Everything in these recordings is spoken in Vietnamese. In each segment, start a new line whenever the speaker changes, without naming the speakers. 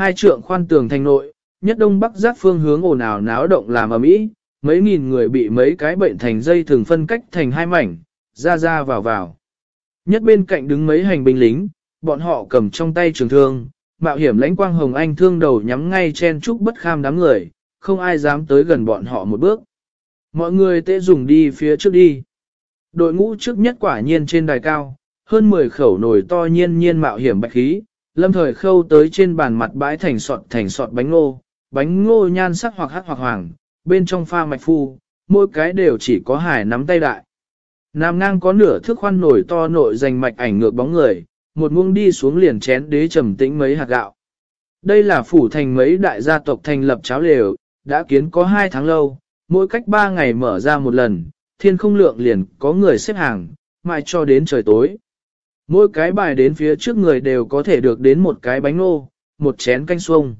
hai trượng khoan tường thành nội, nhất đông bắc giác phương hướng ồn ào náo động làm ở mỹ, mấy nghìn người bị mấy cái bệnh thành dây thường phân cách thành hai mảnh, ra ra vào vào. Nhất bên cạnh đứng mấy hành binh lính, bọn họ cầm trong tay trường thương, mạo hiểm lãnh quang hồng anh thương đầu nhắm ngay chen trúc bất kham đám người, không ai dám tới gần bọn họ một bước. Mọi người tệ dùng đi phía trước đi. Đội ngũ trước nhất quả nhiên trên đài cao, hơn 10 khẩu nồi to nhiên nhiên mạo hiểm bạch khí, lâm thời khâu tới trên bàn mặt bãi thành sọt thành sọt bánh ngô, bánh ngô nhan sắc hoặc hắc hoặc hoàng, bên trong pha mạch phu, mỗi cái đều chỉ có hải nắm tay đại. Nam ngang có nửa thước khoan nổi to nội dành mạch ảnh ngược bóng người, một muông đi xuống liền chén đế trầm tĩnh mấy hạt gạo. Đây là phủ thành mấy đại gia tộc thành lập cháo lều, đã kiến có hai tháng lâu, mỗi cách ba ngày mở ra một lần, thiên không lượng liền có người xếp hàng, mai cho đến trời tối. Mỗi cái bài đến phía trước người đều có thể được đến một cái bánh nô, một chén canh xuông.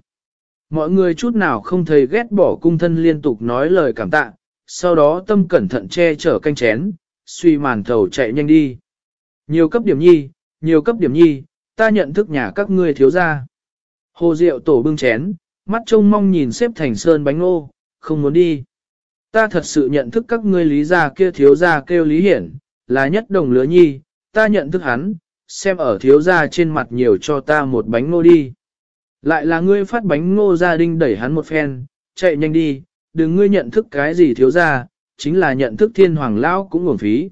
Mọi người chút nào không thấy ghét bỏ cung thân liên tục nói lời cảm tạ, sau đó tâm cẩn thận che chở canh chén, suy màn thầu chạy nhanh đi. Nhiều cấp điểm nhi, nhiều cấp điểm nhi, ta nhận thức nhà các ngươi thiếu gia. Hồ Diệu tổ bưng chén, mắt trông mong nhìn xếp thành sơn bánh nô, không muốn đi. Ta thật sự nhận thức các ngươi lý gia kia thiếu gia kêu lý hiển, là nhất đồng lứa nhi, ta nhận thức hắn, xem ở thiếu gia trên mặt nhiều cho ta một bánh ngô đi. Lại là ngươi phát bánh ngô gia đình đẩy hắn một phen, chạy nhanh đi, đừng ngươi nhận thức cái gì thiếu gia, chính là nhận thức thiên hoàng lão cũng nguồn phí.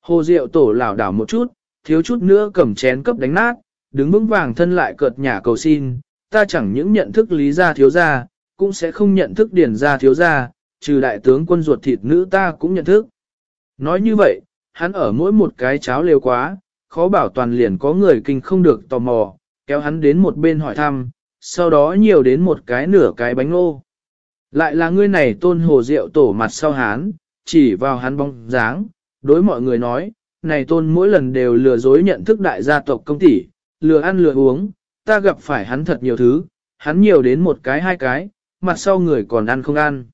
Hồ Diệu tổ lảo đảo một chút, thiếu chút nữa cầm chén cấp đánh nát, đứng vững vàng thân lại cợt nhả cầu xin, ta chẳng những nhận thức lý gia thiếu gia, cũng sẽ không nhận thức điển gia thiếu gia, trừ đại tướng quân ruột thịt nữ ta cũng nhận thức. Nói như vậy, hắn ở mỗi một cái cháo liều quá, khó bảo toàn liền có người kinh không được tò mò, kéo hắn đến một bên hỏi thăm, sau đó nhiều đến một cái nửa cái bánh ngô. Lại là ngươi này tôn hồ rượu tổ mặt sau hắn chỉ vào hắn bóng dáng, đối mọi người nói, này tôn mỗi lần đều lừa dối nhận thức đại gia tộc công tỷ, lừa ăn lừa uống, ta gặp phải hắn thật nhiều thứ, hắn nhiều đến một cái hai cái, mặt sau người còn ăn không ăn.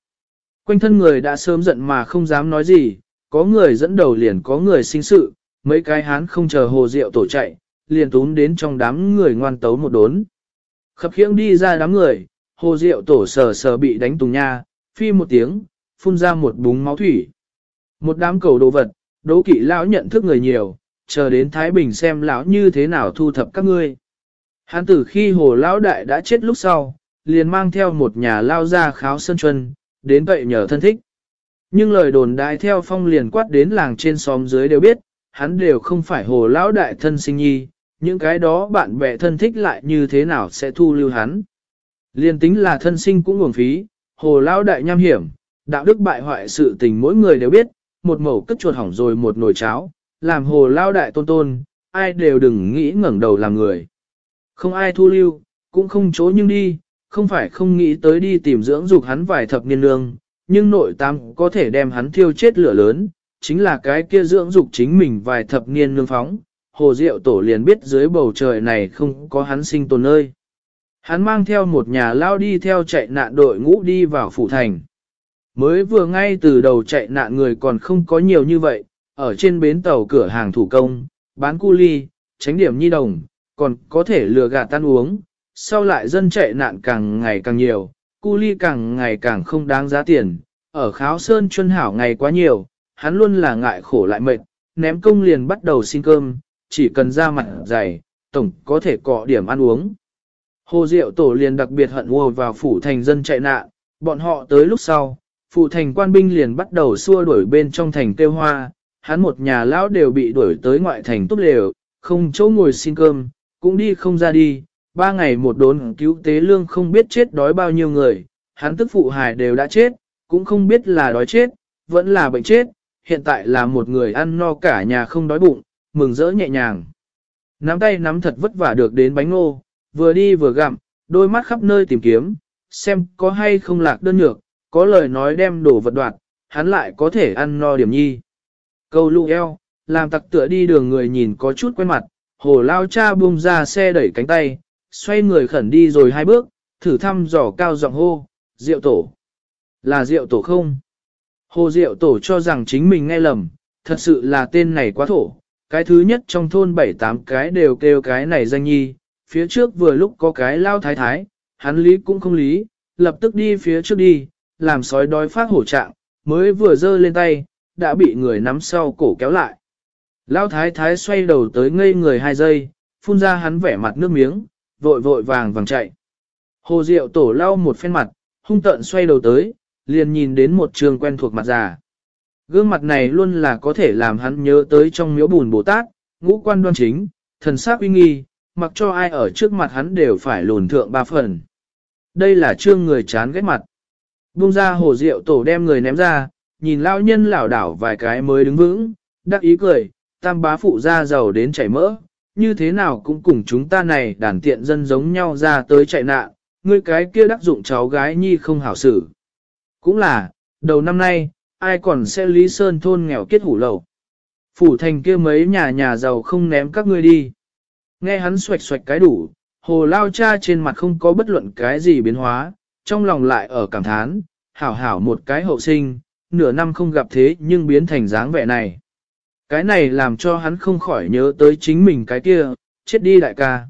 Quanh thân người đã sớm giận mà không dám nói gì, có người dẫn đầu liền có người sinh sự, mấy cái hắn không chờ hồ rượu tổ chạy, liền tún đến trong đám người ngoan tấu một đốn. Khập khiễng đi ra đám người, hồ rượu tổ sờ sờ bị đánh tùng nha, phi một tiếng, phun ra một búng máu thủy. Một đám cầu đồ vật, đố kỵ lão nhận thức người nhiều, chờ đến Thái Bình xem lão như thế nào thu thập các ngươi. Hắn từ khi hồ lão đại đã chết lúc sau, liền mang theo một nhà lao ra kháo sân chuân, đến vậy nhờ thân thích. Nhưng lời đồn đại theo phong liền quát đến làng trên xóm dưới đều biết, hắn đều không phải hồ lão đại thân sinh nhi, những cái đó bạn bè thân thích lại như thế nào sẽ thu lưu hắn. Liên tính là thân sinh cũng nguồn phí, hồ lão đại nham hiểm, đạo đức bại hoại sự tình mỗi người đều biết, một mẩu cất chuột hỏng rồi một nồi cháo, làm hồ lão đại tôn tôn, ai đều đừng nghĩ ngẩng đầu làm người. Không ai thu lưu, cũng không chỗ nhưng đi, không phải không nghĩ tới đi tìm dưỡng dục hắn vài thập niên lương, nhưng nội tam có thể đem hắn thiêu chết lửa lớn, chính là cái kia dưỡng dục chính mình vài thập niên nương phóng. Hồ Diệu Tổ liền biết dưới bầu trời này không có hắn sinh tồn nơi. Hắn mang theo một nhà lao đi theo chạy nạn đội ngũ đi vào phủ thành. Mới vừa ngay từ đầu chạy nạn người còn không có nhiều như vậy, ở trên bến tàu cửa hàng thủ công, bán cu ly, tránh điểm nhi đồng, còn có thể lừa gạt tan uống, sau lại dân chạy nạn càng ngày càng nhiều, cu ly càng ngày càng không đáng giá tiền, ở kháo sơn chuân hảo ngày quá nhiều, hắn luôn là ngại khổ lại mệt, ném công liền bắt đầu xin cơm, chỉ cần ra mặt dày, tổng có thể cọ điểm ăn uống. Hồ Diệu Tổ liền đặc biệt hận mua vào phủ thành dân chạy nạn, bọn họ tới lúc sau, phủ thành quan binh liền bắt đầu xua đuổi bên trong thành tiêu hoa, hắn một nhà lão đều bị đuổi tới ngoại thành tốt lều, không chỗ ngồi xin cơm, cũng đi không ra đi, ba ngày một đốn cứu tế lương không biết chết đói bao nhiêu người, hắn tức phụ hài đều đã chết, cũng không biết là đói chết, vẫn là bệnh chết, hiện tại là một người ăn no cả nhà không đói bụng, mừng rỡ nhẹ nhàng. Nắm tay nắm thật vất vả được đến bánh ngô, vừa đi vừa gặm, đôi mắt khắp nơi tìm kiếm, xem có hay không lạc đơn nhược, có lời nói đem đổ vật đoạt, hắn lại có thể ăn no điểm nhi. Câu lụ eo, làm tặc tựa đi đường người nhìn có chút quen mặt, hồ lao cha buông ra xe đẩy cánh tay, xoay người khẩn đi rồi hai bước, thử thăm dò cao giọng hô, rượu tổ. Là rượu tổ không? Hồ rượu tổ cho rằng chính mình nghe lầm, thật sự là tên này quá thổ. Cái thứ nhất trong thôn bảy tám cái đều kêu cái này danh nhi, phía trước vừa lúc có cái lao thái thái, hắn lý cũng không lý, lập tức đi phía trước đi, làm sói đói phát hổ trạng, mới vừa giơ lên tay, đã bị người nắm sau cổ kéo lại. Lao thái thái xoay đầu tới ngây người hai giây, phun ra hắn vẻ mặt nước miếng, vội vội vàng vàng chạy. Hồ Diệu tổ lau một phen mặt, hung tợn xoay đầu tới, liền nhìn đến một trường quen thuộc mặt già. Gương mặt này luôn là có thể làm hắn nhớ tới trong miếu bùn Bồ Tát, ngũ quan đoan chính, thần sắc uy nghi, mặc cho ai ở trước mặt hắn đều phải lùn thượng ba phần. Đây là trương người chán ghét mặt. Bung ra hồ rượu tổ đem người ném ra, nhìn lao nhân lảo đảo vài cái mới đứng vững, đắc ý cười, tam bá phụ ra giàu đến chảy mỡ, như thế nào cũng cùng chúng ta này đàn tiện dân giống nhau ra tới chạy nạn, ngươi cái kia đắc dụng cháu gái nhi không hảo xử. Cũng là, đầu năm nay, ai còn sẽ lý sơn thôn nghèo kết hủ lầu. Phủ thành kia mấy nhà nhà giàu không ném các ngươi đi. Nghe hắn xoạch xoạch cái đủ, hồ lao cha trên mặt không có bất luận cái gì biến hóa, trong lòng lại ở cảm thán, hảo hảo một cái hậu sinh, nửa năm không gặp thế nhưng biến thành dáng vẻ này. Cái này làm cho hắn không khỏi nhớ tới chính mình cái kia, chết đi đại ca.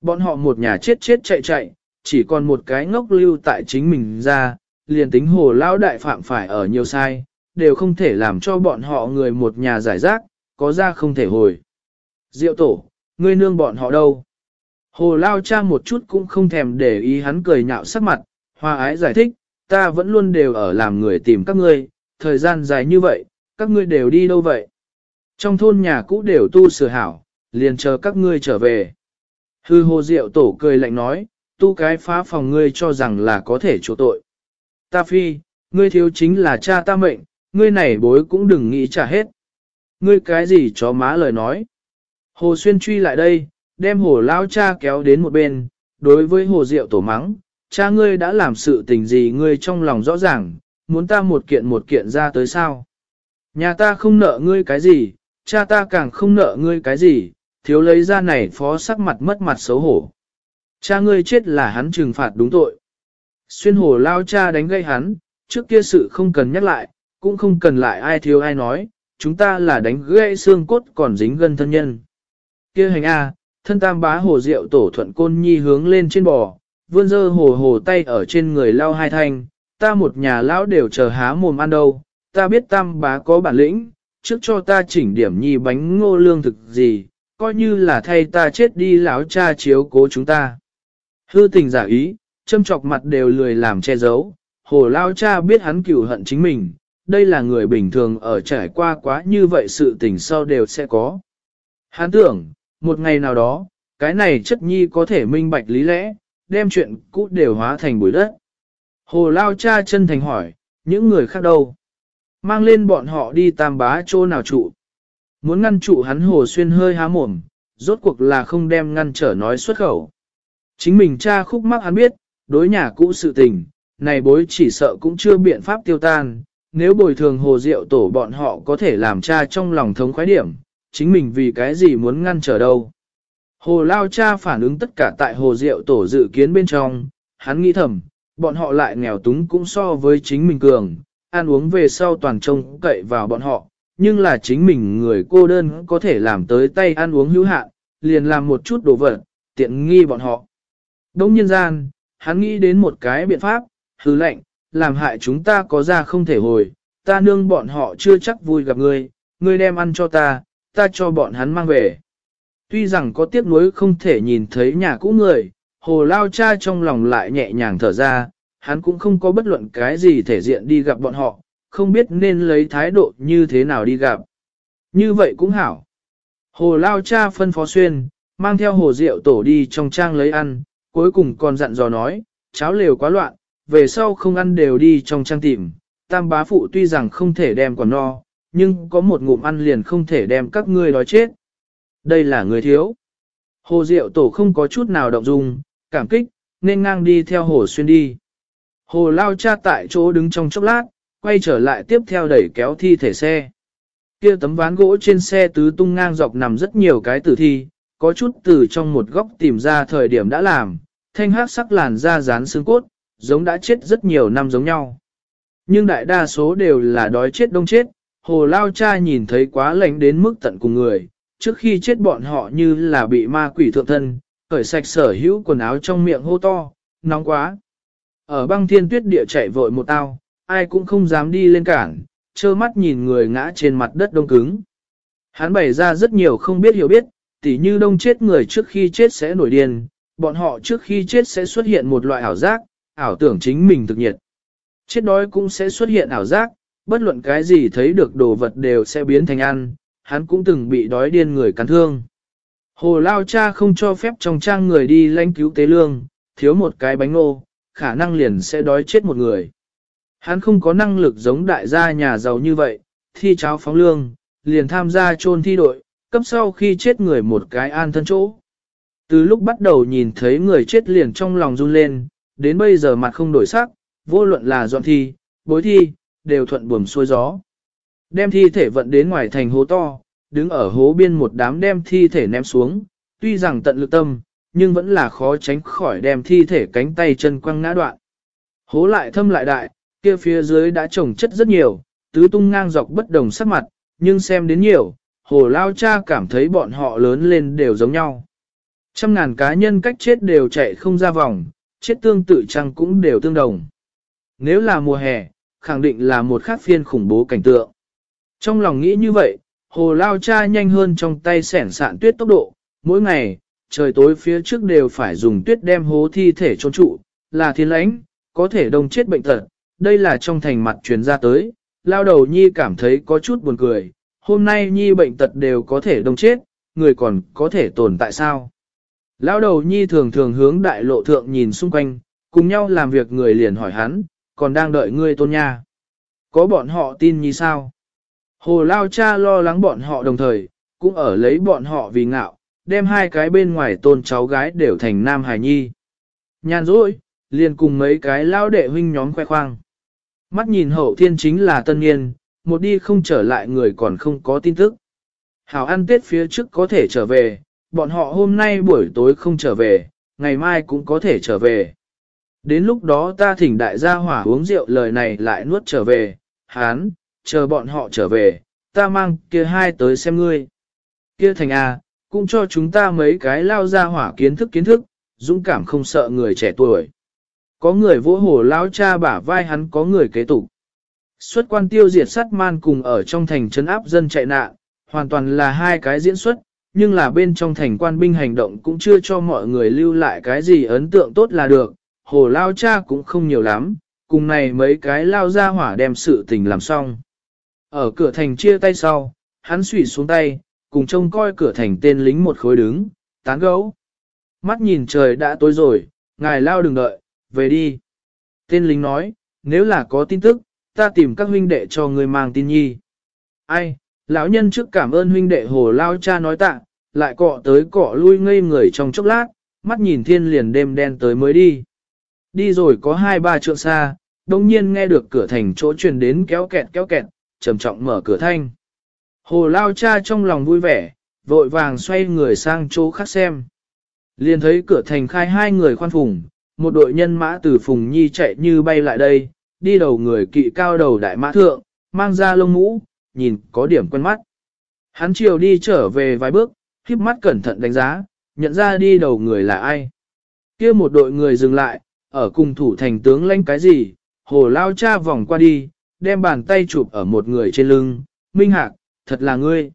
Bọn họ một nhà chết chết chạy chạy, chỉ còn một cái ngốc lưu tại chính mình ra, liền tính hồ lao đại phạm phải ở nhiều sai, đều không thể làm cho bọn họ người một nhà giải rác, có ra không thể hồi. Diệu tổ, ngươi nương bọn họ đâu? Hồ lao cha một chút cũng không thèm để ý hắn cười nhạo sắc mặt, hoa ái giải thích, ta vẫn luôn đều ở làm người tìm các ngươi, thời gian dài như vậy, các ngươi đều đi đâu vậy? Trong thôn nhà cũ đều tu sửa hảo, liền chờ các ngươi trở về. Hư hồ diệu tổ cười lạnh nói, tu cái phá phòng ngươi cho rằng là có thể chỗ tội. Ta phi, ngươi thiếu chính là cha ta mệnh, ngươi này bối cũng đừng nghĩ trả hết. Ngươi cái gì chó má lời nói. Hồ Xuyên truy lại đây, đem hồ lao cha kéo đến một bên, đối với hồ diệu tổ mắng, cha ngươi đã làm sự tình gì ngươi trong lòng rõ ràng, muốn ta một kiện một kiện ra tới sao. Nhà ta không nợ ngươi cái gì, cha ta càng không nợ ngươi cái gì, thiếu lấy ra này phó sắc mặt mất mặt xấu hổ. Cha ngươi chết là hắn trừng phạt đúng tội. Xuyên hồ lao cha đánh gây hắn, trước kia sự không cần nhắc lại, cũng không cần lại ai thiếu ai nói, chúng ta là đánh gãy xương cốt còn dính gân thân nhân. kia hành A, thân tam bá hồ rượu tổ thuận côn nhi hướng lên trên bò, vươn dơ hồ hồ tay ở trên người lao hai thanh, ta một nhà lão đều chờ há mồm ăn đâu, ta biết tam bá có bản lĩnh, trước cho ta chỉnh điểm nhi bánh ngô lương thực gì, coi như là thay ta chết đi lão cha chiếu cố chúng ta. Hư tình giả ý, châm chọc mặt đều lười làm che giấu, hồ lao cha biết hắn cửu hận chính mình, đây là người bình thường ở trải qua quá như vậy sự tình sau đều sẽ có. Hắn tưởng, một ngày nào đó, cái này chất nhi có thể minh bạch lý lẽ, đem chuyện cũ đều hóa thành bụi đất. Hồ lao cha chân thành hỏi, những người khác đâu? Mang lên bọn họ đi tam bá chỗ nào trụ. Muốn ngăn trụ hắn hồ xuyên hơi há mồm, rốt cuộc là không đem ngăn trở nói xuất khẩu. Chính mình cha khúc mắc hắn biết, đối nhà cũ sự tình, này bối chỉ sợ cũng chưa biện pháp tiêu tan, nếu bồi thường hồ diệu tổ bọn họ có thể làm cha trong lòng thống khoái điểm, chính mình vì cái gì muốn ngăn trở đâu. Hồ Lao cha phản ứng tất cả tại hồ diệu tổ dự kiến bên trong, hắn nghĩ thầm, bọn họ lại nghèo túng cũng so với chính mình cường, ăn uống về sau toàn trông cậy vào bọn họ, nhưng là chính mình người cô đơn có thể làm tới tay ăn uống hữu hạn, liền làm một chút đồ vật, tiện nghi bọn họ. Đông nhân gian, hắn nghĩ đến một cái biện pháp, hư lệnh, làm hại chúng ta có ra không thể hồi, ta nương bọn họ chưa chắc vui gặp ngươi, ngươi đem ăn cho ta, ta cho bọn hắn mang về. Tuy rằng có tiếc nuối không thể nhìn thấy nhà cũ người, hồ lao cha trong lòng lại nhẹ nhàng thở ra, hắn cũng không có bất luận cái gì thể diện đi gặp bọn họ, không biết nên lấy thái độ như thế nào đi gặp. Như vậy cũng hảo. Hồ lao cha phân phó xuyên, mang theo hồ rượu tổ đi trong trang lấy ăn, cuối cùng còn dặn dò nói, cháo lều quá loạn, về sau không ăn đều đi trong trang tìm, tam bá phụ tuy rằng không thể đem còn no, nhưng có một ngụm ăn liền không thể đem các ngươi đói chết. Đây là người thiếu. Hồ Diệu Tổ không có chút nào động dung, cảm kích, nên ngang đi theo Hồ Xuyên đi. Hồ Lao cha tại chỗ đứng trong chốc lát, quay trở lại tiếp theo đẩy kéo thi thể xe. Kia tấm ván gỗ trên xe tứ tung ngang dọc nằm rất nhiều cái tử thi, có chút từ trong một góc tìm ra thời điểm đã làm, thanh hát sắc làn da dán xương cốt, giống đã chết rất nhiều năm giống nhau. Nhưng đại đa số đều là đói chết đông chết, hồ lao cha nhìn thấy quá lạnh đến mức tận cùng người, trước khi chết bọn họ như là bị ma quỷ thượng thân, cởi sạch sở hữu quần áo trong miệng hô to, nóng quá. Ở băng thiên tuyết địa chạy vội một tao, ai cũng không dám đi lên cản, trơ mắt nhìn người ngã trên mặt đất đông cứng. Hắn bày ra rất nhiều không biết hiểu biết, tỉ như đông chết người trước khi chết sẽ nổi điên, bọn họ trước khi chết sẽ xuất hiện một loại ảo giác, ảo tưởng chính mình thực nhiệt. Chết đói cũng sẽ xuất hiện ảo giác, bất luận cái gì thấy được đồ vật đều sẽ biến thành ăn, hắn cũng từng bị đói điên người cắn thương. Hồ Lao Cha không cho phép trong trang người đi lãnh cứu tế lương, thiếu một cái bánh ngô, khả năng liền sẽ đói chết một người. Hắn không có năng lực giống đại gia nhà giàu như vậy, thi cháo phóng lương, liền tham gia chôn thi đội, cấp sau khi chết người một cái an thân chỗ. Từ lúc bắt đầu nhìn thấy người chết liền trong lòng run lên, đến bây giờ mặt không đổi sắc, vô luận là dọn thi, bối thi, đều thuận buồm xuôi gió. Đem thi thể vận đến ngoài thành hố to, đứng ở hố biên một đám đem thi thể ném xuống, tuy rằng tận lực tâm, nhưng vẫn là khó tránh khỏi đem thi thể cánh tay chân quăng ngã đoạn. Hố lại thâm lại đại, kia phía dưới đã trồng chất rất nhiều, tứ tung ngang dọc bất đồng sắc mặt, nhưng xem đến nhiều, hồ lao cha cảm thấy bọn họ lớn lên đều giống nhau. Trăm ngàn cá nhân cách chết đều chạy không ra vòng, chết tương tự chăng cũng đều tương đồng. Nếu là mùa hè, khẳng định là một khác phiên khủng bố cảnh tượng. Trong lòng nghĩ như vậy, hồ lao cha nhanh hơn trong tay sẻn sạn tuyết tốc độ, mỗi ngày, trời tối phía trước đều phải dùng tuyết đem hố thi thể trôn trụ, là thiên lãnh, có thể đông chết bệnh tật, đây là trong thành mặt truyền ra tới, lao đầu nhi cảm thấy có chút buồn cười, hôm nay nhi bệnh tật đều có thể đông chết, người còn có thể tồn tại sao? Lao đầu nhi thường thường hướng đại lộ thượng nhìn xung quanh, cùng nhau làm việc người liền hỏi hắn, còn đang đợi ngươi tôn nha. Có bọn họ tin như sao? Hồ Lao cha lo lắng bọn họ đồng thời, cũng ở lấy bọn họ vì ngạo, đem hai cái bên ngoài tôn cháu gái đều thành nam hài nhi. Nhàn rỗi, liền cùng mấy cái lao đệ huynh nhóm khoe khoang. Mắt nhìn hậu thiên chính là tân niên, một đi không trở lại người còn không có tin tức. Hảo ăn tết phía trước có thể trở về, bọn họ hôm nay buổi tối không trở về, ngày mai cũng có thể trở về. Đến lúc đó ta thỉnh đại gia hỏa uống rượu lời này lại nuốt trở về, hán, chờ bọn họ trở về, ta mang kia hai tới xem ngươi. Kia thành A, cũng cho chúng ta mấy cái lao ra hỏa kiến thức kiến thức, dũng cảm không sợ người trẻ tuổi. Có người vỗ hổ lao cha bả vai hắn có người kế tục. Xuất quan tiêu diệt sát man cùng ở trong thành trấn áp dân chạy nạn, hoàn toàn là hai cái diễn xuất, nhưng là bên trong thành quan binh hành động cũng chưa cho mọi người lưu lại cái gì ấn tượng tốt là được. Hồ lao cha cũng không nhiều lắm, cùng này mấy cái lao ra hỏa đem sự tình làm xong. Ở cửa thành chia tay sau, hắn xủy xuống tay, cùng trông coi cửa thành tên lính một khối đứng, tán gấu. Mắt nhìn trời đã tối rồi, ngài lao đừng đợi, về đi. Tên lính nói, nếu là có tin tức, ta tìm các huynh đệ cho người mang tin nhi. Ai, lão nhân trước cảm ơn huynh đệ hồ lao cha nói tạ, lại cọ tới cọ lui ngây người trong chốc lát, mắt nhìn thiên liền đêm đen tới mới đi. Đi rồi có hai ba trượng xa, đồng nhiên nghe được cửa thành chỗ truyền đến kéo kẹt kéo kẹt, trầm trọng mở cửa thanh. Hồ lao cha trong lòng vui vẻ, vội vàng xoay người sang chỗ khác xem. Liền thấy cửa thành khai hai người khoan phùng, một đội nhân mã từ phùng nhi chạy như bay lại đây, đi đầu người kỵ cao đầu đại mã thượng, mang ra lông mũ, nhìn có điểm quen mắt. Hắn chiều đi trở về vài bước, khiếp mắt cẩn thận đánh giá, nhận ra đi đầu người là ai. kia một đội người dừng lại, ở cùng thủ thành tướng lãnh cái gì, hồ lao cha vòng qua đi, đem bàn tay chụp ở một người trên lưng, Minh Hạc, thật là ngươi.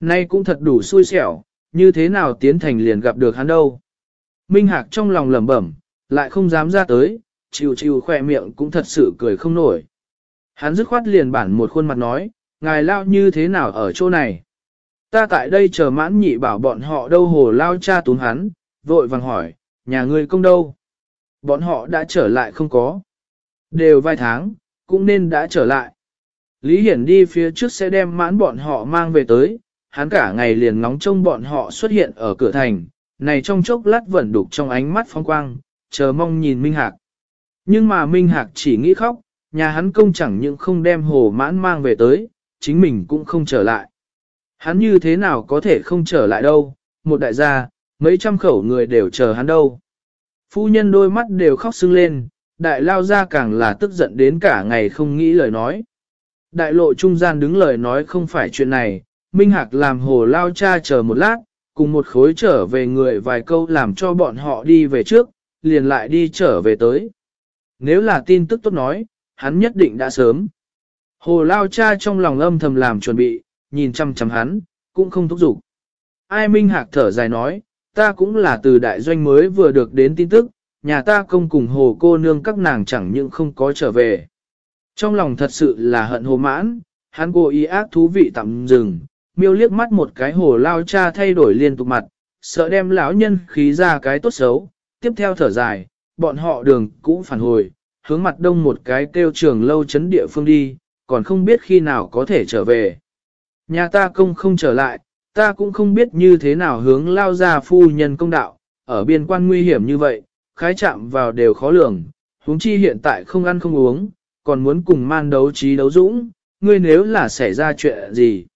Nay cũng thật đủ xui xẻo, như thế nào tiến thành liền gặp được hắn đâu. Minh Hạc trong lòng lẩm bẩm, lại không dám ra tới, chịu chịu khỏe miệng cũng thật sự cười không nổi. Hắn dứt khoát liền bản một khuôn mặt nói, ngài lao như thế nào ở chỗ này. Ta tại đây chờ mãn nhị bảo bọn họ đâu hồ lao cha túm hắn, vội vàng hỏi, nhà ngươi công đâu? Bọn họ đã trở lại không có. Đều vài tháng, cũng nên đã trở lại. Lý Hiển đi phía trước sẽ đem mãn bọn họ mang về tới, hắn cả ngày liền ngóng trông bọn họ xuất hiện ở cửa thành, này trong chốc lát vẫn đục trong ánh mắt phong quang, chờ mong nhìn Minh Hạc. Nhưng mà Minh Hạc chỉ nghĩ khóc, nhà hắn công chẳng những không đem hồ mãn mang về tới, chính mình cũng không trở lại. Hắn như thế nào có thể không trở lại đâu, một đại gia, mấy trăm khẩu người đều chờ hắn đâu. Phu nhân đôi mắt đều khóc sưng lên, đại lao ra càng là tức giận đến cả ngày không nghĩ lời nói. Đại lộ trung gian đứng lời nói không phải chuyện này, Minh Hạc làm hồ lao cha chờ một lát, cùng một khối trở về người vài câu làm cho bọn họ đi về trước, liền lại đi trở về tới. Nếu là tin tức tốt nói, hắn nhất định đã sớm. Hồ lao cha trong lòng âm thầm làm chuẩn bị, nhìn chăm chăm hắn, cũng không thúc giục. Ai minh hạc thở dài nói, ta cũng là từ đại doanh mới vừa được đến tin tức, nhà ta công cùng hồ cô nương các nàng chẳng những không có trở về. Trong lòng thật sự là hận hồ mãn, hắn cố ý ác thú vị tạm dừng, miêu liếc mắt một cái hồ lao cha thay đổi liên tục mặt, sợ đem lão nhân khí ra cái tốt xấu, tiếp theo thở dài, bọn họ đường cũ phản hồi, hướng mặt đông một cái kêu trường lâu chấn địa phương đi, còn không biết khi nào có thể trở về. Nhà ta công không trở lại, ta cũng không biết như thế nào hướng lao ra phu nhân công đạo, ở biên quan nguy hiểm như vậy, khái chạm vào đều khó lường, huống chi hiện tại không ăn không uống, còn muốn cùng man đấu trí đấu dũng, ngươi nếu là xảy ra chuyện gì.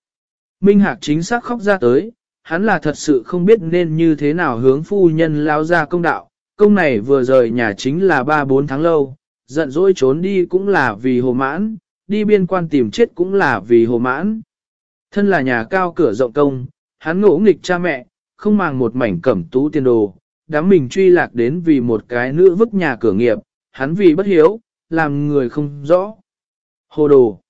Minh Hạc chính xác khóc ra tới, hắn là thật sự không biết nên như thế nào hướng phu nhân lao ra công đạo, công này vừa rời nhà chính là 3-4 tháng lâu, giận dỗi trốn đi cũng là vì hồ mãn, đi biên quan tìm chết cũng là vì hồ mãn. Thân là nhà cao cửa rộng công, hắn ngỗ nghịch cha mẹ, không màng một mảnh cẩm tú tiền đồ, đám mình truy lạc đến vì một cái nữ vứt nhà cửa nghiệp, hắn vì bất hiếu, làm người không rõ. Hồ đồ.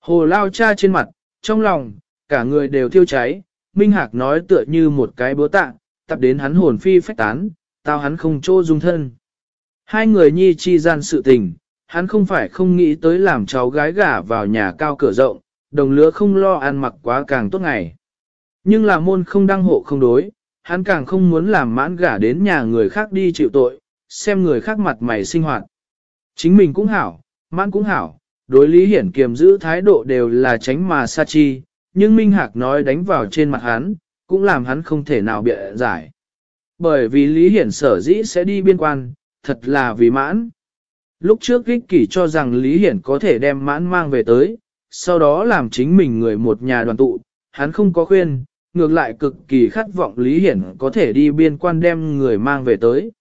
Hồ lao cha trên mặt, trong lòng, cả người đều thiêu cháy, Minh Hạc nói tựa như một cái búa tạ, tập đến hắn hồn phi phách tán, tao hắn không chỗ dung thân. Hai người nhi chi gian sự tình, hắn không phải không nghĩ tới làm cháu gái gả vào nhà cao cửa rộng, đồng lứa không lo ăn mặc quá càng tốt ngày. Nhưng là môn không đăng hộ không đối, hắn càng không muốn làm mãn gả đến nhà người khác đi chịu tội, xem người khác mặt mày sinh hoạt. Chính mình cũng hảo, mãn cũng hảo, đối lý hiển kiềm giữ thái độ đều là tránh mà sa chi, nhưng Minh Hạc nói đánh vào trên mặt hắn, cũng làm hắn không thể nào bịa giải. Bởi vì Lý Hiển sở dĩ sẽ đi biên quan, thật là vì mãn. Lúc trước Kích Kỷ cho rằng Lý Hiển có thể đem mãn mang về tới, sau đó làm chính mình người một nhà đoàn tụ, hắn không có khuyên, ngược lại cực kỳ khát vọng Lý Hiển có thể đi biên quan đem người mang về tới.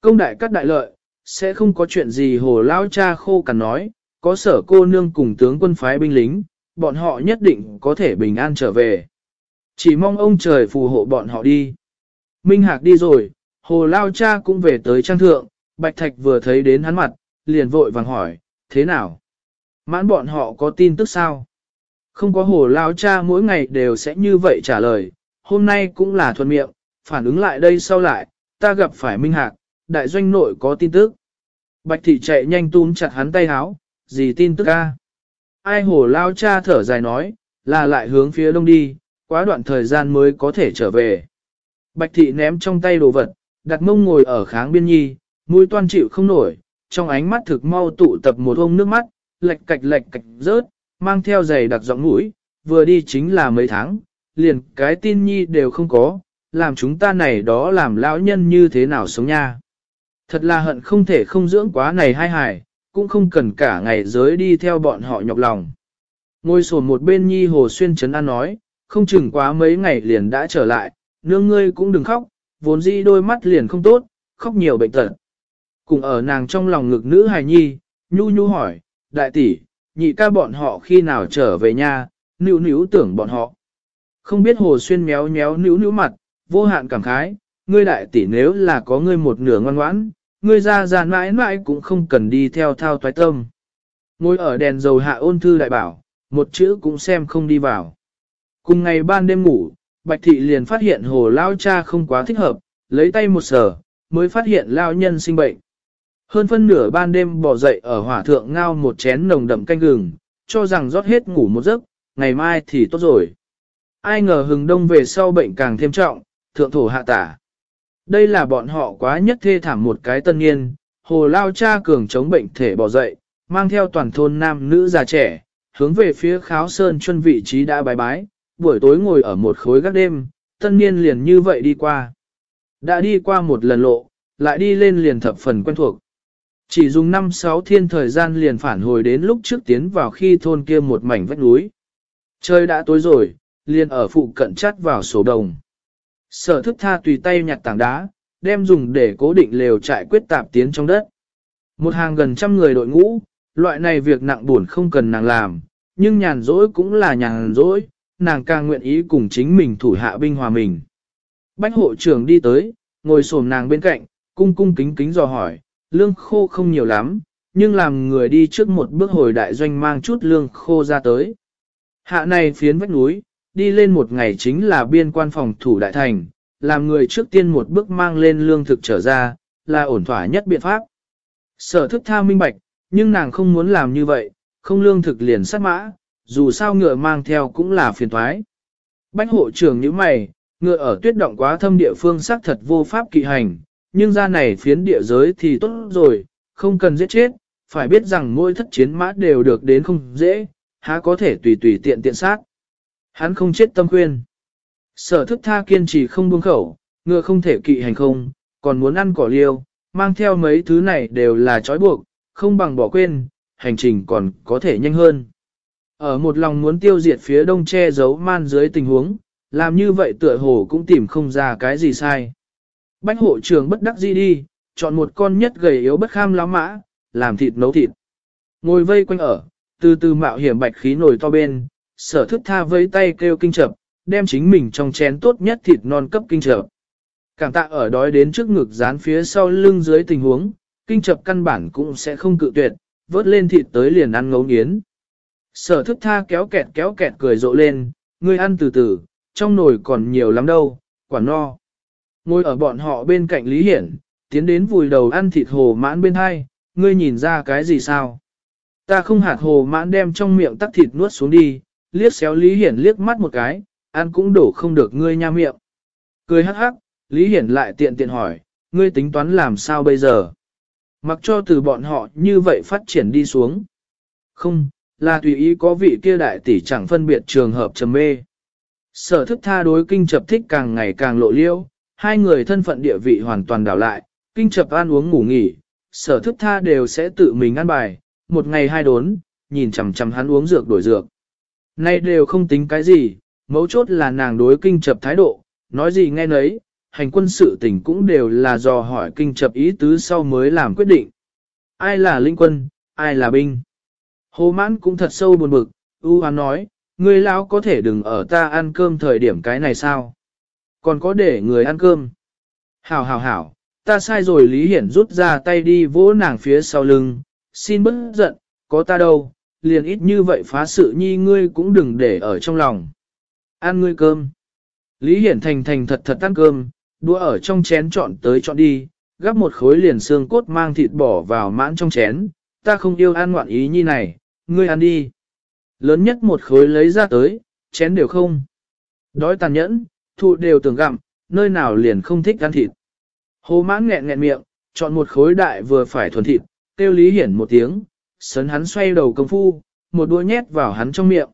Công đại cắt đại lợi, sẽ không có chuyện gì hồ lao cha khô cằn nói, có sở cô nương cùng tướng quân phái binh lính, bọn họ nhất định có thể bình an trở về. Chỉ mong ông trời phù hộ bọn họ đi. Minh Hạc đi rồi, hồ lao cha cũng về tới trang thượng, Bạch Thạch vừa thấy đến hắn mặt, liền vội vàng hỏi, thế nào? Mãn bọn họ có tin tức sao? Không có hồ lao cha mỗi ngày đều sẽ như vậy trả lời, hôm nay cũng là thuận miệng, phản ứng lại đây sau lại, ta gặp phải Minh Hạc, đại doanh nội có tin tức. Bạch thị chạy nhanh túm chặt hắn tay háo, gì tin tức ca? Ai hổ lao cha thở dài nói, là lại hướng phía đông đi, quá đoạn thời gian mới có thể trở về. Bạch thị ném trong tay đồ vật, đặt mông ngồi ở kháng biên nhi, mũi toan chịu không nổi, trong ánh mắt thực mau tụ tập một ông nước mắt, lệch cạch lệch cạch rớt, mang theo giày đặc giọng mũi, vừa đi chính là mấy tháng, liền cái tin nhi đều không có, làm chúng ta này đó làm lão nhân như thế nào sống nha. Thật là hận không thể không dưỡng quá này hai hài, cũng không cần cả ngày giới đi theo bọn họ nhọc lòng. Ngồi sồn một bên nhi hồ xuyên chấn an nói, không chừng quá mấy ngày liền đã trở lại, nương ngươi cũng đừng khóc, vốn dĩ đôi mắt liền không tốt, khóc nhiều bệnh tật. Cùng ở nàng trong lòng ngực nữ hài nhi, nhu nhu hỏi, đại tỷ, nhị ca bọn họ khi nào trở về nhà, nữ nữ tưởng bọn họ. Không biết hồ xuyên méo méo nữ nữ mặt, vô hạn cảm khái, ngươi đại tỷ nếu là có ngươi một nửa ngoan ngoãn, ngươi ra già mãi mãi cũng không cần đi theo thao toái tâm. Ngồi ở đèn dầu hạ ôn thư đại bảo, một chữ cũng xem không đi vào. Cùng ngày ban đêm ngủ, Bạch Thị liền phát hiện hồ lao cha không quá thích hợp, lấy tay một sở, mới phát hiện lao nhân sinh bệnh. Hơn phân nửa ban đêm bỏ dậy ở hỏa thượng ngao một chén nồng đậm canh gừng, cho rằng rót hết ngủ một giấc, ngày mai thì tốt rồi. Ai ngờ hừng đông về sau bệnh càng thêm trọng, thượng thổ hạ tả. Đây là bọn họ quá nhất thê thảm một cái tân niên, hồ lao cha cường chống bệnh thể bỏ dậy, mang theo toàn thôn nam nữ già trẻ, hướng về phía kháo sơn chuân vị trí đã bái bái, buổi tối ngồi ở một khối gác đêm, tân niên liền như vậy đi qua. Đã đi qua một lần lộ, lại đi lên liền thập phần quen thuộc. Chỉ dùng 5-6 thiên thời gian liền phản hồi đến lúc trước tiến vào khi thôn kia một mảnh vách núi. Trời đã tối rồi, liền ở phụ cận chắt vào sổ đồng. Sở thức tha tùy tay nhặt tảng đá, đem dùng để cố định lều trại quyết tạp tiến trong đất. Một hàng gần trăm người đội ngũ, loại này việc nặng buồn không cần nàng làm, nhưng nhàn rỗi cũng là nhàn rỗi, nàng càng nguyện ý cùng chính mình thủ hạ binh hòa mình. Bách hộ trưởng đi tới, ngồi xổm nàng bên cạnh, cung cung kính kính dò hỏi, lương khô không nhiều lắm, nhưng làm người đi trước một bước hồi đại doanh mang chút lương khô ra tới. Hạ này phiến vách núi, đi lên một ngày chính là biên quan phòng thủ đại thành, làm người trước tiên một bước mang lên lương thực trở ra, là ổn thỏa nhất biện pháp. Sở thức tha minh bạch, nhưng nàng không muốn làm như vậy, không lương thực liền sát mã, dù sao ngựa mang theo cũng là phiền thoái. Bách hộ trưởng như mày, ngựa ở tuyết động quá thâm địa phương xác thật vô pháp kỵ hành, nhưng ra này phiến địa giới thì tốt rồi, không cần giết chết, phải biết rằng mỗi thất chiến mã đều được đến không dễ, há có thể tùy tùy tiện tiện sát. Hắn không chết tâm khuyên. Sở thức tha kiên trì không buông khẩu, ngựa không thể kỵ hành không, còn muốn ăn cỏ liêu, mang theo mấy thứ này đều là trói buộc, không bằng bỏ quên, hành trình còn có thể nhanh hơn. Ở một lòng muốn tiêu diệt phía đông che giấu man dưới tình huống, làm như vậy tựa hồ cũng tìm không ra cái gì sai. Bách hộ trưởng bất đắc dĩ đi, chọn một con nhất gầy yếu bất kham láo mã, làm thịt nấu thịt. Ngồi vây quanh ở, từ từ mạo hiểm bạch khí nổi to bên, sở thức tha với tay kêu kinh chập, đem chính mình trong chén tốt nhất thịt non cấp kinh chập. Cảm tạ ở đói đến trước ngực dán phía sau lưng dưới tình huống, kinh chập căn bản cũng sẽ không cự tuyệt, vớt lên thịt tới liền ăn ngấu nghiến. Sở thức tha kéo kẹt kéo kẹt cười rộ lên, ngươi ăn từ từ, trong nồi còn nhiều lắm đâu, quả no. Ngồi ở bọn họ bên cạnh Lý Hiển, tiến đến vùi đầu ăn thịt hồ mãn bên hai, ngươi nhìn ra cái gì sao? Ta không hạt hồ mãn đem trong miệng tắc thịt nuốt xuống đi, liếc xéo Lý Hiển liếc mắt một cái, ăn cũng đổ không được ngươi nha miệng. Cười hắc hắc, Lý Hiển lại tiện tiện hỏi, ngươi tính toán làm sao bây giờ? Mặc cho từ bọn họ như vậy phát triển đi xuống. Không, là tùy ý có vị kia đại tỷ chẳng phân biệt trường hợp trầm mê. Sở thức tha đối kinh chập thích càng ngày càng lộ liêu, hai người thân phận địa vị hoàn toàn đảo lại, kinh chập ăn uống ngủ nghỉ, sở thức tha đều sẽ tự mình ăn bài, một ngày hai đốn, nhìn chằm chằm hắn uống dược đổi dược. Nay đều không tính cái gì, mấu chốt là nàng đối kinh chập thái độ, nói gì nghe nấy, hành quân sự tình cũng đều là dò hỏi kinh chập ý tứ sau mới làm quyết định. Ai là linh quân, ai là binh. Hồ mãn cũng thật sâu buồn bực, ưu hoán nói, người lão có thể đừng ở ta ăn cơm thời điểm cái này sao? Còn có để người ăn cơm. Hảo hảo hảo, ta sai rồi Lý Hiển rút ra tay đi vỗ nàng phía sau lưng, xin bớt giận, có ta đâu, liền ít như vậy phá sự nhi ngươi cũng đừng để ở trong lòng. Ăn ngươi cơm. Lý Hiển thành thành thật thật ăn cơm, đũa ở trong chén chọn tới chọn đi, gắp một khối liền xương cốt mang thịt bỏ vào mãn trong chén, ta không yêu ăn ngoạn ý nhi này, ngươi ăn đi. Lớn nhất một khối lấy ra tới, chén đều không. Đói tàn nhẫn, thụ đều tưởng gặm, nơi nào liền không thích ăn thịt. Hồ mãn nghẹn nghẹn miệng, chọn một khối đại vừa phải thuần thịt, tiêu lý hiển một tiếng, sấn hắn xoay đầu công phu, một đũa nhét vào hắn trong miệng.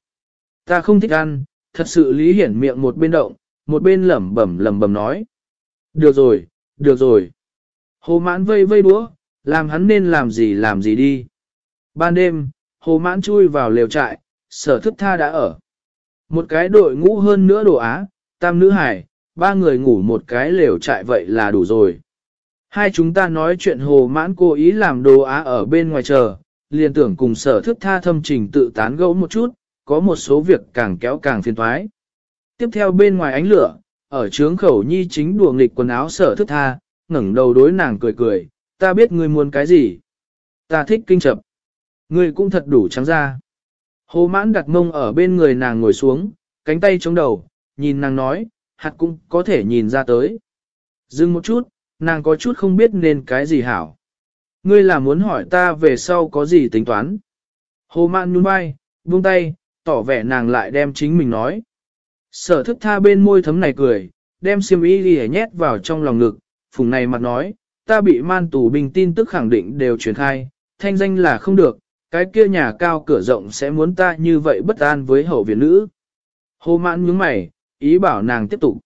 Ta không thích ăn, thật sự lý hiển miệng một bên động, một bên lẩm bẩm lẩm bẩm nói. Được rồi, được rồi. Hồ mãn vây vây đũa, làm hắn nên làm gì làm gì đi. Ban đêm, hồ mãn chui vào lều trại, sở thức tha đã ở. Một cái đội ngũ hơn nữa đồ á, tam nữ hải, ba người ngủ một cái lều trại vậy là đủ rồi. Hai chúng ta nói chuyện hồ mãn cố ý làm đồ á ở bên ngoài chờ, liền tưởng cùng sở thức tha thâm trình tự tán gẫu một chút, có một số việc càng kéo càng phiền thoái. Tiếp theo bên ngoài ánh lửa, ở trướng khẩu nhi chính đùa nghịch quần áo sở thức tha, ngẩng đầu đối nàng cười cười, ta biết ngươi muốn cái gì. Ta thích kinh chập. Ngươi cũng thật đủ trắng ra. Hồ mãn đặt mông ở bên người nàng ngồi xuống, cánh tay chống đầu, nhìn nàng nói, hạt cũng có thể nhìn ra tới. Dừng một chút, nàng có chút không biết nên cái gì hảo. Ngươi là muốn hỏi ta về sau có gì tính toán. Hồ mạn nhún vai, buông tay, tỏ vẻ nàng lại đem chính mình nói. Sở thức tha bên môi thấm này cười, đem xiêm y ghi nhét vào trong lòng ngực, phùng này mặt nói, ta bị man tù bình tin tức khẳng định đều truyền khai, thanh danh là không được, cái kia nhà cao cửa rộng sẽ muốn ta như vậy bất an với hậu viện nữ. Hồ mãn nhướng mày, ý bảo nàng tiếp tục.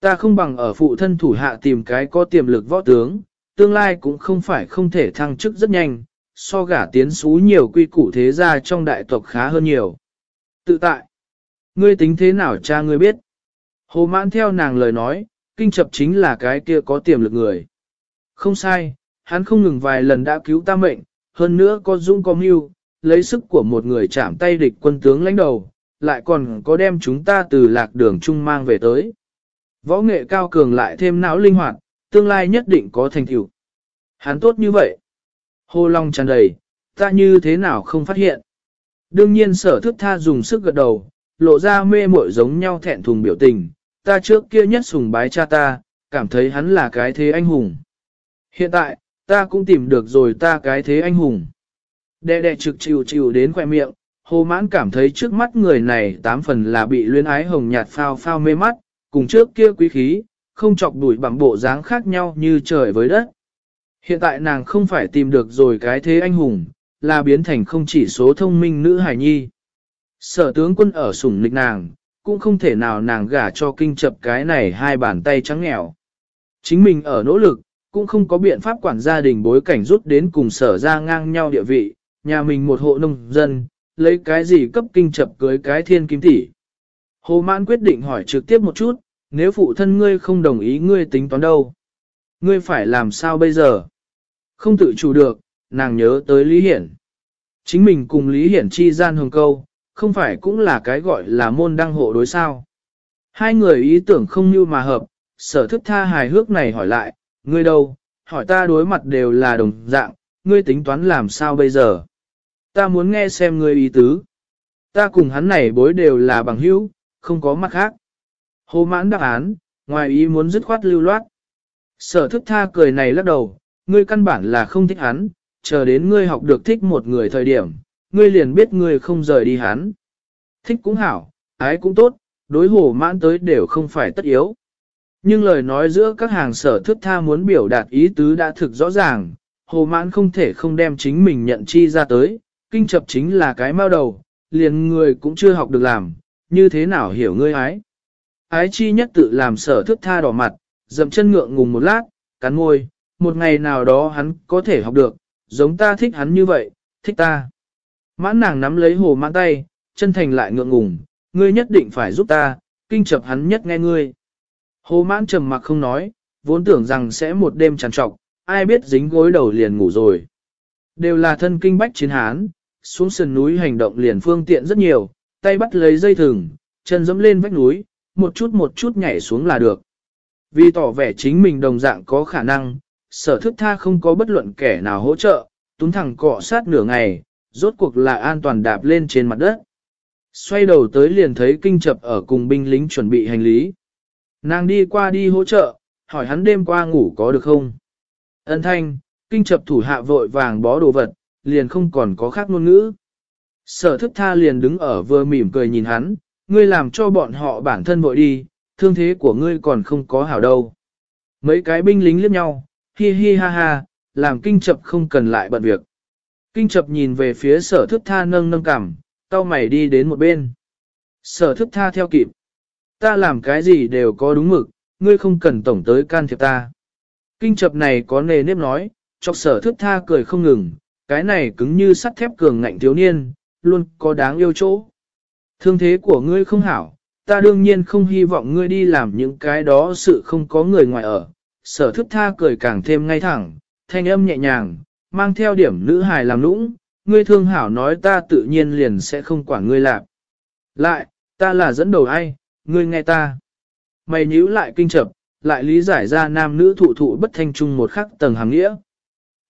Ta không bằng ở phụ thân thủ hạ tìm cái có tiềm lực võ tướng, tương lai cũng không phải không thể thăng chức rất nhanh, so gả tiến xú nhiều quy củ thế gia trong đại tộc khá hơn nhiều. Tự tại, ngươi tính thế nào cha ngươi biết? Hồ mãn theo nàng lời nói, kinh chập chính là cái kia có tiềm lực người. Không sai, hắn không ngừng vài lần đã cứu ta mệnh, hơn nữa có dung có mưu, lấy sức của một người chạm tay địch quân tướng lãnh đầu, lại còn có đem chúng ta từ lạc đường chung mang về tới. Võ nghệ cao cường lại thêm não linh hoạt, tương lai nhất định có thành tựu. Hắn tốt như vậy. Hồ Long tràn đầy, ta như thế nào không phát hiện. Đương nhiên sở thức tha dùng sức gật đầu, lộ ra mê muội giống nhau thẹn thùng biểu tình, ta trước kia nhất sùng bái cha ta, cảm thấy hắn là cái thế anh hùng. Hiện tại, ta cũng tìm được rồi ta cái thế anh hùng. Đè đè trực chịu chịu đến khoẻ miệng, hồ mãn cảm thấy trước mắt người này tám phần là bị luyến ái hồng nhạt phao phao mê mắt, cùng trước kia quý khí, không chọc đuổi bằng bộ dáng khác nhau như trời với đất. Hiện tại nàng không phải tìm được rồi cái thế anh hùng, là biến thành không chỉ số thông minh nữ hài nhi. Sở tướng quân ở sủng nịch nàng, cũng không thể nào nàng gả cho kinh chập cái này hai bàn tay trắng nghèo. Chính mình ở nỗ lực, cũng không có biện pháp quản gia đình bối cảnh rút đến cùng sở ra ngang nhau địa vị, nhà mình một hộ nông dân, lấy cái gì cấp kinh chập cưới cái thiên kim tỷ. Hồ Mãn quyết định hỏi trực tiếp một chút, nếu phụ thân ngươi không đồng ý ngươi tính toán đâu? Ngươi phải làm sao bây giờ? Không tự chủ được, nàng nhớ tới Lý Hiển. Chính mình cùng Lý Hiển chi gian hồng câu, không phải cũng là cái gọi là môn đăng hộ đối sao. Hai người ý tưởng không như mà hợp, sở thức tha hài hước này hỏi lại, ngươi đâu, hỏi ta đối mặt đều là đồng dạng, ngươi tính toán làm sao bây giờ. Ta muốn nghe xem ngươi ý tứ. Ta cùng hắn này bối đều là bằng hữu, không có mặt khác. Hồ mãn đáp án, ngoài ý muốn dứt khoát lưu loát. Sở thức tha cười này lắc đầu, ngươi căn bản là không thích hắn, chờ đến ngươi học được thích một người thời điểm, ngươi liền biết ngươi không rời đi hắn. Thích cũng hảo, ái cũng tốt, đối hồ mãn tới đều không phải tất yếu. Nhưng lời nói giữa các hàng sở thức tha muốn biểu đạt ý tứ đã thực rõ ràng, hồ mãn không thể không đem chính mình nhận chi ra tới, kinh chập chính là cái mao đầu, liền người cũng chưa học được làm, như thế nào hiểu ngươi ái. Ái chi nhất tự làm sở thức tha đỏ mặt, dậm chân ngượng ngùng một lát, cắn môi, một ngày nào đó hắn có thể học được, giống ta thích hắn như vậy, thích ta. Mãn nàng nắm lấy hồ mãn tay, chân thành lại ngượng ngùng, ngươi nhất định phải giúp ta, kinh chập hắn nhất nghe ngươi. Hồ mãn trầm mặc không nói, vốn tưởng rằng sẽ một đêm tràn trọc, ai biết dính gối đầu liền ngủ rồi. Đều là thân kinh bách chiến hán, xuống sườn núi hành động liền phương tiện rất nhiều, tay bắt lấy dây thừng, chân dẫm lên vách núi, một chút một chút nhảy xuống là được. Vì tỏ vẻ chính mình đồng dạng có khả năng, sở thức tha không có bất luận kẻ nào hỗ trợ, túng thẳng cọ sát nửa ngày, rốt cuộc là an toàn đạp lên trên mặt đất. Xoay đầu tới liền thấy kinh chập ở cùng binh lính chuẩn bị hành lý. Nàng đi qua đi hỗ trợ, hỏi hắn đêm qua ngủ có được không? Ân thanh, kinh chập thủ hạ vội vàng bó đồ vật, liền không còn có khác ngôn ngữ. Sở thức tha liền đứng ở vừa mỉm cười nhìn hắn, ngươi làm cho bọn họ bản thân vội đi, thương thế của ngươi còn không có hảo đâu. Mấy cái binh lính liếc nhau, hi hi ha ha, làm kinh chập không cần lại bận việc. Kinh chập nhìn về phía sở thức tha nâng nâng cằm, tao mày đi đến một bên. Sở thức tha theo kịp. Ta làm cái gì đều có đúng mực, ngươi không cần tổng tới can thiệp ta. Kinh chập này có nề nếp nói, chọc sở thức tha cười không ngừng, cái này cứng như sắt thép cường ngạnh thiếu niên, luôn có đáng yêu chỗ. Thương thế của ngươi không hảo, ta đương nhiên không hy vọng ngươi đi làm những cái đó sự không có người ngoài ở. Sở thức tha cười càng thêm ngay thẳng, thanh âm nhẹ nhàng, mang theo điểm nữ hài làm nũng, ngươi thương hảo nói ta tự nhiên liền sẽ không quản ngươi lạc. Lại, ta là dẫn đầu ai, ngươi nghe ta. Mày nhíu lại kinh chập, lại lý giải ra nam nữ thụ thụ bất thanh chung một khắc tầng hàng nghĩa.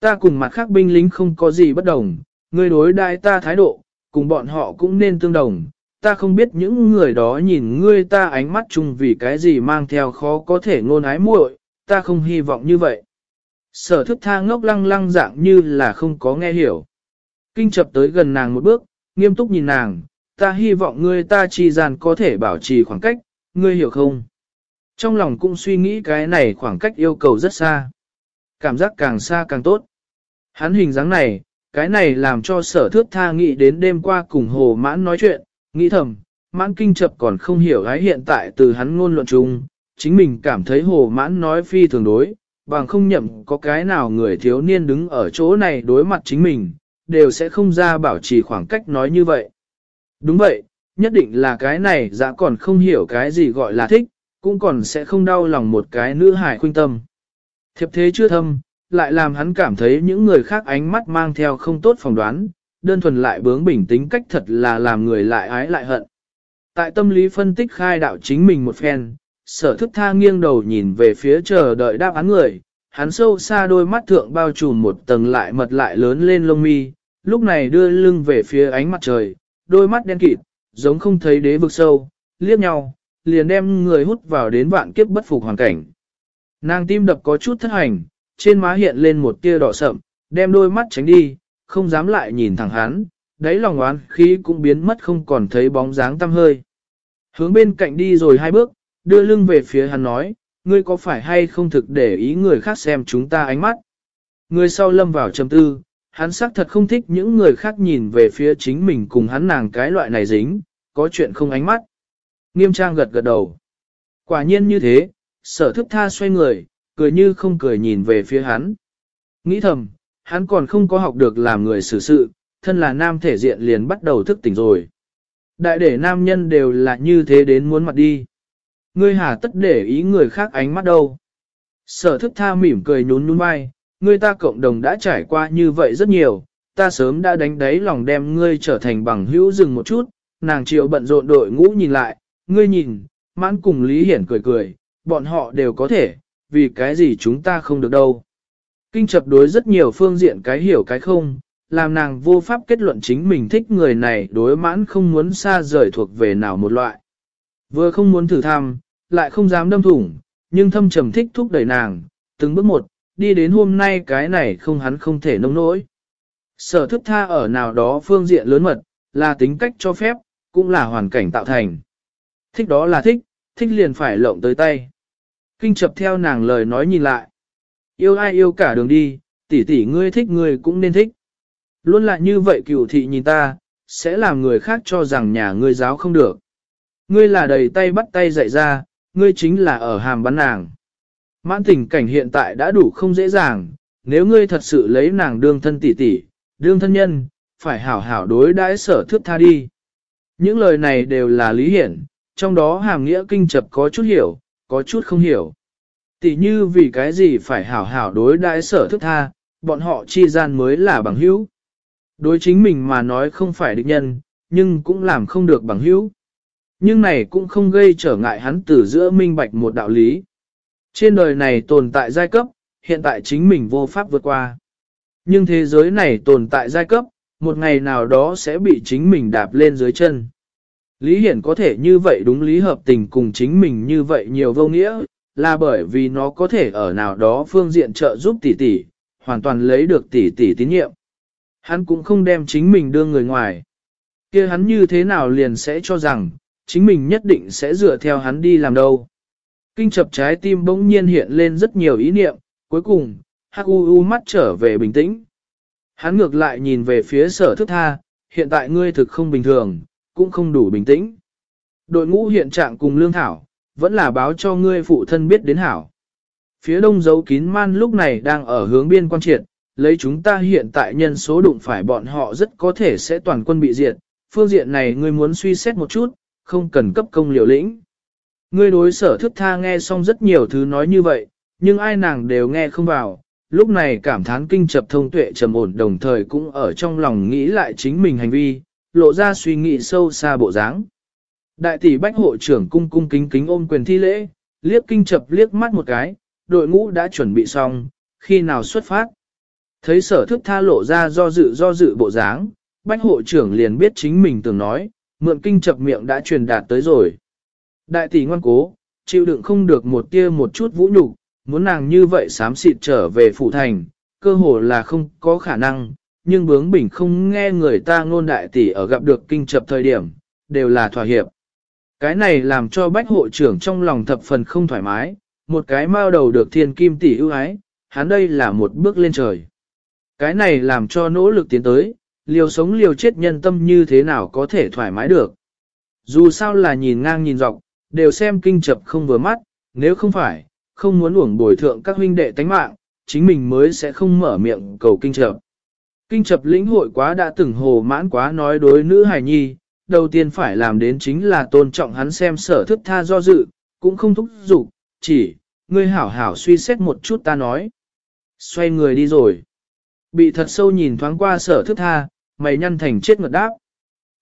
Ta cùng mặt khác binh lính không có gì bất đồng, ngươi đối đại ta thái độ, cùng bọn họ cũng nên tương đồng. Ta không biết những người đó nhìn ngươi ta ánh mắt chung vì cái gì mang theo khó có thể ngôn ái muội, ta không hy vọng như vậy. Sở thức tha ngốc lăng lăng dạng như là không có nghe hiểu. Kinh chập tới gần nàng một bước, nghiêm túc nhìn nàng, ta hy vọng ngươi ta chi dàn có thể bảo trì khoảng cách, ngươi hiểu không? Trong lòng cũng suy nghĩ cái này khoảng cách yêu cầu rất xa. Cảm giác càng xa càng tốt. Hắn hình dáng này, cái này làm cho sở thước tha nghĩ đến đêm qua cùng hồ mãn nói chuyện, nghĩ thầm, mãn kinh chập còn không hiểu gái hiện tại từ hắn ngôn luận chung, chính mình cảm thấy hồ mãn nói phi thường đối, bằng không nhậm có cái nào người thiếu niên đứng ở chỗ này đối mặt chính mình, đều sẽ không ra bảo trì khoảng cách nói như vậy. Đúng vậy, nhất định là cái này dã còn không hiểu cái gì gọi là thích, cũng còn sẽ không đau lòng một cái nữ hải khuynh tâm. Thiệp thế chưa thâm, lại làm hắn cảm thấy những người khác ánh mắt mang theo không tốt phỏng đoán, đơn thuần lại bướng bình tính cách thật là làm người lại ái lại hận. Tại tâm lý phân tích khai đạo chính mình một phen, sở thức tha nghiêng đầu nhìn về phía chờ đợi đáp án người, hắn sâu xa đôi mắt thượng bao trùm một tầng lại mật lại lớn lên lông mi, lúc này đưa lưng về phía ánh mặt trời, đôi mắt đen kịt, giống không thấy đế vực sâu, liếc nhau, liền đem người hút vào đến vạn kiếp bất phục hoàn cảnh. Nàng tim đập có chút thất hành, trên má hiện lên một tia đỏ sậm, đem đôi mắt tránh đi, không dám lại nhìn thẳng hắn, đáy lòng oán khí cũng biến mất không còn thấy bóng dáng tăm hơi. Hướng bên cạnh đi rồi hai bước, đưa lưng về phía hắn nói, ngươi có phải hay không thực để ý người khác xem chúng ta ánh mắt. Người sau lâm vào trầm tư, hắn xác thật không thích những người khác nhìn về phía chính mình cùng hắn nàng cái loại này dính, có chuyện không ánh mắt. Nghiêm trang gật gật đầu. Quả nhiên như thế, sở thức tha xoay người, cười như không cười nhìn về phía hắn. Nghĩ thầm, hắn còn không có học được làm người xử sự, thân là nam thể diện liền bắt đầu thức tỉnh rồi. Đại để nam nhân đều là như thế đến muốn mặt đi. Ngươi hà tất để ý người khác ánh mắt đâu. Sở thức tha mỉm cười nhún nhún vai, ngươi ta cộng đồng đã trải qua như vậy rất nhiều, ta sớm đã đánh đáy lòng đem ngươi trở thành bằng hữu dừng một chút, nàng chịu bận rộn đội ngũ nhìn lại, ngươi nhìn, mãn cùng Lý Hiển cười cười, bọn họ đều có thể, vì cái gì chúng ta không được đâu. Kinh chập đối rất nhiều phương diện cái hiểu cái không, làm nàng vô pháp kết luận chính mình thích người này đối mãn không muốn xa rời thuộc về nào một loại. Vừa không muốn thử thăm, lại không dám đâm thủng, nhưng thâm trầm thích thúc đẩy nàng, từng bước một, đi đến hôm nay cái này không hắn không thể nông nỗi. Sở thức tha ở nào đó phương diện lớn mật, là tính cách cho phép, cũng là hoàn cảnh tạo thành. Thích đó là thích, thích liền phải lộng tới tay. Kinh chập theo nàng lời nói nhìn lại. Yêu ai yêu cả đường đi, tỷ tỷ ngươi thích ngươi cũng nên thích. Luôn lại như vậy cửu thị nhìn ta, sẽ làm người khác cho rằng nhà ngươi giáo không được. Ngươi là đầy tay bắt tay dạy ra, ngươi chính là ở hàm bắn nàng. Mãn tình cảnh hiện tại đã đủ không dễ dàng, nếu ngươi thật sự lấy nàng đương thân tỷ tỷ, đương thân nhân, phải hảo hảo đối đãi sở thước tha đi. Những lời này đều là lý hiển, trong đó hàm nghĩa kinh chập có chút hiểu, có chút không hiểu. Tỷ như vì cái gì phải hảo hảo đối đãi sở thức tha, bọn họ chi gian mới là bằng hữu. Đối chính mình mà nói không phải địch nhân, nhưng cũng làm không được bằng hữu. Nhưng này cũng không gây trở ngại hắn từ giữa minh bạch một đạo lý. Trên đời này tồn tại giai cấp, hiện tại chính mình vô pháp vượt qua. Nhưng thế giới này tồn tại giai cấp, một ngày nào đó sẽ bị chính mình đạp lên dưới chân. Lý Hiển có thể như vậy đúng lý hợp tình cùng chính mình như vậy nhiều vô nghĩa, là bởi vì nó có thể ở nào đó phương diện trợ giúp tỷ tỷ, hoàn toàn lấy được tỷ tỷ tín nhiệm. Hắn cũng không đem chính mình đưa người ngoài. kia hắn như thế nào liền sẽ cho rằng, chính mình nhất định sẽ dựa theo hắn đi làm đâu. Kinh chập trái tim bỗng nhiên hiện lên rất nhiều ý niệm, cuối cùng, hắc u u mắt trở về bình tĩnh. Hắn ngược lại nhìn về phía sở thức tha, hiện tại ngươi thực không bình thường, cũng không đủ bình tĩnh. Đội ngũ hiện trạng cùng lương thảo, vẫn là báo cho ngươi phụ thân biết đến hảo. Phía đông dấu kín man lúc này đang ở hướng biên quan triệt, lấy chúng ta hiện tại nhân số đụng phải bọn họ rất có thể sẽ toàn quân bị diệt, phương diện này ngươi muốn suy xét một chút, không cần cấp công liều lĩnh. Ngươi đối sở thức tha nghe xong rất nhiều thứ nói như vậy, nhưng ai nàng đều nghe không vào, lúc này cảm thán kinh chập thông tuệ trầm ổn đồng thời cũng ở trong lòng nghĩ lại chính mình hành vi, lộ ra suy nghĩ sâu xa bộ dáng. Đại tỷ bách hộ trưởng cung cung kính kính ôm quyền thi lễ, liếc kinh chập liếc mắt một cái, đội ngũ đã chuẩn bị xong, khi nào xuất phát. Thấy sở thức tha lộ ra do dự do dự bộ dáng, bách hộ trưởng liền biết chính mình từng nói, mượn kinh chập miệng đã truyền đạt tới rồi. Đại tỷ ngoan cố, chịu đựng không được một tia một chút vũ nhục, muốn nàng như vậy xám xịt trở về phủ thành, cơ hồ là không có khả năng, nhưng bướng bỉnh không nghe người ta ngôn đại tỷ ở gặp được kinh chập thời điểm, đều là thỏa hiệp. Cái này làm cho bách hộ trưởng trong lòng thập phần không thoải mái, một cái mao đầu được thiên kim tỷ ưu ái, hắn đây là một bước lên trời. Cái này làm cho nỗ lực tiến tới, liều sống liều chết nhân tâm như thế nào có thể thoải mái được. Dù sao là nhìn ngang nhìn dọc, đều xem kinh chập không vừa mắt, nếu không phải, không muốn uổng bồi thượng các huynh đệ tánh mạng, chính mình mới sẽ không mở miệng cầu kinh chập. Kinh chập lĩnh hội quá đã từng hồ mãn quá nói đối nữ hài nhi, đầu tiên phải làm đến chính là tôn trọng hắn xem sở thức tha do dự, cũng không thúc giục, chỉ, ngươi hảo hảo suy xét một chút ta nói. Xoay người đi rồi. Bị thật sâu nhìn thoáng qua sở thức tha, mày nhăn thành chết ngật đáp.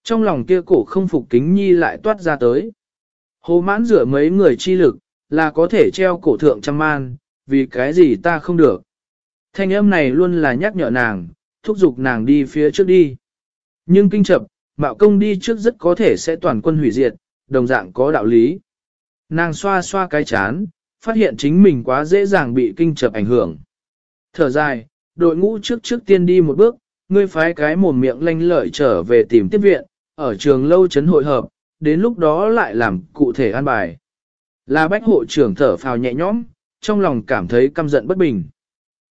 Trong lòng kia cổ không phục kính nhi lại toát ra tới. Hồ mãn rửa mấy người chi lực, là có thể treo cổ thượng trăm man, vì cái gì ta không được. Thanh âm này luôn là nhắc nhở nàng, thúc giục nàng đi phía trước đi. Nhưng kinh chập, mạo công đi trước rất có thể sẽ toàn quân hủy diệt, đồng dạng có đạo lý. Nàng xoa xoa cái chán, phát hiện chính mình quá dễ dàng bị kinh chập ảnh hưởng. Thở dài, đội ngũ trước trước tiên đi một bước, ngươi phái cái mồm miệng lanh lợi trở về tìm tiếp viện, ở trường lâu chấn hội hợp, đến lúc đó lại làm cụ thể an bài. Là bách hộ trưởng thở phào nhẹ nhõm, trong lòng cảm thấy căm giận bất bình.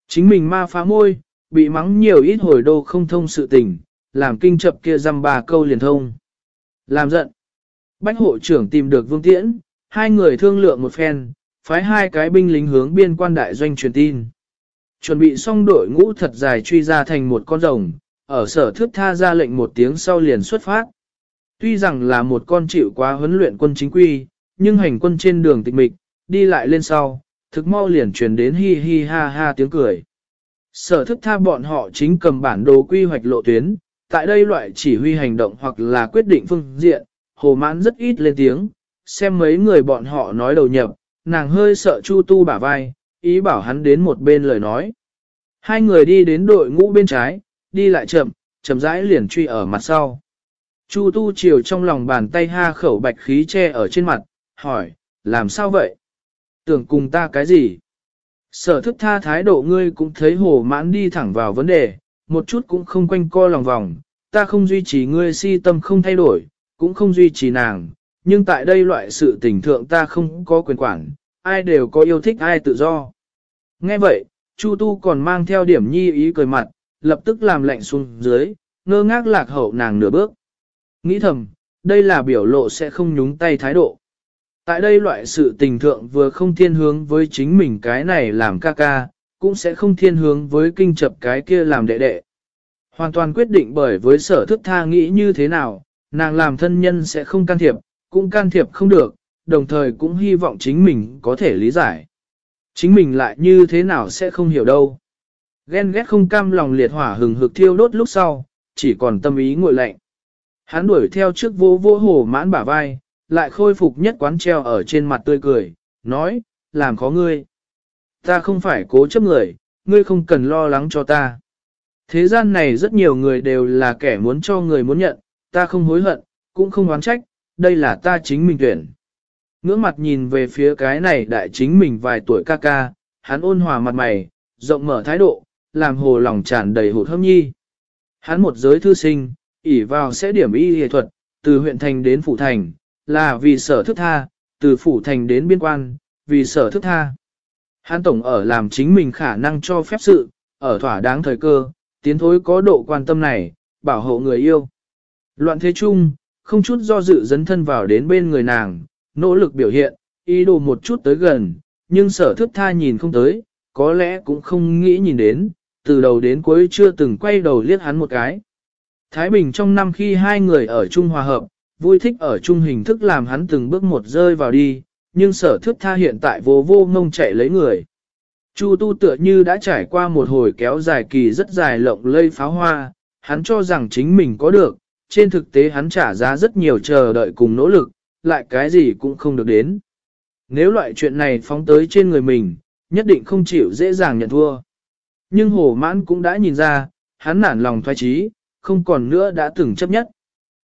Chính mình ma phá môi, bị mắng nhiều ít hồi đô không thông sự tình, làm kinh chập kia dăm ba câu liền thông. Làm giận. Bách hộ trưởng tìm được vương tiễn, hai người thương lượng một phen, phái hai cái binh lính hướng biên quan đại doanh truyền tin. Chuẩn bị xong đội ngũ thật dài truy ra thành một con rồng, ở sở thước tha ra lệnh một tiếng sau liền xuất phát. Tuy rằng là một con chịu quá huấn luyện quân chính quy, nhưng hành quân trên đường tịch mịch, đi lại lên sau, thực mau liền truyền đến hi hi ha ha tiếng cười. Sở thức tha bọn họ chính cầm bản đồ quy hoạch lộ tuyến, tại đây loại chỉ huy hành động hoặc là quyết định phương diện, hồ mãn rất ít lên tiếng, xem mấy người bọn họ nói đầu nhập, nàng hơi sợ Chu Tu bả vai, ý bảo hắn đến một bên lời nói. Hai người đi đến đội ngũ bên trái, đi lại chậm, chậm rãi liền truy ở mặt sau. Chu Tu chiều trong lòng bàn tay ha khẩu bạch khí che ở trên mặt, hỏi, làm sao vậy? Tưởng cùng ta cái gì? Sở thức tha thái độ ngươi cũng thấy hồ mãn đi thẳng vào vấn đề, một chút cũng không quanh co lòng vòng, ta không duy trì ngươi si tâm không thay đổi, cũng không duy trì nàng, nhưng tại đây loại sự tình thượng ta không có quyền quản, ai đều có yêu thích ai tự do. Nghe vậy, Chu Tu còn mang theo điểm nhi ý cười mặt, lập tức làm lạnh xuống dưới, ngơ ngác lạc hậu nàng nửa bước. Nghĩ thầm, đây là biểu lộ sẽ không nhúng tay thái độ. Tại đây loại sự tình thượng vừa không thiên hướng với chính mình cái này làm ca ca, cũng sẽ không thiên hướng với kinh chập cái kia làm đệ đệ. Hoàn toàn quyết định bởi với sở thức tha nghĩ như thế nào, nàng làm thân nhân sẽ không can thiệp, cũng can thiệp không được, đồng thời cũng hy vọng chính mình có thể lý giải. Chính mình lại như thế nào sẽ không hiểu đâu. Ghen ghét không cam lòng liệt hỏa hừng hực thiêu đốt lúc sau, chỉ còn tâm ý nguội lạnh. Hắn đuổi theo trước vô vô hổ mãn bả vai, lại khôi phục nhất quán treo ở trên mặt tươi cười, nói, làm khó ngươi. Ta không phải cố chấp người, ngươi không cần lo lắng cho ta. Thế gian này rất nhiều người đều là kẻ muốn cho người muốn nhận, ta không hối hận, cũng không oán trách, đây là ta chính mình tuyển. Ngưỡng mặt nhìn về phía cái này đại chính mình vài tuổi ca ca, hắn ôn hòa mặt mày, rộng mở thái độ, làm hồ lòng tràn đầy hụt hâm nhi. Hắn một giới thư sinh, ỉ vào sẽ điểm y hệ thuật, từ huyện thành đến phủ thành, là vì sở thức tha, từ phủ thành đến biên quan, vì sở thức tha. Hán tổng ở làm chính mình khả năng cho phép sự, ở thỏa đáng thời cơ, tiến thối có độ quan tâm này, bảo hộ người yêu. Loạn thế chung, không chút do dự dấn thân vào đến bên người nàng, nỗ lực biểu hiện, ý đồ một chút tới gần, nhưng sở thức tha nhìn không tới, có lẽ cũng không nghĩ nhìn đến, từ đầu đến cuối chưa từng quay đầu liếc hắn một cái. Thái Bình trong năm khi hai người ở chung hòa hợp, vui thích ở chung hình thức làm hắn từng bước một rơi vào đi, nhưng sở thước tha hiện tại vô vô ngông chạy lấy người. Chu tu tựa như đã trải qua một hồi kéo dài kỳ rất dài lộng lây pháo hoa, hắn cho rằng chính mình có được, trên thực tế hắn trả giá rất nhiều chờ đợi cùng nỗ lực, lại cái gì cũng không được đến. Nếu loại chuyện này phóng tới trên người mình, nhất định không chịu dễ dàng nhận thua. Nhưng hồ mãn cũng đã nhìn ra, hắn nản lòng thoái trí, không còn nữa đã từng chấp nhất.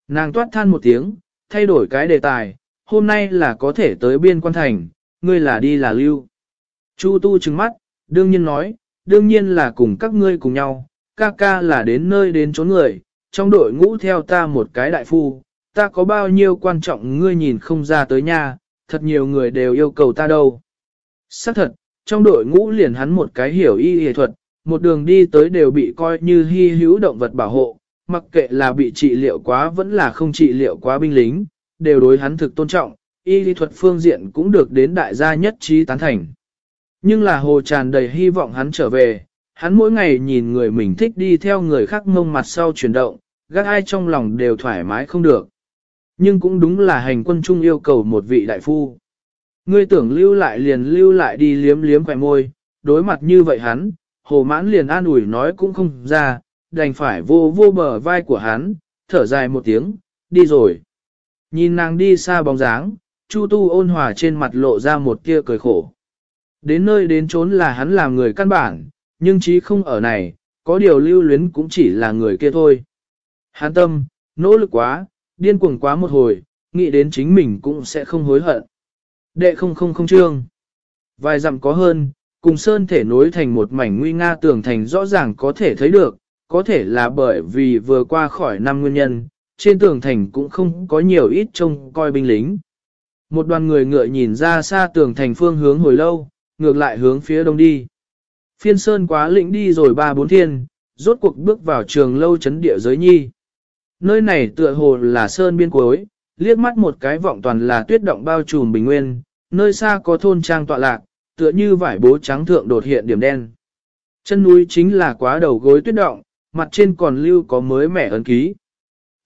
Nàng toát than một tiếng, thay đổi cái đề tài, hôm nay là có thể tới biên quan thành, ngươi là đi là lưu. Chu tu trừng mắt, đương nhiên nói, đương nhiên là cùng các ngươi cùng nhau, ca ca là đến nơi đến chỗ người, trong đội ngũ theo ta một cái đại phu, ta có bao nhiêu quan trọng ngươi nhìn không ra tới nha, thật nhiều người đều yêu cầu ta đâu. Xác thật, trong đội ngũ liền hắn một cái hiểu y y thuật, một đường đi tới đều bị coi như hy hữu động vật bảo hộ, mặc kệ là bị trị liệu quá vẫn là không trị liệu quá binh lính, đều đối hắn thực tôn trọng, y lý thuật phương diện cũng được đến đại gia nhất trí tán thành. Nhưng là hồ tràn đầy hy vọng hắn trở về, hắn mỗi ngày nhìn người mình thích đi theo người khác ngông mặt sau chuyển động, gác ai trong lòng đều thoải mái không được. Nhưng cũng đúng là hành quân chung yêu cầu một vị đại phu. Ngươi tưởng lưu lại liền lưu lại đi liếm liếm khỏe môi, đối mặt như vậy hắn, hồ mãn liền an ủi nói cũng không ra, đành phải vô vô bờ vai của hắn, thở dài một tiếng, đi rồi. Nhìn nàng đi xa bóng dáng, Chu Tu ôn hòa trên mặt lộ ra một tia cười khổ. Đến nơi đến trốn là hắn làm người căn bản, nhưng chí không ở này, có điều lưu luyến cũng chỉ là người kia thôi. Hắn tâm, nỗ lực quá, điên cuồng quá một hồi, nghĩ đến chính mình cũng sẽ không hối hận. Đệ không không không trương. Vài dặm có hơn, cùng sơn thể nối thành một mảnh nguy nga tường thành rõ ràng có thể thấy được, có thể là bởi vì vừa qua khỏi năm nguyên nhân, trên tường thành cũng không có nhiều ít trông coi binh lính. Một đoàn người ngựa nhìn ra xa tường thành phương hướng hồi lâu, ngược lại hướng phía đông đi. Phiên sơn quá lĩnh đi rồi ba bốn thiên, rốt cuộc bước vào trường lâu chấn địa giới nhi. Nơi này tựa hồ là sơn biên cuối, liếc mắt một cái vọng toàn là tuyết động bao trùm bình nguyên, nơi xa có thôn trang tọa lạc, tựa như vải bố trắng thượng đột hiện điểm đen. Chân núi chính là quá đầu gối tuyết động, mặt trên còn lưu có mới mẻ ấn ký.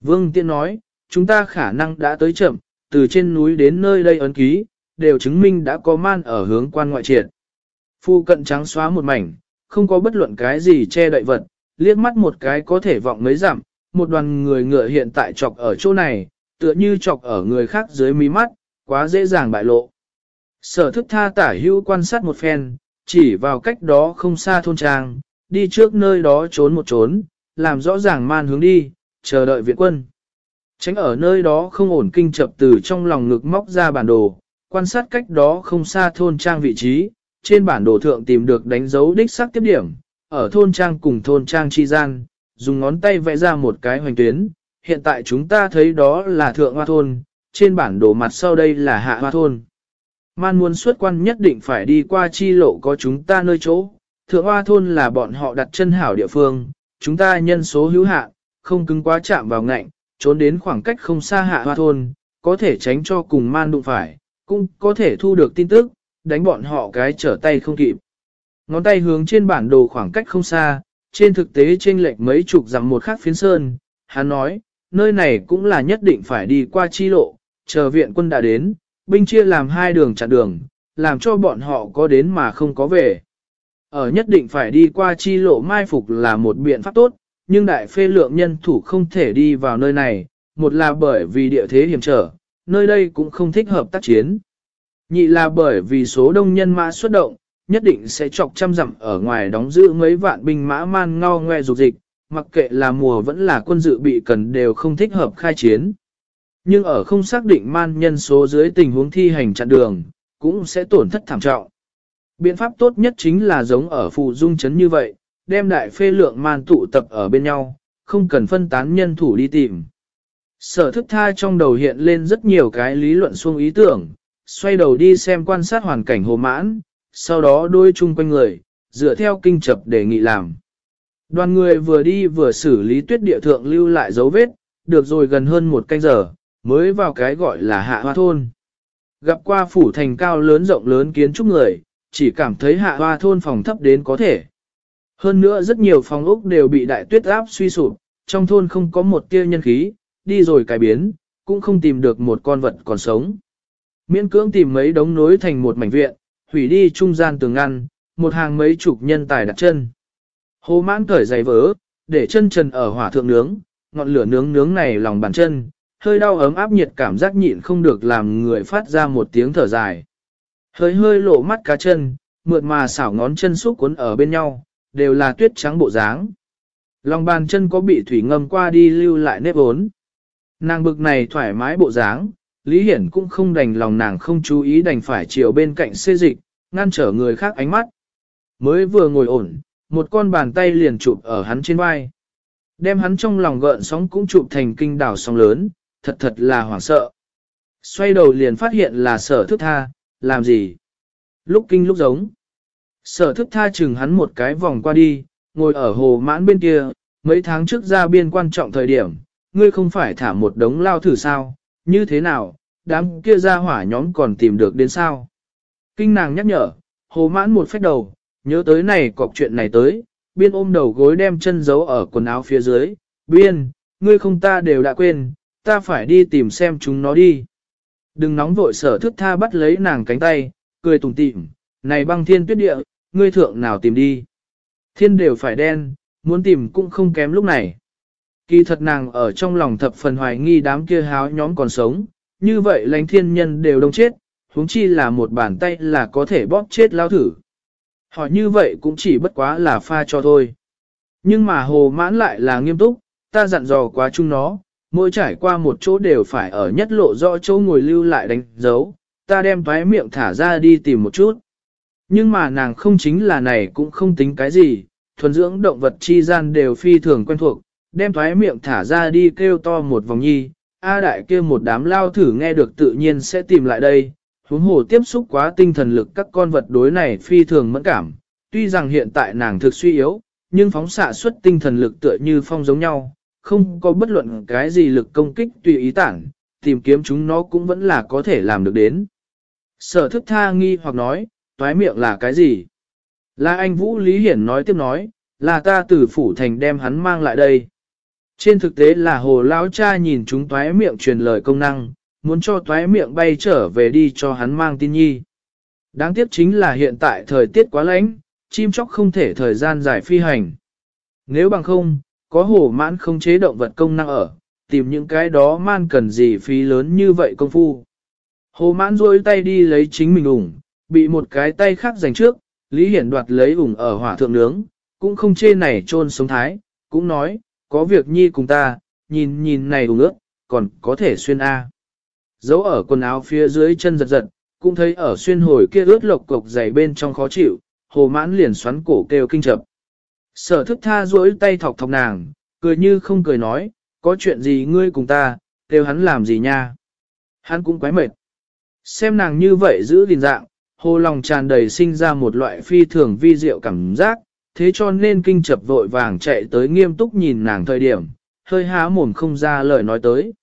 Vương Tiễn nói, chúng ta khả năng đã tới chậm, từ trên núi đến nơi đây ấn ký, đều chứng minh đã có man ở hướng quan ngoại triệt. Phu cận trắng xóa một mảnh, không có bất luận cái gì che đậy vật, liếc mắt một cái có thể vọng mấy dặm, một đoàn người ngựa hiện tại chọc ở chỗ này, tựa như chọc ở người khác dưới mí mắt, quá dễ dàng bại lộ. Sở thức tha tả hữu quan sát một phen, chỉ vào cách đó không xa thôn trang, đi trước nơi đó trốn một trốn, làm rõ ràng man hướng đi, chờ đợi viện quân. Tránh ở nơi đó không ổn kinh chập từ trong lòng ngực móc ra bản đồ, quan sát cách đó không xa thôn trang vị trí, trên bản đồ thượng tìm được đánh dấu đích xác tiếp điểm, ở thôn trang cùng thôn trang chi gian, dùng ngón tay vẽ ra một cái hoành tuyến, hiện tại chúng ta thấy đó là thượng hoa thôn, trên bản đồ mặt sau đây là hạ hoa thôn. Man muốn xuất quan nhất định phải đi qua chi lộ có chúng ta nơi chỗ, thượng hoa thôn là bọn họ đặt chân hảo địa phương, chúng ta nhân số hữu hạn, không cứng quá chạm vào ngạnh, trốn đến khoảng cách không xa hạ hoa thôn, có thể tránh cho cùng man đụng phải, cũng có thể thu được tin tức, đánh bọn họ cái trở tay không kịp. Ngón tay hướng trên bản đồ khoảng cách không xa, trên thực tế trên lệch mấy chục dặm một khắc phiến sơn, hắn nói, nơi này cũng là nhất định phải đi qua chi lộ, chờ viện quân đã đến, binh chia làm hai đường chặn đường, làm cho bọn họ có đến mà không có về. Ở nhất định phải đi qua chi lộ mai phục là một biện pháp tốt, nhưng đại phê lượng nhân thủ không thể đi vào nơi này, một là bởi vì địa thế hiểm trở, nơi đây cũng không thích hợp tác chiến. Nhị là bởi vì số đông nhân mã xuất động, nhất định sẽ chọc trăm dặm ở ngoài đóng giữ mấy vạn binh mã man ngao ngoe dục dịch, mặc kệ là mùa vẫn là quân dự bị cần đều không thích hợp khai chiến. Nhưng ở không xác định man nhân số dưới tình huống thi hành chặn đường, cũng sẽ tổn thất thảm trọng. Biện pháp tốt nhất chính là giống ở phụ dung chấn như vậy, đem đại phê lượng man tụ tập ở bên nhau, không cần phân tán nhân thủ đi tìm. Sở thức tha trong đầu hiện lên rất nhiều cái lý luận xuông ý tưởng, xoay đầu đi xem quan sát hoàn cảnh hồ mãn, sau đó đôi chung quanh người, dựa theo kinh chập đề nghị làm. Đoàn người vừa đi vừa xử lý tuyết địa thượng lưu lại dấu vết, được rồi gần hơn một canh giờ, mới vào cái gọi là hạ hoa thôn. Gặp qua phủ thành cao lớn rộng lớn kiến trúc người, chỉ cảm thấy hạ hoa thôn phòng thấp đến có thể. Hơn nữa rất nhiều phòng ốc đều bị đại tuyết áp suy sụp, trong thôn không có một tia nhân khí, đi rồi cải biến, cũng không tìm được một con vật còn sống. Miễn cưỡng tìm mấy đống nối thành một mảnh viện, hủy đi trung gian tường ngăn, một hàng mấy chục nhân tài đặt chân. Hồ mãn cởi giày vỡ, để chân trần ở hỏa thượng nướng, ngọn lửa nướng nướng này lòng bàn chân, hơi đau ấm áp nhiệt cảm giác nhịn không được làm người phát ra một tiếng thở dài. Hơi hơi lộ mắt cá chân, mượt mà xảo ngón chân xúc cuốn ở bên nhau, đều là tuyết trắng bộ dáng. Lòng bàn chân có bị thủy ngâm qua đi lưu lại nếp ốn. Nàng bực này thoải mái bộ dáng, Lý Hiển cũng không đành lòng nàng không chú ý đành phải chiều bên cạnh xê dịch, ngăn trở người khác ánh mắt. Mới vừa ngồi ổn, một con bàn tay liền chụp ở hắn trên vai. Đem hắn trong lòng gợn sóng cũng chụp thành kinh đảo sóng lớn, thật thật là hoảng sợ. Xoay đầu liền phát hiện là sở thức tha, làm gì? Lúc kinh lúc giống. Sở thức tha chừng hắn một cái vòng qua đi, ngồi ở hồ mãn bên kia, mấy tháng trước ra biên quan trọng thời điểm, ngươi không phải thả một đống lao thử sao, như thế nào, đám kia ra hỏa nhóm còn tìm được đến sao. Kinh nàng nhắc nhở, hồ mãn một phép đầu, nhớ tới này cọc chuyện này tới, biên ôm đầu gối đem chân giấu ở quần áo phía dưới, biên, ngươi không ta đều đã quên, ta phải đi tìm xem chúng nó đi. Đừng nóng vội sở thức tha bắt lấy nàng cánh tay, cười tùng tịm, này băng thiên tuyết địa, ngươi thượng nào tìm đi. Thiên đều phải đen, muốn tìm cũng không kém lúc này. Kỳ thật nàng ở trong lòng thập phần hoài nghi đám kia háo nhóm còn sống, như vậy lãnh thiên nhân đều đông chết, huống chi là một bàn tay là có thể bóp chết lao thử. Hỏi như vậy cũng chỉ bất quá là pha cho thôi. Nhưng mà hồ mãn lại là nghiêm túc, ta dặn dò quá chung nó, mỗi trải qua một chỗ đều phải ở nhất lộ rõ chỗ ngồi lưu lại đánh dấu, ta đem thoái miệng thả ra đi tìm một chút. Nhưng mà nàng không chính là này cũng không tính cái gì, thuần dưỡng động vật chi gian đều phi thường quen thuộc, đem thoái miệng thả ra đi kêu to một vòng nhi, A đại kêu một đám lao thử nghe được tự nhiên sẽ tìm lại đây, huống hồ tiếp xúc quá tinh thần lực các con vật đối này phi thường mẫn cảm, tuy rằng hiện tại nàng thực suy yếu, nhưng phóng xạ xuất tinh thần lực tựa như phong giống nhau, không có bất luận cái gì lực công kích tùy ý tản, tìm kiếm chúng nó cũng vẫn là có thể làm được đến. Sở thức tha nghi hoặc nói, toái miệng là cái gì? Là anh Vũ Lý Hiển nói tiếp nói, là ta từ phủ thành đem hắn mang lại đây. Trên thực tế là hồ lão cha nhìn chúng toái miệng truyền lời công năng, muốn cho toái miệng bay trở về đi cho hắn mang tin nhi. Đáng tiếc chính là hiện tại thời tiết quá lạnh, chim chóc không thể thời gian dài phi hành. Nếu bằng không, có hồ mãn không chế động vật công năng ở, tìm những cái đó man cần gì phí lớn như vậy công phu. Hồ mãn rôi tay đi lấy chính mình ủng, bị một cái tay khác giành trước, Lý Hiển đoạt lấy ủng ở hỏa thượng nướng, cũng không chê này trôn sống thái, cũng nói, có việc nhi cùng ta, nhìn nhìn này ủng ước, còn có thể xuyên A. Giấu ở quần áo phía dưới chân giật giật, cũng thấy ở xuyên hồi kia ướt lộc cục dày bên trong khó chịu, hồ mãn liền xoắn cổ kêu kinh chập. Sở thức tha duỗi tay thọc thọc nàng, cười như không cười nói, có chuyện gì ngươi cùng ta, kêu hắn làm gì nha. Hắn cũng quái mệt. Xem nàng như vậy giữ gìn dạng, hồ lòng tràn đầy sinh ra một loại phi thường vi diệu cảm giác, thế cho nên kinh chập vội vàng chạy tới nghiêm túc nhìn nàng thời điểm, hơi há mồm không ra lời nói tới.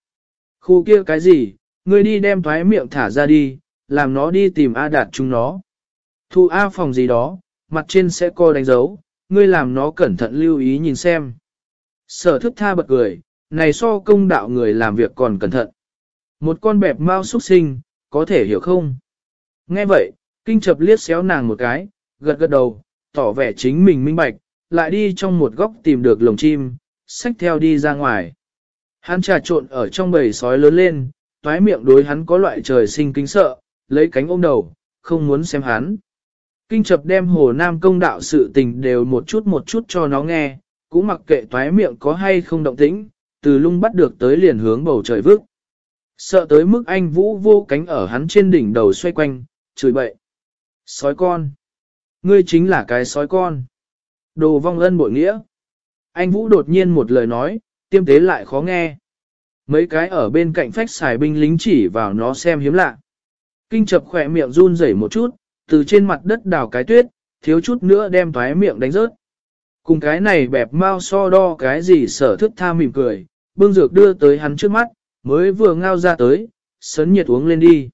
Khu kia cái gì, ngươi đi đem thoái miệng thả ra đi, làm nó đi tìm A đạt chúng nó. Thu A phòng gì đó, mặt trên sẽ coi đánh dấu, ngươi làm nó cẩn thận lưu ý nhìn xem. Sở thức tha bật cười, này so công đạo người làm việc còn cẩn thận. Một con bẹp mau xuất sinh, có thể hiểu không? Nghe vậy, kinh chập liếc xéo nàng một cái, gật gật đầu, tỏ vẻ chính mình minh bạch, lại đi trong một góc tìm được lồng chim, xách theo đi ra ngoài. Hắn trà trộn ở trong bầy sói lớn lên, toái miệng đối hắn có loại trời sinh kính sợ, lấy cánh ôm đầu, không muốn xem hắn. Kinh chập đem hồ nam công đạo sự tình đều một chút một chút cho nó nghe, cũng mặc kệ toái miệng có hay không động tĩnh, từ lung bắt được tới liền hướng bầu trời vước. Sợ tới mức anh vũ vô cánh ở hắn trên đỉnh đầu xoay quanh, chửi bậy. Sói con. Ngươi chính là cái sói con. Đồ vong ân bội nghĩa. Anh Vũ đột nhiên một lời nói, tiêm tế lại khó nghe. Mấy cái ở bên cạnh phách xài binh lính chỉ vào nó xem hiếm lạ. Kinh chập khỏe miệng run rẩy một chút, từ trên mặt đất đào cái tuyết, thiếu chút nữa đem thoái miệng đánh rớt. Cùng cái này bẹp mau so đo cái gì sở thức tha mỉm cười, bưng dược đưa tới hắn trước mắt, mới vừa ngao ra tới, sấn nhiệt uống lên đi.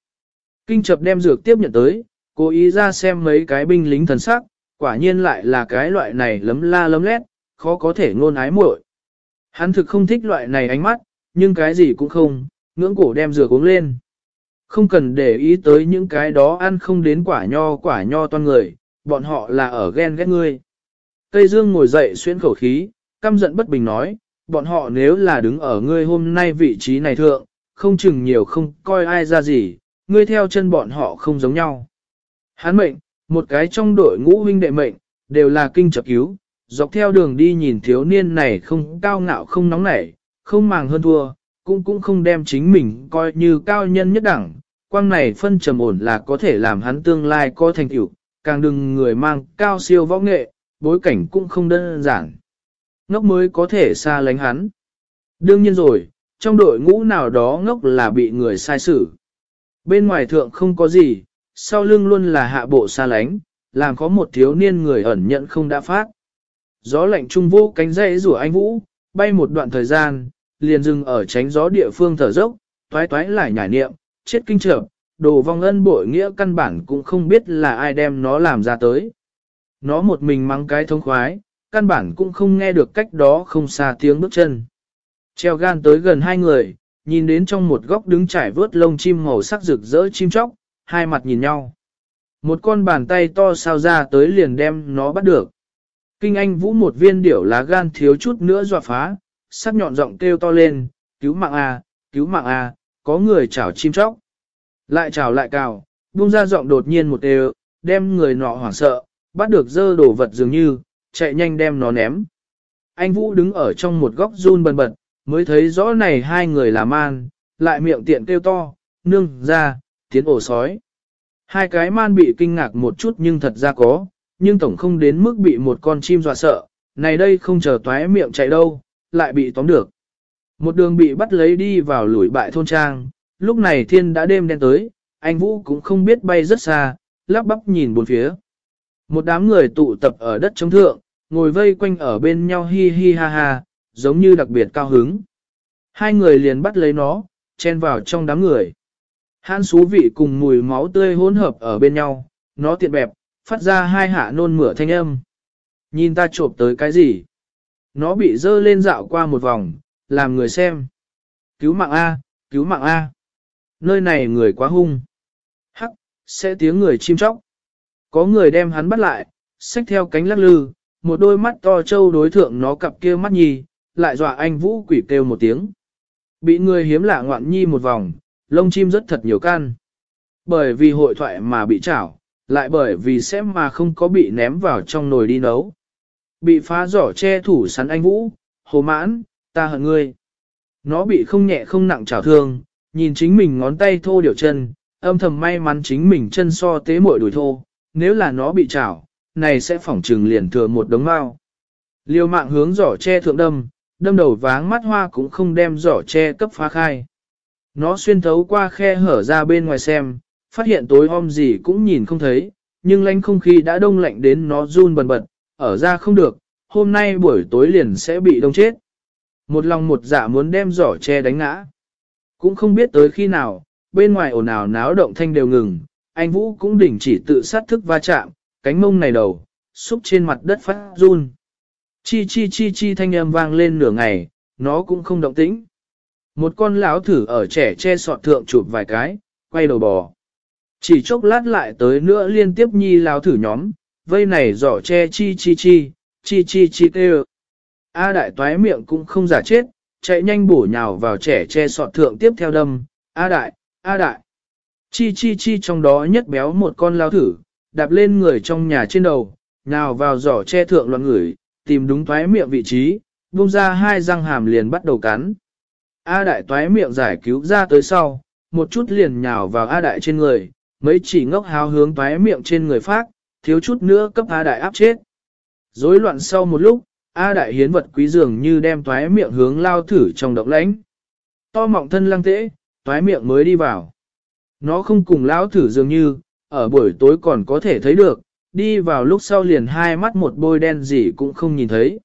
Kinh chập đem dược tiếp nhận tới, cố ý ra xem mấy cái binh lính thần sắc, quả nhiên lại là cái loại này lấm la lấm lét, khó có thể ngôn ái muội. Hắn thực không thích loại này ánh mắt, nhưng cái gì cũng không, ngưỡng cổ đem rửa uống lên. Không cần để ý tới những cái đó ăn không đến quả nho quả nho toan người, bọn họ là ở ghen ghét ngươi. Tây Dương ngồi dậy xuyên khẩu khí, căm giận bất bình nói, bọn họ nếu là đứng ở ngươi hôm nay vị trí này thượng, không chừng nhiều không coi ai ra gì, ngươi theo chân bọn họ không giống nhau. Hán mệnh, một cái trong đội ngũ huynh đệ mệnh, đều là kinh chập cứu, dọc theo đường đi nhìn thiếu niên này không cao ngạo không nóng nảy, không màng hơn thua, cũng cũng không đem chính mình coi như cao nhân nhất đẳng. Quang này phân trầm ổn là có thể làm hắn tương lai có thành tựu, càng đừng người mang cao siêu võ nghệ, bối cảnh cũng không đơn giản. Ngốc mới có thể xa lánh hắn. Đương nhiên rồi, trong đội ngũ nào đó ngốc là bị người sai xử. Bên ngoài thượng không có gì, sau lưng luôn là hạ bộ xa lánh, làm có một thiếu niên người ẩn nhận không đã phát. Gió lạnh trung vô cánh dây rủa anh Vũ, bay một đoạn thời gian, liền dừng ở tránh gió địa phương thở dốc, toái toái lại nhảy niệm, chết kinh trợ, đồ vong ân bội nghĩa căn bản cũng không biết là ai đem nó làm ra tới. Nó một mình mắng cái thông khoái, căn bản cũng không nghe được cách đó không xa tiếng bước chân. Treo gan tới gần hai người, nhìn đến trong một góc đứng trải vớt lông chim màu sắc rực rỡ chim chóc, hai mặt nhìn nhau. Một con bàn tay to sao ra tới liền đem nó bắt được. Kinh anh vũ một viên điểu lá gan thiếu chút nữa dọa phá, sắc nhọn giọng kêu to lên, cứu mạng à, cứu mạng à, có người chảo chim chóc. Lại chảo lại cào, buông ra giọng đột nhiên một đều, đem người nọ hoảng sợ, bắt được dơ đổ vật dường như, chạy nhanh đem nó ném. Anh Vũ đứng ở trong một góc run bần bật, mới thấy rõ này hai người là man, lại miệng tiện kêu to, nương ra, tiến ổ sói. Hai cái man bị kinh ngạc một chút nhưng thật ra có, nhưng tổng không đến mức bị một con chim dọa sợ, này đây không chờ toái miệng chạy đâu, lại bị tóm được. Một đường bị bắt lấy đi vào lủi bại thôn trang, lúc này thiên đã đêm đen tới, anh Vũ cũng không biết bay rất xa, lắp bắp nhìn bốn phía. Một đám người tụ tập ở đất trống thượng, ngồi vây quanh ở bên nhau hi hi ha ha, giống như đặc biệt cao hứng. Hai người liền bắt lấy nó, chen vào trong đám người. Hãn xú vị cùng mùi máu tươi hỗn hợp ở bên nhau, nó tiện bẹp, phát ra hai hạ nôn mửa thanh âm. Nhìn ta trộm tới cái gì? Nó bị dơ lên dạo qua một vòng, làm người xem. Cứu mạng A, cứu mạng A. Nơi này người quá hung. Hắc, sẽ tiếng người chim chóc. Có người đem hắn bắt lại, xách theo cánh lắc lư, một đôi mắt to trâu đối thượng nó cặp kia mắt nhì, lại dọa anh vũ quỷ kêu một tiếng. Bị người hiếm lạ ngoạn nhi một vòng, lông chim rất thật nhiều can. Bởi vì hội thoại mà bị chảo, lại bởi vì sẽ mà không có bị ném vào trong nồi đi nấu. Bị phá giỏ che thủ sắn anh Vũ, hồ mãn, ta hận ngươi. Nó bị không nhẹ không nặng chảo thương, nhìn chính mình ngón tay thô điều chân, âm thầm may mắn chính mình chân so tế mội đùi thô, nếu là nó bị chảo, này sẽ phỏng trừng liền thừa một đống mau. Liêu mạng hướng giỏ che thượng đâm, đâm đầu váng mắt hoa cũng không đem giỏ che cấp phá khai. Nó xuyên thấu qua khe hở ra bên ngoài xem, phát hiện tối om gì cũng nhìn không thấy, nhưng lánh không khí đã đông lạnh đến nó run bần bật, ở ra không được, hôm nay buổi tối liền sẽ bị đông chết. Một lòng một dạ muốn đem giỏ che đánh ngã. Cũng không biết tới khi nào, bên ngoài ồn ào náo động thanh đều ngừng, anh Vũ cũng đình chỉ tự sát thức va chạm, cánh mông này đầu, xúc trên mặt đất phát run. Chi chi chi chi thanh âm vang lên nửa ngày, nó cũng không động tĩnh. Một con lão thử ở trẻ che sọt thượng chụp vài cái, quay đầu bò. Chỉ chốc lát lại tới nữa liên tiếp nhi lão thử nhóm, vây này giỏ che chi chi chi, chi chi chi tê A đại toái miệng cũng không giả chết, chạy nhanh bổ nhào vào trẻ che sọt thượng tiếp theo đâm, A đại, A đại. Chi chi chi trong đó nhất béo một con lao thử, đạp lên người trong nhà trên đầu, nhào vào giỏ che thượng loạn ngửi, tìm đúng toái miệng vị trí, buông ra hai răng hàm liền bắt đầu cắn. A đại toái miệng giải cứu ra tới sau, một chút liền nhào vào A đại trên người, mấy chỉ ngốc háo hướng toái miệng trên người phát, thiếu chút nữa cấp A đại áp chết. Rối loạn sau một lúc, A đại hiến vật quý dường như đem toái miệng hướng lao thử trong động lãnh. To mọng thân lăng tễ, toái miệng mới đi vào. Nó không cùng lao thử dường như, ở buổi tối còn có thể thấy được, đi vào lúc sau liền hai mắt một bôi đen gì cũng không nhìn thấy.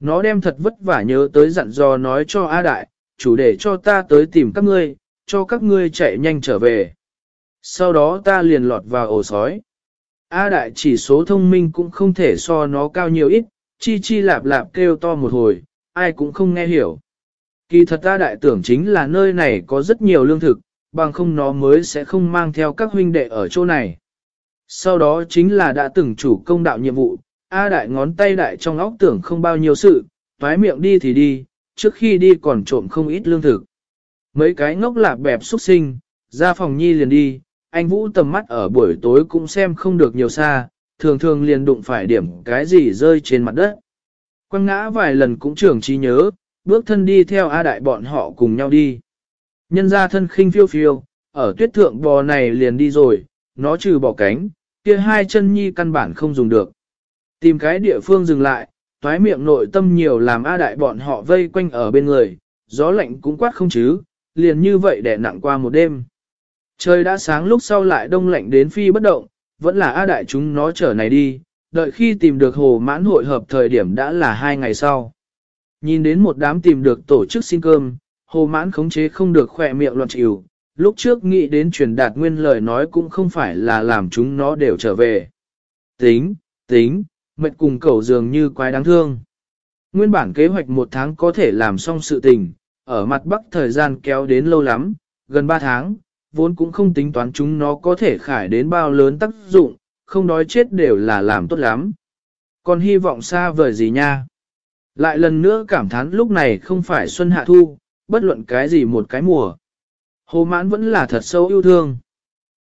Nó đem thật vất vả nhớ tới dặn dò nói cho A Đại, chủ để cho ta tới tìm các ngươi, cho các ngươi chạy nhanh trở về. Sau đó ta liền lọt vào ổ sói. A Đại chỉ số thông minh cũng không thể so nó cao nhiều ít, chi chi lạp lạp kêu to một hồi, ai cũng không nghe hiểu. Kỳ thật A Đại tưởng chính là nơi này có rất nhiều lương thực, bằng không nó mới sẽ không mang theo các huynh đệ ở chỗ này. Sau đó chính là đã từng chủ công đạo nhiệm vụ, A đại ngón tay đại trong óc tưởng không bao nhiêu sự, toái miệng đi thì đi, trước khi đi còn trộm không ít lương thực. Mấy cái ngốc lạc bẹp xuất sinh, ra phòng nhi liền đi, anh Vũ tầm mắt ở buổi tối cũng xem không được nhiều xa, thường thường liền đụng phải điểm cái gì rơi trên mặt đất. Quăng ngã vài lần cũng trưởng trí nhớ, bước thân đi theo A đại bọn họ cùng nhau đi. Nhân ra thân khinh phiêu phiêu, ở tuyết thượng bò này liền đi rồi, nó trừ bỏ cánh, kia hai chân nhi căn bản không dùng được. Tìm cái địa phương dừng lại, toái miệng nội tâm nhiều làm A đại bọn họ vây quanh ở bên người, gió lạnh cũng quát không chứ, liền như vậy để nặng qua một đêm. Trời đã sáng lúc sau lại đông lạnh đến phi bất động, vẫn là A đại chúng nó trở này đi, đợi khi tìm được hồ mãn hội hợp thời điểm đã là hai ngày sau. Nhìn đến một đám tìm được tổ chức xin cơm, hồ mãn khống chế không được khỏe miệng loạn chịu, lúc trước nghĩ đến truyền đạt nguyên lời nói cũng không phải là làm chúng nó đều trở về. Tính, tính, mệt cùng cẩu dường như quái đáng thương. Nguyên bản kế hoạch một tháng có thể làm xong sự tình, ở mặt bắc thời gian kéo đến lâu lắm, gần 3 tháng, vốn cũng không tính toán chúng nó có thể khải đến bao lớn tác dụng, không đói chết đều là làm tốt lắm. Còn hy vọng xa vời gì nha? Lại lần nữa cảm thán lúc này không phải xuân hạ thu, bất luận cái gì một cái mùa. Hồ mãn vẫn là thật sâu yêu thương.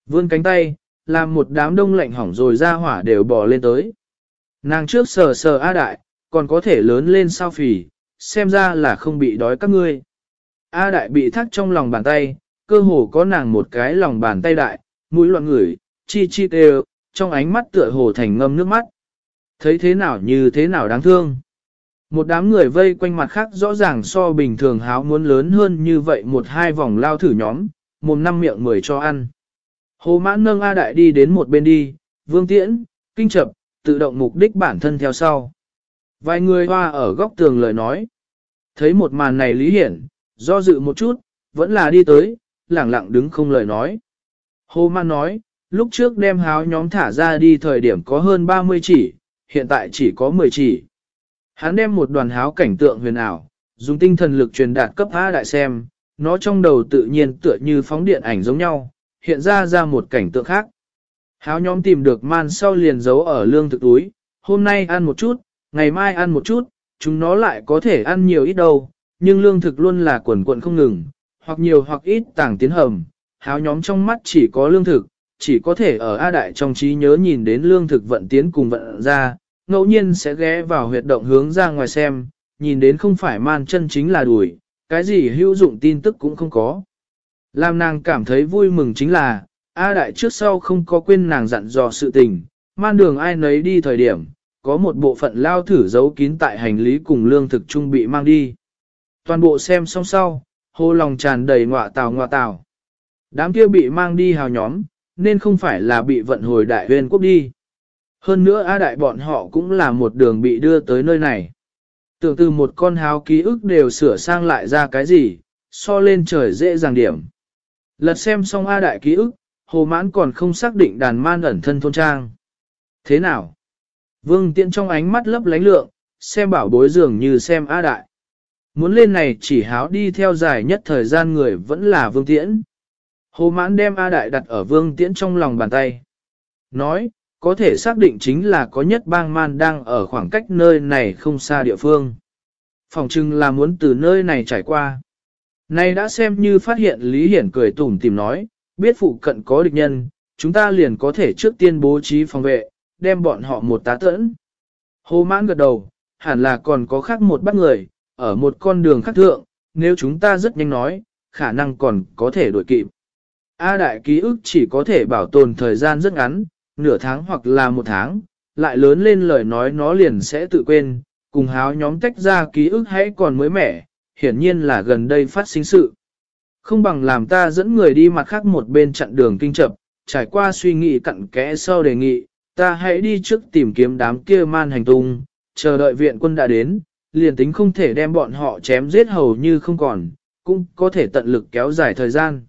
Vươn cánh tay, làm một đám đông lạnh hỏng rồi ra hỏa đều bò lên tới. Nàng trước sờ sờ A đại, còn có thể lớn lên sao phì, xem ra là không bị đói các ngươi. A đại bị thắt trong lòng bàn tay, cơ hồ có nàng một cái lòng bàn tay đại, mũi loạn ngửi, chi chi đều, trong ánh mắt tựa hồ thành ngâm nước mắt. Thấy thế nào như thế nào đáng thương. Một đám người vây quanh mặt khác rõ ràng so bình thường háo muốn lớn hơn như vậy một hai vòng lao thử nhóm, mồm năm miệng mười cho ăn. Hồ mãn nâng A đại đi đến một bên đi, vương tiễn, kinh chập, tự động mục đích bản thân theo sau. Vài người hoa ở góc tường lời nói. Thấy một màn này lý hiển, do dự một chút, vẫn là đi tới, lẳng lặng đứng không lời nói. Hồ Man nói, lúc trước đem háo nhóm thả ra đi thời điểm có hơn 30 chỉ, hiện tại chỉ có 10 chỉ. Hắn đem một đoàn háo cảnh tượng huyền ảo, dùng tinh thần lực truyền đạt cấp A đại xem, nó trong đầu tự nhiên tựa như phóng điện ảnh giống nhau, hiện ra ra một cảnh tượng khác. Háo nhóm tìm được man sau liền giấu ở lương thực túi, hôm nay ăn một chút, ngày mai ăn một chút, chúng nó lại có thể ăn nhiều ít đâu, nhưng lương thực luôn là quần quận không ngừng, hoặc nhiều hoặc ít tàng tiến hầm, háo nhóm trong mắt chỉ có lương thực, chỉ có thể ở A Đại trong trí nhớ nhìn đến lương thực vận tiến cùng vận ra, ngẫu nhiên sẽ ghé vào huyệt động hướng ra ngoài xem, nhìn đến không phải man chân chính là đuổi, cái gì hữu dụng tin tức cũng không có. Làm nàng cảm thấy vui mừng chính là, A Đại trước sau không có quên nàng dặn dò sự tình, man đường ai nấy đi thời điểm, có một bộ phận lao thử giấu kín tại hành lý cùng lương thực trung bị mang đi. Toàn bộ xem xong sau, hô lòng tràn đầy ngọa tào ngọa tào. Đám kia bị mang đi hào nhóm, nên không phải là bị vận hồi đại huyên quốc đi. Hơn nữa A đại bọn họ cũng là một đường bị đưa tới nơi này. Tưởng từ một con háo ký ức đều sửa sang lại ra cái gì, so lên trời dễ dàng điểm. Lật xem xong A đại ký ức, hồ mãn còn không xác định đàn man ẩn thân thôn trang. Thế nào? Vương tiện trong ánh mắt lấp lánh lượng, xem bảo bối dường như xem A đại. Muốn lên này chỉ háo đi theo dài nhất thời gian người vẫn là vương tiễn. Hồ mãn đem A đại đặt ở vương tiễn trong lòng bàn tay. Nói, có thể xác định chính là có nhất bang man đang ở khoảng cách nơi này không xa địa phương. Phòng trưng là muốn từ nơi này trải qua. Này đã xem như phát hiện Lý Hiển cười tủm tìm nói, biết phụ cận có địch nhân, chúng ta liền có thể trước tiên bố trí phòng vệ, đem bọn họ một tá tẫn. Hồ mãn gật đầu, hẳn là còn có khác một bắt người, ở một con đường khác thượng, nếu chúng ta rất nhanh nói, khả năng còn có thể đổi kịp. A đại ký ức chỉ có thể bảo tồn thời gian rất ngắn, nửa tháng hoặc là một tháng, lại lớn lên lời nói nó liền sẽ tự quên, cùng háo nhóm tách ra ký ức hãy còn mới mẻ, hiển nhiên là gần đây phát sinh sự. Không bằng làm ta dẫn người đi mặt khác một bên chặn đường kinh chập, trải qua suy nghĩ cặn kẽ sau đề nghị, ta hãy đi trước tìm kiếm đám kia man hành tung, chờ đợi viện quân đã đến, liền tính không thể đem bọn họ chém giết hầu như không còn, cũng có thể tận lực kéo dài thời gian.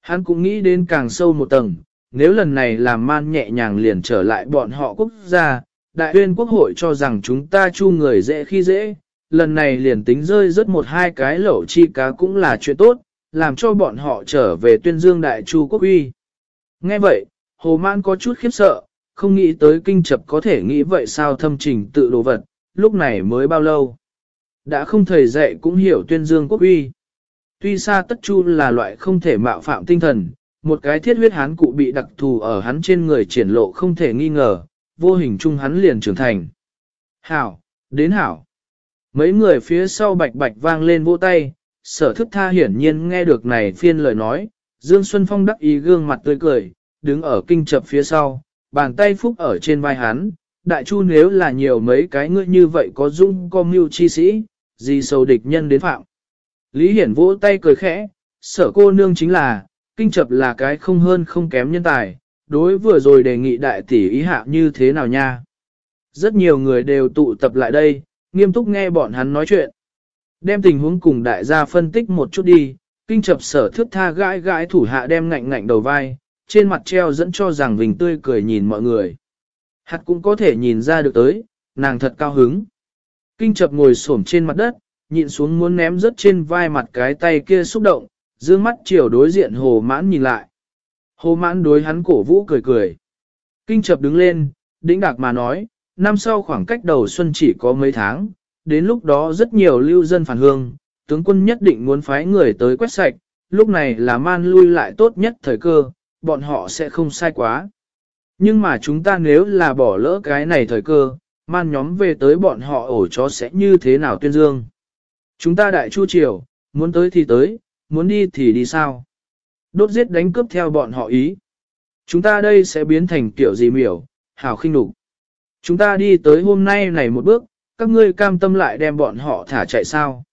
Hắn cũng nghĩ đến càng sâu một tầng, nếu lần này làm man nhẹ nhàng liền trở lại bọn họ quốc gia, đại huyên quốc hội cho rằng chúng ta chu người dễ khi dễ, lần này liền tính rơi rớt một hai cái lẩu chi cá cũng là chuyện tốt, làm cho bọn họ trở về tuyên dương đại chu quốc uy. Nghe vậy, Hồ Man có chút khiếp sợ, không nghĩ tới kinh chập có thể nghĩ vậy sao thâm trình tự đồ vật, lúc này mới bao lâu. Đã không thầy dạy cũng hiểu tuyên dương quốc uy. Tuy xa tất chu là loại không thể mạo phạm tinh thần, một cái thiết huyết hán cụ bị đặc thù ở hắn trên người triển lộ không thể nghi ngờ, vô hình chung hắn liền trưởng thành. Hảo, đến hảo. Mấy người phía sau bạch bạch vang lên vỗ tay, sở thức tha hiển nhiên nghe được này phiên lời nói, Dương Xuân Phong đắc ý gương mặt tươi cười, đứng ở kinh chập phía sau, bàn tay phúc ở trên vai hắn, đại chu nếu là nhiều mấy cái ngươi như vậy có dung có mưu chi sĩ, gì sầu địch nhân đến phạm. Lý Hiển vỗ tay cười khẽ, sở cô nương chính là, kinh chập là cái không hơn không kém nhân tài, đối vừa rồi đề nghị đại tỷ ý hạ như thế nào nha. Rất nhiều người đều tụ tập lại đây, nghiêm túc nghe bọn hắn nói chuyện. Đem tình huống cùng đại gia phân tích một chút đi, kinh chập sở thước tha gãi gãi thủ hạ đem ngạnh ngạnh đầu vai, trên mặt treo dẫn cho rằng vình tươi cười nhìn mọi người. Hạt cũng có thể nhìn ra được tới, nàng thật cao hứng. Kinh chập ngồi xổm trên mặt đất, nhịn xuống muốn ném rớt trên vai mặt cái tay kia xúc động, dương mắt chiều đối diện hồ mãn nhìn lại. Hồ mãn đối hắn cổ vũ cười cười. Kinh chập đứng lên, đĩnh đạc mà nói, năm sau khoảng cách đầu xuân chỉ có mấy tháng, đến lúc đó rất nhiều lưu dân phản hương, tướng quân nhất định muốn phái người tới quét sạch, lúc này là man lui lại tốt nhất thời cơ, bọn họ sẽ không sai quá. Nhưng mà chúng ta nếu là bỏ lỡ cái này thời cơ, man nhóm về tới bọn họ ổ chó sẽ như thế nào tuyên dương. Chúng ta đại chu triều, muốn tới thì tới, muốn đi thì đi sao. Đốt giết đánh cướp theo bọn họ ý. Chúng ta đây sẽ biến thành kiểu gì miểu, hào khinh nục. Chúng ta đi tới hôm nay này một bước, các ngươi cam tâm lại đem bọn họ thả chạy sao.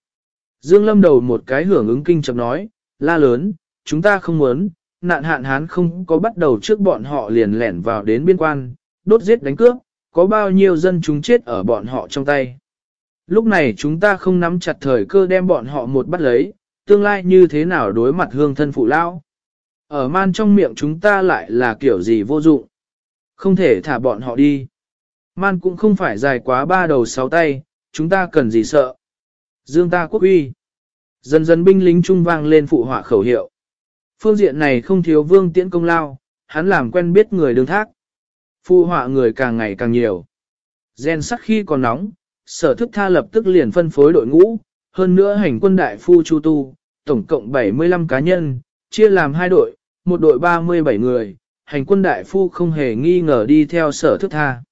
Dương Lâm đầu một cái hưởng ứng kinh chậm nói, la lớn, chúng ta không muốn, nạn hạn hán không có bắt đầu trước bọn họ liền lẻn vào đến biên quan, đốt giết đánh cướp, có bao nhiêu dân chúng chết ở bọn họ trong tay. Lúc này chúng ta không nắm chặt thời cơ đem bọn họ một bắt lấy, tương lai như thế nào đối mặt hương thân phụ lao. Ở man trong miệng chúng ta lại là kiểu gì vô dụng. Không thể thả bọn họ đi. Man cũng không phải dài quá ba đầu sáu tay, chúng ta cần gì sợ. Dương ta quốc uy. Dần dần binh lính trung vang lên phụ họa khẩu hiệu. Phương diện này không thiếu vương tiễn công lao, hắn làm quen biết người đương thác. Phụ họa người càng ngày càng nhiều. Gen sắc khi còn nóng, sở thức tha lập tức liền phân phối đội ngũ, hơn nữa hành quân đại phu chu tu, tổng cộng 75 cá nhân, chia làm hai đội, một đội 37 người, hành quân đại phu không hề nghi ngờ đi theo sở thức tha.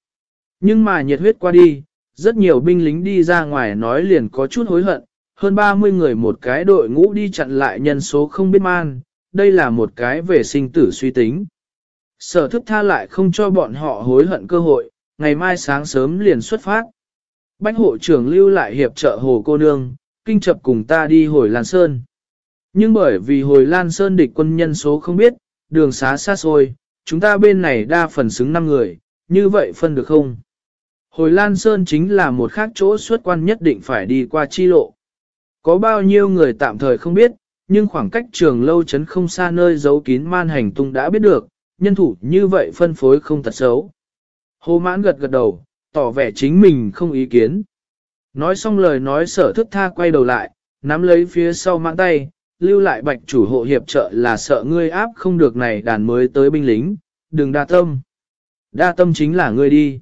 Nhưng mà nhiệt huyết qua đi, rất nhiều binh lính đi ra ngoài nói liền có chút hối hận, hơn 30 người một cái đội ngũ đi chặn lại nhân số không biết man, đây là một cái về sinh tử suy tính. Sở thức tha lại không cho bọn họ hối hận cơ hội, ngày mai sáng sớm liền xuất phát. Bách hộ trưởng lưu lại hiệp trợ hồ cô nương, kinh chập cùng ta đi hồi Lan Sơn. Nhưng bởi vì hồi Lan Sơn địch quân nhân số không biết, đường xá xa xôi, chúng ta bên này đa phần xứng 5 người, như vậy phân được không? Hồi Lan Sơn chính là một khác chỗ xuất quan nhất định phải đi qua chi lộ. Có bao nhiêu người tạm thời không biết, nhưng khoảng cách trường lâu chấn không xa nơi giấu kín man hành tung đã biết được, nhân thủ như vậy phân phối không thật xấu. Hồ mãn gật gật đầu, tỏ vẻ chính mình không ý kiến. Nói xong lời nói sở thức tha quay đầu lại, nắm lấy phía sau mãn tay, lưu lại bạch chủ hộ hiệp trợ là sợ ngươi áp không được này đàn mới tới binh lính, đừng đa tâm. Đa tâm chính là ngươi đi.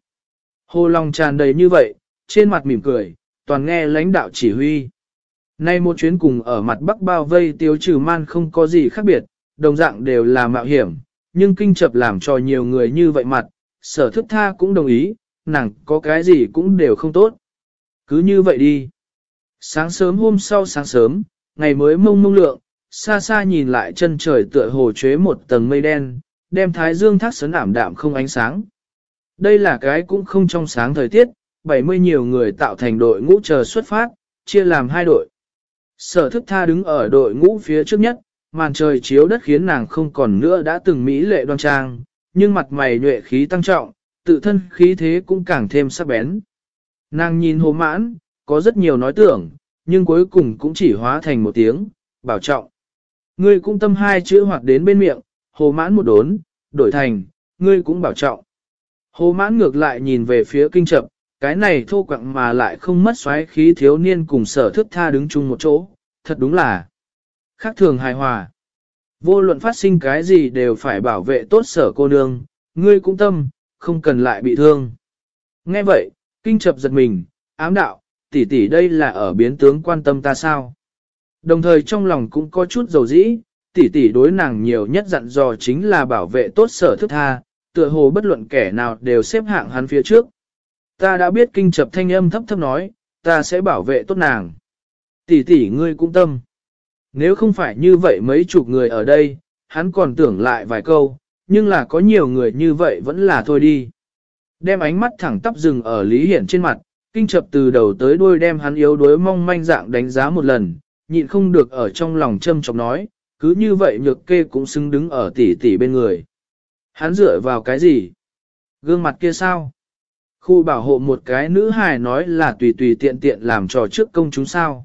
Hồ lòng tràn đầy như vậy, trên mặt mỉm cười, toàn nghe lãnh đạo chỉ huy. Nay một chuyến cùng ở mặt bắc bao vây tiêu trừ man không có gì khác biệt, đồng dạng đều là mạo hiểm, nhưng kinh chập làm cho nhiều người như vậy mặt, sở thức tha cũng đồng ý, nàng có cái gì cũng đều không tốt. Cứ như vậy đi. Sáng sớm hôm sau sáng sớm, ngày mới mông mông lượng, xa xa nhìn lại chân trời tựa hồ chế một tầng mây đen, đem thái dương thác sấn ảm đạm không ánh sáng. Đây là cái cũng không trong sáng thời tiết, 70 nhiều người tạo thành đội ngũ chờ xuất phát, chia làm hai đội. Sở thức tha đứng ở đội ngũ phía trước nhất, màn trời chiếu đất khiến nàng không còn nữa đã từng mỹ lệ đoan trang, nhưng mặt mày nhuệ khí tăng trọng, tự thân khí thế cũng càng thêm sắc bén. Nàng nhìn hồ mãn, có rất nhiều nói tưởng, nhưng cuối cùng cũng chỉ hóa thành một tiếng, bảo trọng. Ngươi cũng tâm hai chữ hoạt đến bên miệng, hồ mãn một đốn, đổi thành, ngươi cũng bảo trọng. Hồ mãn ngược lại nhìn về phía kinh chậm, cái này thô quặng mà lại không mất xoáy khí thiếu niên cùng sở thức tha đứng chung một chỗ, thật đúng là khác thường hài hòa. Vô luận phát sinh cái gì đều phải bảo vệ tốt sở cô nương, ngươi cũng tâm, không cần lại bị thương. Nghe vậy, kinh chập giật mình, ám đạo, tỷ tỷ đây là ở biến tướng quan tâm ta sao. Đồng thời trong lòng cũng có chút dầu dĩ, tỷ tỷ đối nàng nhiều nhất dặn dò chính là bảo vệ tốt sở thức tha, tựa hồ bất luận kẻ nào đều xếp hạng hắn phía trước. Ta đã biết kinh chập thanh âm thấp thấp nói, ta sẽ bảo vệ tốt nàng. Tỷ tỷ ngươi cũng tâm. Nếu không phải như vậy mấy chục người ở đây, hắn còn tưởng lại vài câu, nhưng là có nhiều người như vậy vẫn là thôi đi. Đem ánh mắt thẳng tắp rừng ở Lý Hiển trên mặt, kinh chập từ đầu tới đuôi đem hắn yếu đuối mong manh dạng đánh giá một lần, nhịn không được ở trong lòng châm chọc nói, cứ như vậy nhược kê cũng xứng đứng ở tỷ tỷ bên người. Hắn dựa vào cái gì? Gương mặt kia sao? Khu bảo hộ một cái nữ hài nói là tùy tùy tiện tiện làm trò trước công chúng sao.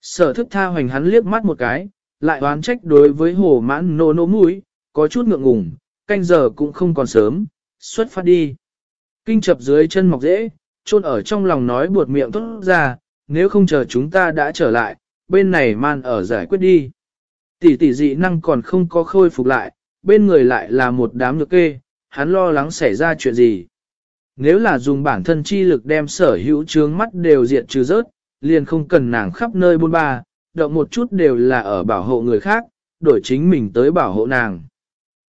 Sở thức tha hoành hắn liếc mắt một cái, lại oán trách đối với hồ mãn nô nô mũi, có chút ngượng ngùng, canh giờ cũng không còn sớm, xuất phát đi. Kinh chập dưới chân mọc dễ, chôn ở trong lòng nói buột miệng tốt ra, nếu không chờ chúng ta đã trở lại, bên này man ở giải quyết đi. Tỷ tỷ dị năng còn không có khôi phục lại, bên người lại là một đám nhược kê, hắn lo lắng xảy ra chuyện gì. Nếu là dùng bản thân chi lực đem sở hữu trướng mắt đều diệt trừ rớt, liền không cần nàng khắp nơi bôn ba, động một chút đều là ở bảo hộ người khác, đổi chính mình tới bảo hộ nàng.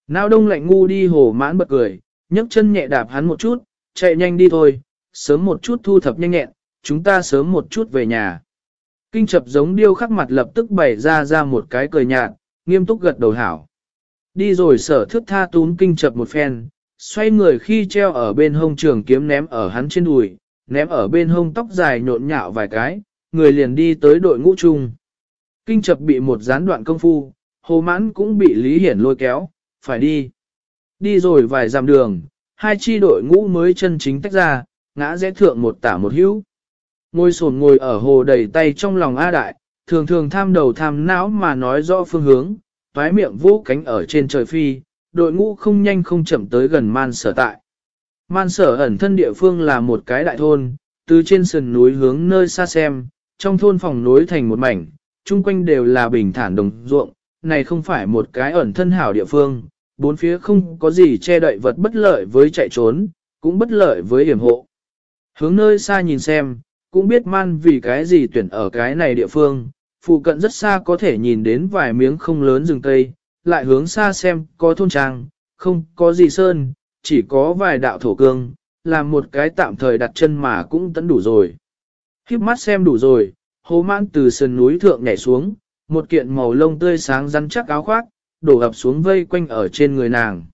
Nào đông lạnh ngu đi hồ mãn bật cười, nhấc chân nhẹ đạp hắn một chút, chạy nhanh đi thôi, sớm một chút thu thập nhanh nhẹn, chúng ta sớm một chút về nhà. Kinh chập giống điêu khắc mặt lập tức bày ra ra một cái cười nhạt, nghiêm túc gật đầu hảo. Đi rồi sở thước tha tún kinh chập một phen, xoay người khi treo ở bên hông trường kiếm ném ở hắn trên đùi, ném ở bên hông tóc dài nhộn nhạo vài cái, người liền đi tới đội ngũ chung. Kinh chập bị một gián đoạn công phu, hồ mãn cũng bị Lý Hiển lôi kéo, phải đi. Đi rồi vài dặm đường, hai chi đội ngũ mới chân chính tách ra, ngã rẽ thượng một tả một hữu. Ngồi sồn ngồi ở hồ đầy tay trong lòng A Đại, thường thường tham đầu tham não mà nói rõ phương hướng, toái miệng vũ cánh ở trên trời phi, đội ngũ không nhanh không chậm tới gần man sở tại. Man sở ẩn thân địa phương là một cái đại thôn, từ trên sườn núi hướng nơi xa xem, trong thôn phòng núi thành một mảnh, chung quanh đều là bình thản đồng ruộng, này không phải một cái ẩn thân hảo địa phương, bốn phía không có gì che đậy vật bất lợi với chạy trốn, cũng bất lợi với hiểm hộ. Hướng nơi xa nhìn xem, cũng biết man vì cái gì tuyển ở cái này địa phương, phụ cận rất xa có thể nhìn đến vài miếng không lớn rừng cây, lại hướng xa xem có thôn trang, không có gì sơn, chỉ có vài đạo thổ cương, làm một cái tạm thời đặt chân mà cũng tẫn đủ rồi. Khiếp mắt xem đủ rồi, hồ mãn từ sườn núi thượng nhảy xuống, một kiện màu lông tươi sáng rắn chắc áo khoác, đổ ập xuống vây quanh ở trên người nàng.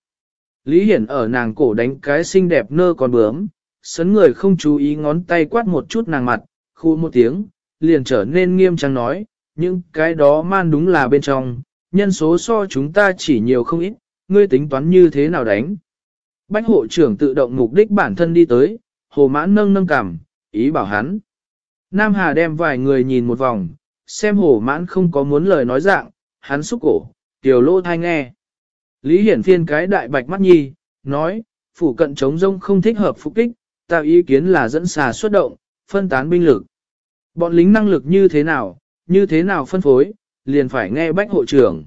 Lý Hiển ở nàng cổ đánh cái xinh đẹp nơ còn bướm, sấn người không chú ý ngón tay quát một chút nàng mặt, khu một tiếng, liền trở nên nghiêm trang nói, những cái đó man đúng là bên trong, nhân số so chúng ta chỉ nhiều không ít, ngươi tính toán như thế nào đánh. Bách hộ trưởng tự động mục đích bản thân đi tới, hồ mãn nâng nâng cảm, ý bảo hắn. Nam Hà đem vài người nhìn một vòng, xem hồ mãn không có muốn lời nói dạng, hắn xúc cổ, tiểu lô thai nghe. Lý Hiển phiên cái đại bạch mắt nhi, nói, phủ cận chống rông không thích hợp phục kích, tạo ý kiến là dẫn xà xuất động, phân tán binh lực. Bọn lính năng lực như thế nào, như thế nào phân phối, liền phải nghe bách hộ trưởng.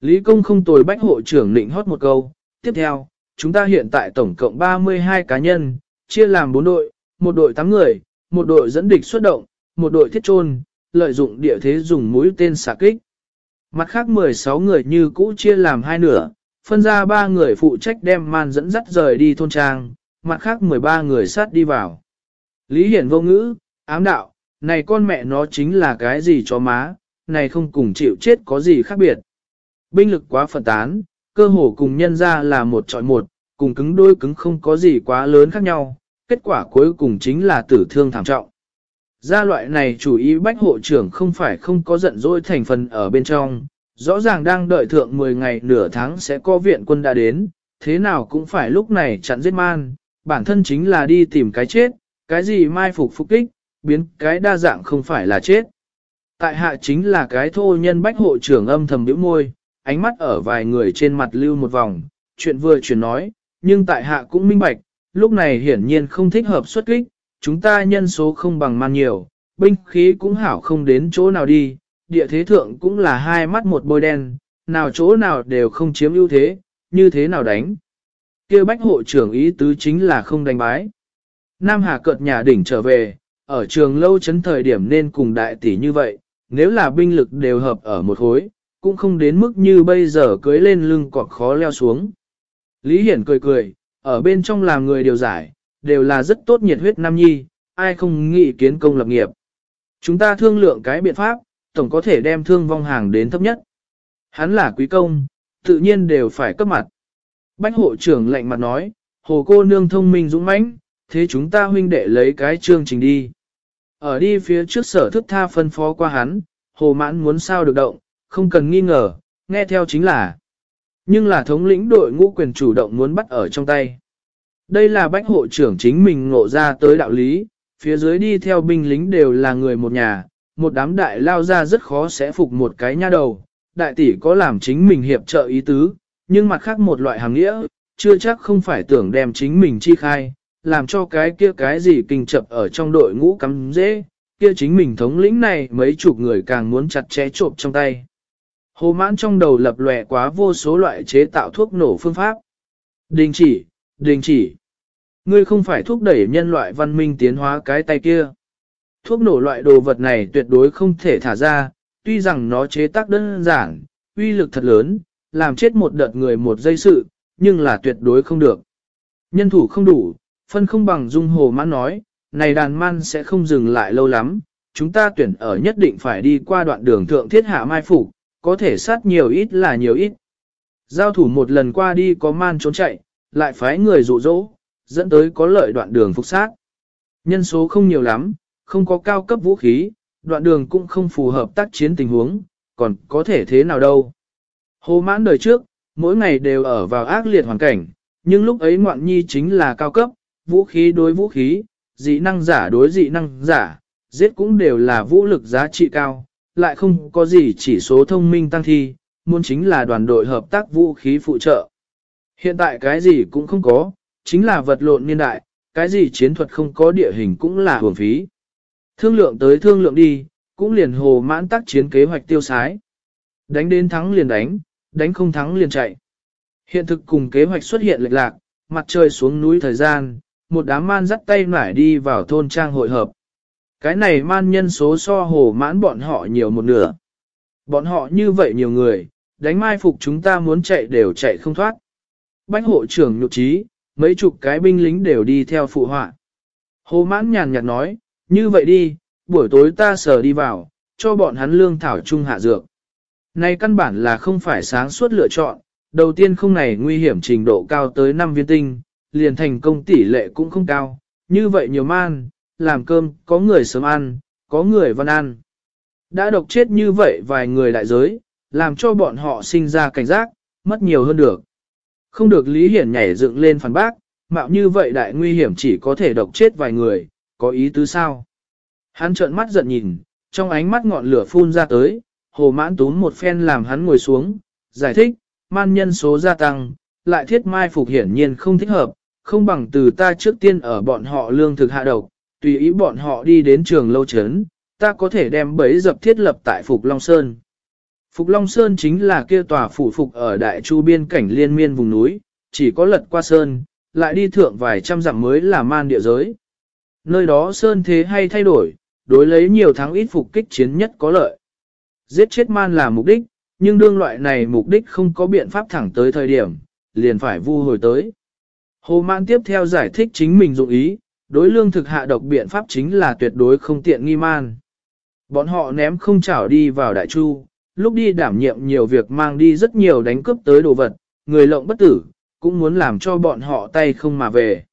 Lý công không tồi bách hộ trưởng định hót một câu, tiếp theo, chúng ta hiện tại tổng cộng 32 cá nhân, chia làm 4 đội, một đội 8 người, một đội dẫn địch xuất động, một đội thiết trôn, lợi dụng địa thế dùng mũi tên xạ kích. Mặt khác 16 người như cũ chia làm hai nửa, phân ra ba người phụ trách đem man dẫn dắt rời đi thôn trang, mặt khác 13 người sát đi vào. Lý Hiển vô ngữ, ám đạo, này con mẹ nó chính là cái gì cho má, này không cùng chịu chết có gì khác biệt. Binh lực quá phân tán, cơ hồ cùng nhân ra là một trọi một, cùng cứng đôi cứng không có gì quá lớn khác nhau, kết quả cuối cùng chính là tử thương thảm trọng. Gia loại này chủ ý bách hộ trưởng không phải không có giận dỗi thành phần ở bên trong, rõ ràng đang đợi thượng 10 ngày nửa tháng sẽ có viện quân đã đến, thế nào cũng phải lúc này chặn giết man, bản thân chính là đi tìm cái chết, cái gì mai phục phục kích, biến cái đa dạng không phải là chết. Tại hạ chính là cái thô nhân bách hộ trưởng âm thầm biểu môi, ánh mắt ở vài người trên mặt lưu một vòng, chuyện vừa chuyển nói, nhưng tại hạ cũng minh bạch, lúc này hiển nhiên không thích hợp xuất kích, chúng ta nhân số không bằng man nhiều, binh khí cũng hảo không đến chỗ nào đi, địa thế thượng cũng là hai mắt một bôi đen, nào chỗ nào đều không chiếm ưu thế, như thế nào đánh. kêu bách hộ trưởng ý tứ chính là không đánh bái. Nam Hà cợt nhà đỉnh trở về, ở trường lâu chấn thời điểm nên cùng đại tỷ như vậy, nếu là binh lực đều hợp ở một khối, cũng không đến mức như bây giờ cưới lên lưng cọt khó leo xuống. Lý Hiển cười cười, ở bên trong làm người điều giải, đều là rất tốt nhiệt huyết nam nhi, ai không nghĩ kiến công lập nghiệp. Chúng ta thương lượng cái biện pháp, tổng có thể đem thương vong hàng đến thấp nhất. Hắn là quý công, tự nhiên đều phải cấp mặt. Bách hộ trưởng lạnh mặt nói, hồ cô nương thông minh dũng mãnh, thế chúng ta huynh đệ lấy cái chương trình đi. Ở đi phía trước sở thức tha phân phó qua hắn, hồ mãn muốn sao được động, không cần nghi ngờ, nghe theo chính là. Nhưng là thống lĩnh đội ngũ quyền chủ động muốn bắt ở trong tay. Đây là bách hộ trưởng chính mình ngộ ra tới đạo lý, phía dưới đi theo binh lính đều là người một nhà, một đám đại lao ra rất khó sẽ phục một cái nha đầu. Đại tỷ có làm chính mình hiệp trợ ý tứ, nhưng mặt khác một loại hàng nghĩa, chưa chắc không phải tưởng đem chính mình chi khai, làm cho cái kia cái gì kinh chập ở trong đội ngũ cắm dễ, kia chính mình thống lĩnh này mấy chục người càng muốn chặt chẽ trộm trong tay. Hồ mãn trong đầu lập lòe quá vô số loại chế tạo thuốc nổ phương pháp. Đình chỉ, đình chỉ. Ngươi không phải thúc đẩy nhân loại văn minh tiến hóa cái tay kia. Thuốc nổ loại đồ vật này tuyệt đối không thể thả ra, tuy rằng nó chế tác đơn giản, uy lực thật lớn, làm chết một đợt người một giây sự, nhưng là tuyệt đối không được. Nhân thủ không đủ, phân không bằng dung hồ mãn nói, này đàn man sẽ không dừng lại lâu lắm, chúng ta tuyển ở nhất định phải đi qua đoạn đường thượng thiết hạ mai phủ có thể sát nhiều ít là nhiều ít. Giao thủ một lần qua đi có man trốn chạy, lại phái người dụ dỗ, dẫn tới có lợi đoạn đường phục sát. Nhân số không nhiều lắm, không có cao cấp vũ khí, đoạn đường cũng không phù hợp tác chiến tình huống, còn có thể thế nào đâu. Hồ mãn đời trước, mỗi ngày đều ở vào ác liệt hoàn cảnh, nhưng lúc ấy ngoạn nhi chính là cao cấp, vũ khí đối vũ khí, dị năng giả đối dị năng giả, giết cũng đều là vũ lực giá trị cao, lại không có gì chỉ số thông minh tăng thi, muốn chính là đoàn đội hợp tác vũ khí phụ trợ. Hiện tại cái gì cũng không có, chính là vật lộn niên đại, cái gì chiến thuật không có địa hình cũng là hưởng phí. Thương lượng tới thương lượng đi, cũng liền hồ mãn tác chiến kế hoạch tiêu sái. Đánh đến thắng liền đánh, đánh không thắng liền chạy. Hiện thực cùng kế hoạch xuất hiện lệch lạc, mặt trời xuống núi thời gian, một đám man dắt tay nải đi vào thôn trang hội hợp. Cái này man nhân số so hồ mãn bọn họ nhiều một nửa. Bọn họ như vậy nhiều người, đánh mai phục chúng ta muốn chạy đều chạy không thoát. Bách hộ trưởng nhục trí, mấy chục cái binh lính đều đi theo phụ họa. Hồ mãn nhàn nhạt nói, như vậy đi, buổi tối ta sờ đi vào, cho bọn hắn lương thảo trung hạ dược. Này căn bản là không phải sáng suốt lựa chọn, đầu tiên không này nguy hiểm trình độ cao tới 5 viên tinh, liền thành công tỷ lệ cũng không cao, như vậy nhiều man, làm cơm, có người sớm ăn, có người văn ăn. Đã độc chết như vậy vài người đại giới, làm cho bọn họ sinh ra cảnh giác, mất nhiều hơn được. Không được Lý Hiển nhảy dựng lên phản bác, mạo như vậy đại nguy hiểm chỉ có thể độc chết vài người, có ý tứ sao? Hắn trợn mắt giận nhìn, trong ánh mắt ngọn lửa phun ra tới, hồ mãn túm một phen làm hắn ngồi xuống, giải thích, man nhân số gia tăng, lại thiết mai phục hiển nhiên không thích hợp, không bằng từ ta trước tiên ở bọn họ lương thực hạ độc, tùy ý bọn họ đi đến trường lâu chấn, ta có thể đem bấy dập thiết lập tại Phục Long Sơn. Phục Long Sơn chính là kia tòa phủ phục ở đại chu biên cảnh liên miên vùng núi, chỉ có lật qua Sơn, lại đi thượng vài trăm dặm mới là man địa giới. Nơi đó Sơn thế hay thay đổi, đối lấy nhiều tháng ít phục kích chiến nhất có lợi. Giết chết man là mục đích, nhưng đương loại này mục đích không có biện pháp thẳng tới thời điểm, liền phải vu hồi tới. Hồ Mãn tiếp theo giải thích chính mình dụng ý, đối lương thực hạ độc biện pháp chính là tuyệt đối không tiện nghi man. Bọn họ ném không chảo đi vào đại chu, lúc đi đảm nhiệm nhiều việc mang đi rất nhiều đánh cướp tới đồ vật, người lộng bất tử, cũng muốn làm cho bọn họ tay không mà về.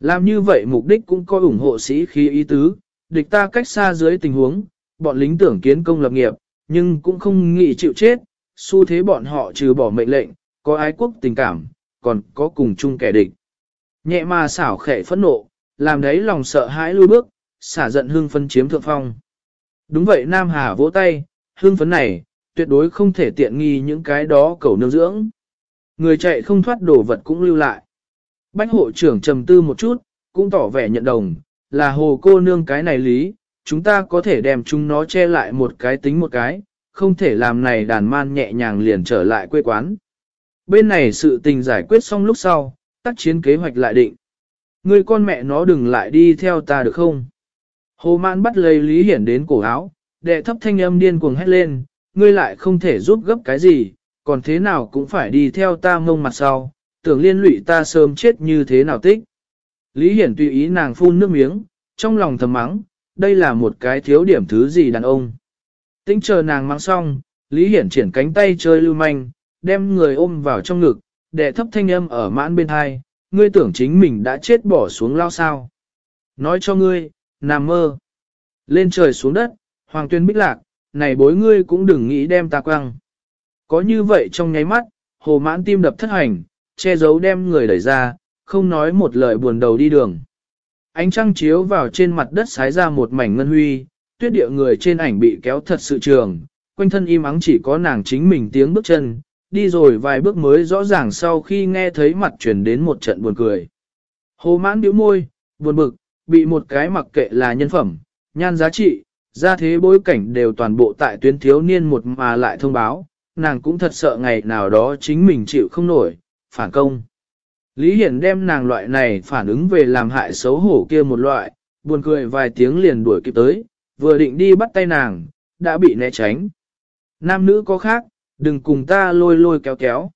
Làm như vậy mục đích cũng có ủng hộ sĩ khí ý tứ, địch ta cách xa dưới tình huống, bọn lính tưởng kiến công lập nghiệp, nhưng cũng không nghĩ chịu chết, xu thế bọn họ trừ bỏ mệnh lệnh, có ái quốc tình cảm, còn có cùng chung kẻ địch. Nhẹ mà xảo khệ phẫn nộ, làm đấy lòng sợ hãi lui bước, xả giận hương phân chiếm thượng phong. Đúng vậy Nam Hà vỗ tay, hương phấn này, tuyệt đối không thể tiện nghi những cái đó cầu nương dưỡng. Người chạy không thoát đồ vật cũng lưu lại. Bách hộ trưởng trầm tư một chút, cũng tỏ vẻ nhận đồng, là hồ cô nương cái này lý, chúng ta có thể đem chúng nó che lại một cái tính một cái, không thể làm này đàn man nhẹ nhàng liền trở lại quê quán. Bên này sự tình giải quyết xong lúc sau, tác chiến kế hoạch lại định. Người con mẹ nó đừng lại đi theo ta được không? Hồ mãn bắt lấy Lý Hiển đến cổ áo, đệ thấp thanh âm điên cuồng hét lên, ngươi lại không thể giúp gấp cái gì, còn thế nào cũng phải đi theo ta mông mặt sau, tưởng liên lụy ta sớm chết như thế nào tích. Lý Hiển tùy ý nàng phun nước miếng, trong lòng thầm mắng, đây là một cái thiếu điểm thứ gì đàn ông. Tính chờ nàng mang xong, Lý Hiển triển cánh tay chơi lưu manh, đem người ôm vào trong ngực, đệ thấp thanh âm ở mãn bên hai, ngươi tưởng chính mình đã chết bỏ xuống lao sao. Nói cho ngươi, nằm mơ. Lên trời xuống đất, hoàng tuyên bích lạc, này bối ngươi cũng đừng nghĩ đem ta quăng. Có như vậy trong nháy mắt, hồ mãn tim đập thất hành, che giấu đem người đẩy ra, không nói một lời buồn đầu đi đường. Ánh trăng chiếu vào trên mặt đất sái ra một mảnh ngân huy, tuyết địa người trên ảnh bị kéo thật sự trường, quanh thân im ắng chỉ có nàng chính mình tiếng bước chân, đi rồi vài bước mới rõ ràng sau khi nghe thấy mặt truyền đến một trận buồn cười. Hồ mãn điếu môi, buồn bực, bị một cái mặc kệ là nhân phẩm, nhan giá trị, ra thế bối cảnh đều toàn bộ tại tuyến thiếu niên một mà lại thông báo, nàng cũng thật sợ ngày nào đó chính mình chịu không nổi, phản công. Lý Hiển đem nàng loại này phản ứng về làm hại xấu hổ kia một loại, buồn cười vài tiếng liền đuổi kịp tới, vừa định đi bắt tay nàng, đã bị né tránh. Nam nữ có khác, đừng cùng ta lôi lôi kéo kéo.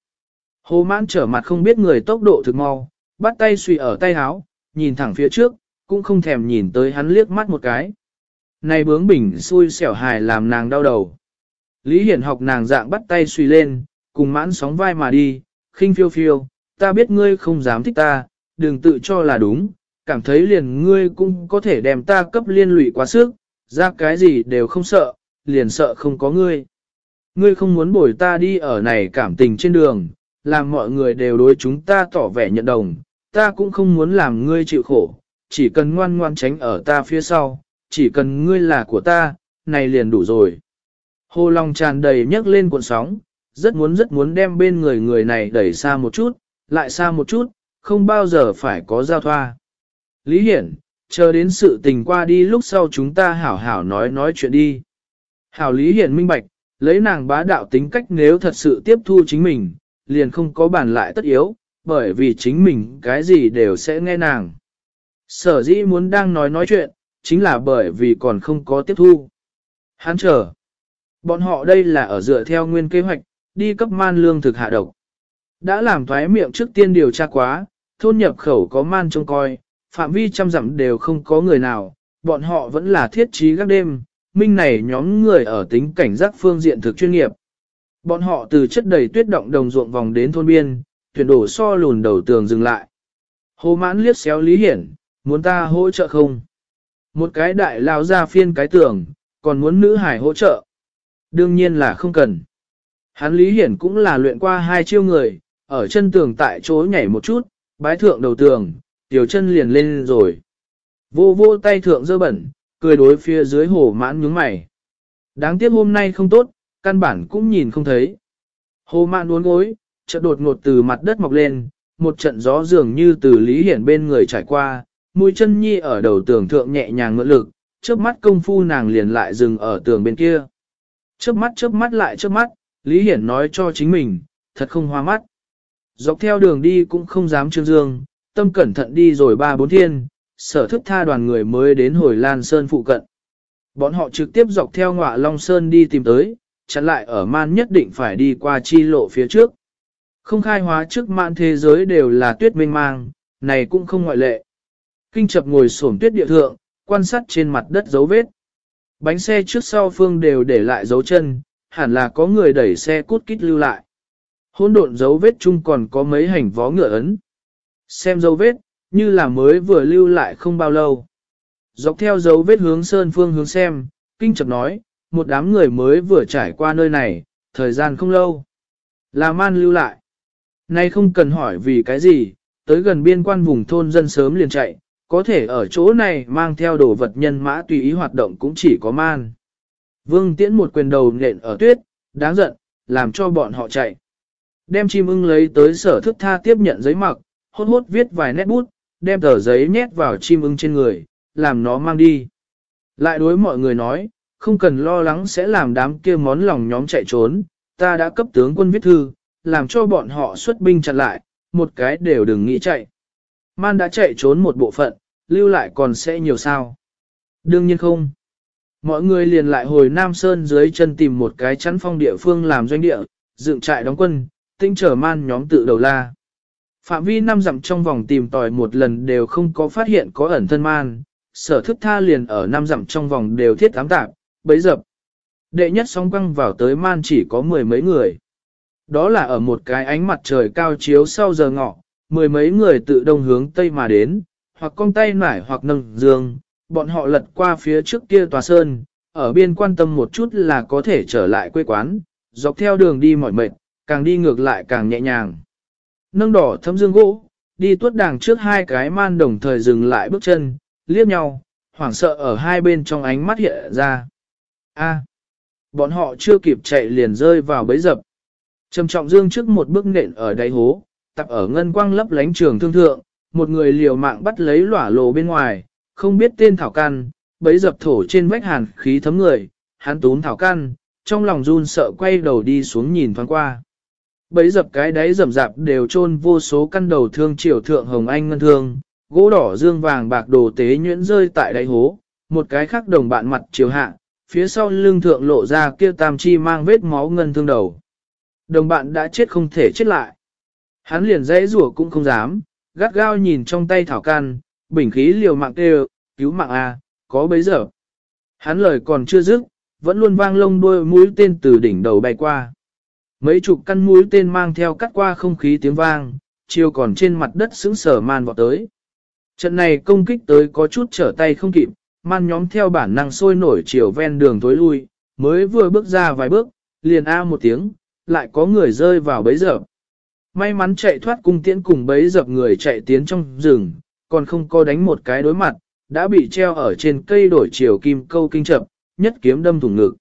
Hồ mãn trở mặt không biết người tốc độ thực mau, bắt tay suy ở tay háo, nhìn thẳng phía trước, cũng không thèm nhìn tới hắn liếc mắt một cái. Này bướng bỉnh xui xẻo hài làm nàng đau đầu. Lý Hiển học nàng dạng bắt tay suy lên, cùng mãn sóng vai mà đi, khinh phiêu phiêu, ta biết ngươi không dám thích ta, đừng tự cho là đúng, cảm thấy liền ngươi cũng có thể đem ta cấp liên lụy quá sức, ra cái gì đều không sợ, liền sợ không có ngươi. Ngươi không muốn bồi ta đi ở này cảm tình trên đường, làm mọi người đều đối chúng ta tỏ vẻ nhận đồng, ta cũng không muốn làm ngươi chịu khổ, chỉ cần ngoan ngoan tránh ở ta phía sau, chỉ cần ngươi là của ta, này liền đủ rồi. Hồ lòng tràn đầy nhấc lên cuộn sóng, rất muốn rất muốn đem bên người người này đẩy xa một chút, lại xa một chút, không bao giờ phải có giao thoa. Lý Hiển, chờ đến sự tình qua đi lúc sau chúng ta hảo hảo nói nói chuyện đi. Hảo Lý Hiển minh bạch, lấy nàng bá đạo tính cách nếu thật sự tiếp thu chính mình, liền không có bàn lại tất yếu, bởi vì chính mình cái gì đều sẽ nghe nàng. Sở dĩ muốn đang nói nói chuyện, chính là bởi vì còn không có tiếp thu. Hắn chờ. Bọn họ đây là ở dựa theo nguyên kế hoạch, đi cấp man lương thực hạ độc. Đã làm thoái miệng trước tiên điều tra quá, thôn nhập khẩu có man trông coi, phạm vi trăm dặm đều không có người nào, bọn họ vẫn là thiết trí các đêm, minh này nhóm người ở tính cảnh giác phương diện thực chuyên nghiệp. Bọn họ từ chất đầy tuyết động đồng ruộng vòng đến thôn biên, tuyển đổ so lùn đầu tường dừng lại. Hồ mãn liếc xéo Lý Hiển, muốn ta hỗ trợ không? Một cái đại lao ra phiên cái tường, còn muốn nữ hải hỗ trợ. Đương nhiên là không cần. Hắn Lý Hiển cũng là luyện qua hai chiêu người, ở chân tường tại chỗ nhảy một chút, bái thượng đầu tường, tiểu chân liền lên rồi. Vô vô tay thượng dơ bẩn, cười đối phía dưới hồ mãn nhướng mày. Đáng tiếc hôm nay không tốt, căn bản cũng nhìn không thấy. Hồ mãn uốn gối, chợt đột ngột từ mặt đất mọc lên, một trận gió dường như từ Lý Hiển bên người trải qua, mũi chân nhi ở đầu tường thượng nhẹ nhàng ngỡ lực, trước mắt công phu nàng liền lại dừng ở tường bên kia. Chớp mắt chớp mắt lại chớp mắt, Lý Hiển nói cho chính mình, thật không hoa mắt. Dọc theo đường đi cũng không dám trương dương, tâm cẩn thận đi rồi ba bốn thiên, sở thức tha đoàn người mới đến hồi Lan Sơn phụ cận. Bọn họ trực tiếp dọc theo ngọa Long Sơn đi tìm tới, chặn lại ở man nhất định phải đi qua chi lộ phía trước. Không khai hóa trước mạn thế giới đều là tuyết mênh mang, này cũng không ngoại lệ. Kinh chập ngồi xổm tuyết địa thượng, quan sát trên mặt đất dấu vết. Bánh xe trước sau phương đều để lại dấu chân, hẳn là có người đẩy xe cút kít lưu lại. Hôn độn dấu vết chung còn có mấy hành vó ngựa ấn. Xem dấu vết, như là mới vừa lưu lại không bao lâu. Dọc theo dấu vết hướng sơn phương hướng xem, kinh chập nói, một đám người mới vừa trải qua nơi này, thời gian không lâu. Là man lưu lại. Nay không cần hỏi vì cái gì, tới gần biên quan vùng thôn dân sớm liền chạy, có thể ở chỗ này mang theo đồ vật nhân mã tùy ý hoạt động cũng chỉ có man. Vương tiễn một quyền đầu nện ở tuyết, đáng giận, làm cho bọn họ chạy. Đem chim ưng lấy tới sở thức tha tiếp nhận giấy mặc, hốt hốt viết vài nét bút, đem tờ giấy nhét vào chim ưng trên người, làm nó mang đi. Lại đối mọi người nói, không cần lo lắng sẽ làm đám kia món lòng nhóm chạy trốn, ta đã cấp tướng quân viết thư, làm cho bọn họ xuất binh chặn lại, một cái đều đừng nghĩ chạy. Man đã chạy trốn một bộ phận, lưu lại còn sẽ nhiều sao. Đương nhiên không. Mọi người liền lại hồi Nam Sơn dưới chân tìm một cái chắn phong địa phương làm doanh địa, dựng trại đóng quân, tinh trở man nhóm tự đầu la. Phạm vi năm dặm trong vòng tìm tòi một lần đều không có phát hiện có ẩn thân man, sở thức tha liền ở năm dặm trong vòng đều thiết ám tạp, bấy dập. Đệ nhất sóng quăng vào tới man chỉ có mười mấy người. Đó là ở một cái ánh mặt trời cao chiếu sau giờ ngọ, mười mấy người tự đông hướng tây mà đến, hoặc cong tay nải hoặc nâng dương, bọn họ lật qua phía trước kia tòa sơn, ở biên quan tâm một chút là có thể trở lại quê quán, dọc theo đường đi mỏi mệt, càng đi ngược lại càng nhẹ nhàng. Nâng đỏ thấm dương gỗ, đi tuốt đàng trước hai cái man đồng thời dừng lại bước chân, liếc nhau, hoảng sợ ở hai bên trong ánh mắt hiện ra. A, bọn họ chưa kịp chạy liền rơi vào bấy dập. Trầm trọng dương trước một bước nện ở đáy hố, tập ở ngân quang lấp lánh trường thương thượng, một người liều mạng bắt lấy lỏa lồ bên ngoài, không biết tên thảo căn, bấy dập thổ trên vách hàn khí thấm người, hắn tún thảo căn, trong lòng run sợ quay đầu đi xuống nhìn thoáng qua. Bấy dập cái đáy rầm rạp đều chôn vô số căn đầu thương triều thượng hồng anh ngân thương, gỗ đỏ dương vàng bạc đồ tế nhuyễn rơi tại đáy hố, một cái khác đồng bạn mặt chiều hạ, phía sau lưng thượng lộ ra kia tam chi mang vết máu ngân thương đầu. Đồng bạn đã chết không thể chết lại. Hắn liền dãy rủa cũng không dám, gắt gao nhìn trong tay thảo can, bình khí liều mạng kêu, cứu mạng A, có bấy giờ. Hắn lời còn chưa dứt, vẫn luôn vang lông đuôi mũi tên từ đỉnh đầu bay qua. Mấy chục căn mũi tên mang theo cắt qua không khí tiếng vang, chiều còn trên mặt đất sững sờ man vọt tới. Trận này công kích tới có chút trở tay không kịp, man nhóm theo bản năng sôi nổi chiều ven đường tối lui, mới vừa bước ra vài bước, liền a một tiếng, lại có người rơi vào bấy giờ. May mắn chạy thoát cung tiễn cùng bấy dập người chạy tiến trong rừng, còn không có đánh một cái đối mặt, đã bị treo ở trên cây đổi chiều kim câu kinh chập, nhất kiếm đâm thủng ngực.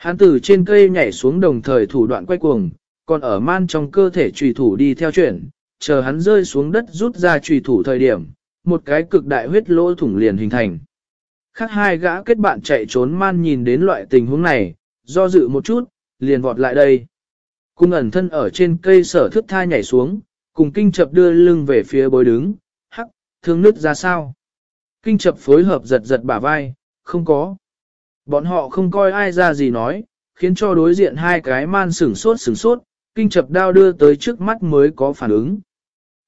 Hắn từ trên cây nhảy xuống đồng thời thủ đoạn quay cuồng, còn ở man trong cơ thể trùy thủ đi theo chuyển, chờ hắn rơi xuống đất rút ra trùy thủ thời điểm, một cái cực đại huyết lỗ thủng liền hình thành. Khác hai gã kết bạn chạy trốn man nhìn đến loại tình huống này, do dự một chút, liền vọt lại đây. Cung ẩn thân ở trên cây sở thức tha nhảy xuống, cùng kinh chập đưa lưng về phía bối đứng, hắc, thương nứt ra sao. Kinh chập phối hợp giật giật bả vai, không có. Bọn họ không coi ai ra gì nói, khiến cho đối diện hai cái man sửng sốt sửng sốt, kinh chập đao đưa tới trước mắt mới có phản ứng.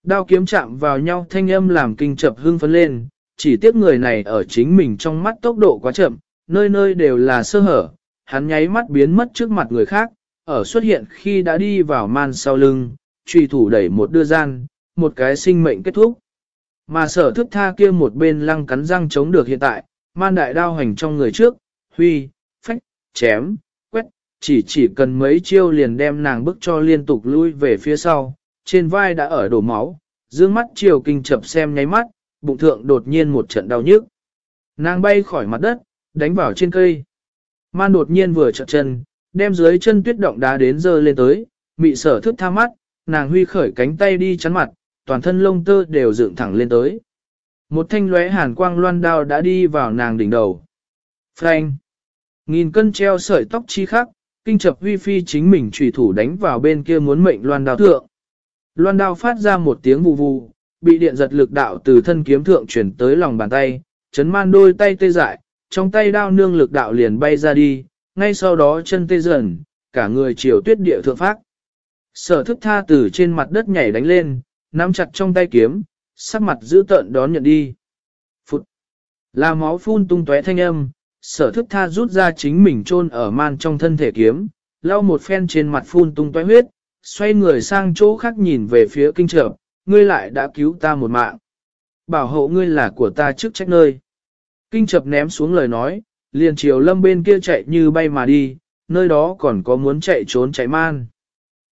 Đao kiếm chạm vào nhau thanh âm làm kinh chập hưng phấn lên, chỉ tiếc người này ở chính mình trong mắt tốc độ quá chậm, nơi nơi đều là sơ hở, hắn nháy mắt biến mất trước mặt người khác, ở xuất hiện khi đã đi vào man sau lưng, truy thủ đẩy một đưa gian, một cái sinh mệnh kết thúc. Mà sở thức tha kia một bên lăng cắn răng chống được hiện tại, man đại đao hành trong người trước, huy, phách, chém, quét, chỉ chỉ cần mấy chiêu liền đem nàng bức cho liên tục lui về phía sau, trên vai đã ở đổ máu, dương mắt chiều kinh chập xem nháy mắt, bụng thượng đột nhiên một trận đau nhức. Nàng bay khỏi mặt đất, đánh vào trên cây. Man đột nhiên vừa chợt chân, đem dưới chân tuyết động đá đến dơ lên tới, mị sở thức tha mắt, nàng huy khởi cánh tay đi chắn mặt, toàn thân lông tơ đều dựng thẳng lên tới. Một thanh lóe hàn quang loan đao đã đi vào nàng đỉnh đầu. Frank! Nghìn cân treo sợi tóc chi khắc, kinh chập huy phi chính mình trùy thủ đánh vào bên kia muốn mệnh loan đao thượng. Loan đao phát ra một tiếng vù vù, bị điện giật lực đạo từ thân kiếm thượng chuyển tới lòng bàn tay, chấn man đôi tay tê dại, trong tay đao nương lực đạo liền bay ra đi, ngay sau đó chân tê dần, cả người chiều tuyết địa thượng phát. Sở thức tha từ trên mặt đất nhảy đánh lên, nắm chặt trong tay kiếm, sắc mặt giữ tợn đón nhận đi. Phụt! Là máu phun tung tóe thanh âm, sở thức tha rút ra chính mình chôn ở man trong thân thể kiếm, lau một phen trên mặt phun tung tóe huyết, xoay người sang chỗ khác nhìn về phía kinh trợ, ngươi lại đã cứu ta một mạng. Bảo hộ ngươi là của ta trước trách nơi. Kinh chập ném xuống lời nói, liền chiều lâm bên kia chạy như bay mà đi, nơi đó còn có muốn chạy trốn chạy man.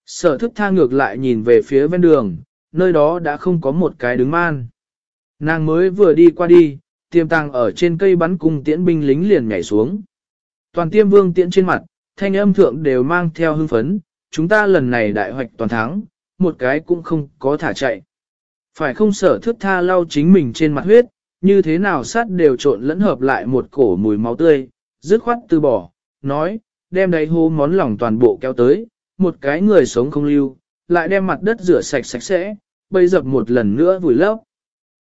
Sở thức tha ngược lại nhìn về phía ven đường, nơi đó đã không có một cái đứng man. Nàng mới vừa đi qua đi, tiêm tàng ở trên cây bắn cung tiễn binh lính liền nhảy xuống. Toàn tiêm vương tiễn trên mặt, thanh âm thượng đều mang theo hưng phấn, chúng ta lần này đại hoạch toàn thắng, một cái cũng không có thả chạy. Phải không sở thước tha lau chính mình trên mặt huyết, như thế nào sát đều trộn lẫn hợp lại một cổ mùi máu tươi, dứt khoát từ bỏ, nói, đem đầy hô món lòng toàn bộ kéo tới, một cái người sống không lưu, lại đem mặt đất rửa sạch sạch sẽ, bây dập một lần nữa vùi lấp.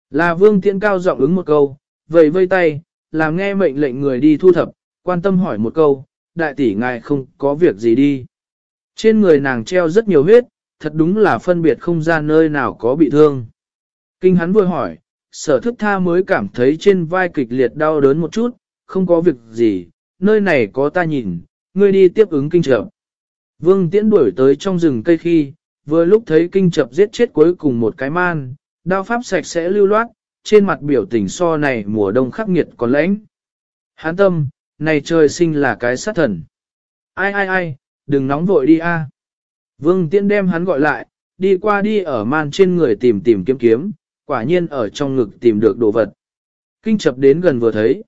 Là vương tiễn cao giọng ứng một câu, vầy vây tay, làm nghe mệnh lệnh người đi thu thập, quan tâm hỏi một câu, đại tỷ ngài không có việc gì đi. Trên người nàng treo rất nhiều huyết, thật đúng là phân biệt không ra nơi nào có bị thương. Kinh hắn vừa hỏi, sở thức tha mới cảm thấy trên vai kịch liệt đau đớn một chút, không có việc gì, nơi này có ta nhìn, ngươi đi tiếp ứng kinh trợ. Vương tiễn đuổi tới trong rừng cây khi, vừa lúc thấy kinh chập giết chết cuối cùng một cái man, đao pháp sạch sẽ lưu loát, trên mặt biểu tình so này mùa đông khắc nghiệt còn lãnh. Hán tâm, này trời sinh là cái sát thần. Ai ai ai, đừng nóng vội đi a. Vương tiễn đem hắn gọi lại, đi qua đi ở man trên người tìm tìm kiếm kiếm, quả nhiên ở trong ngực tìm được đồ vật. Kinh chập đến gần vừa thấy.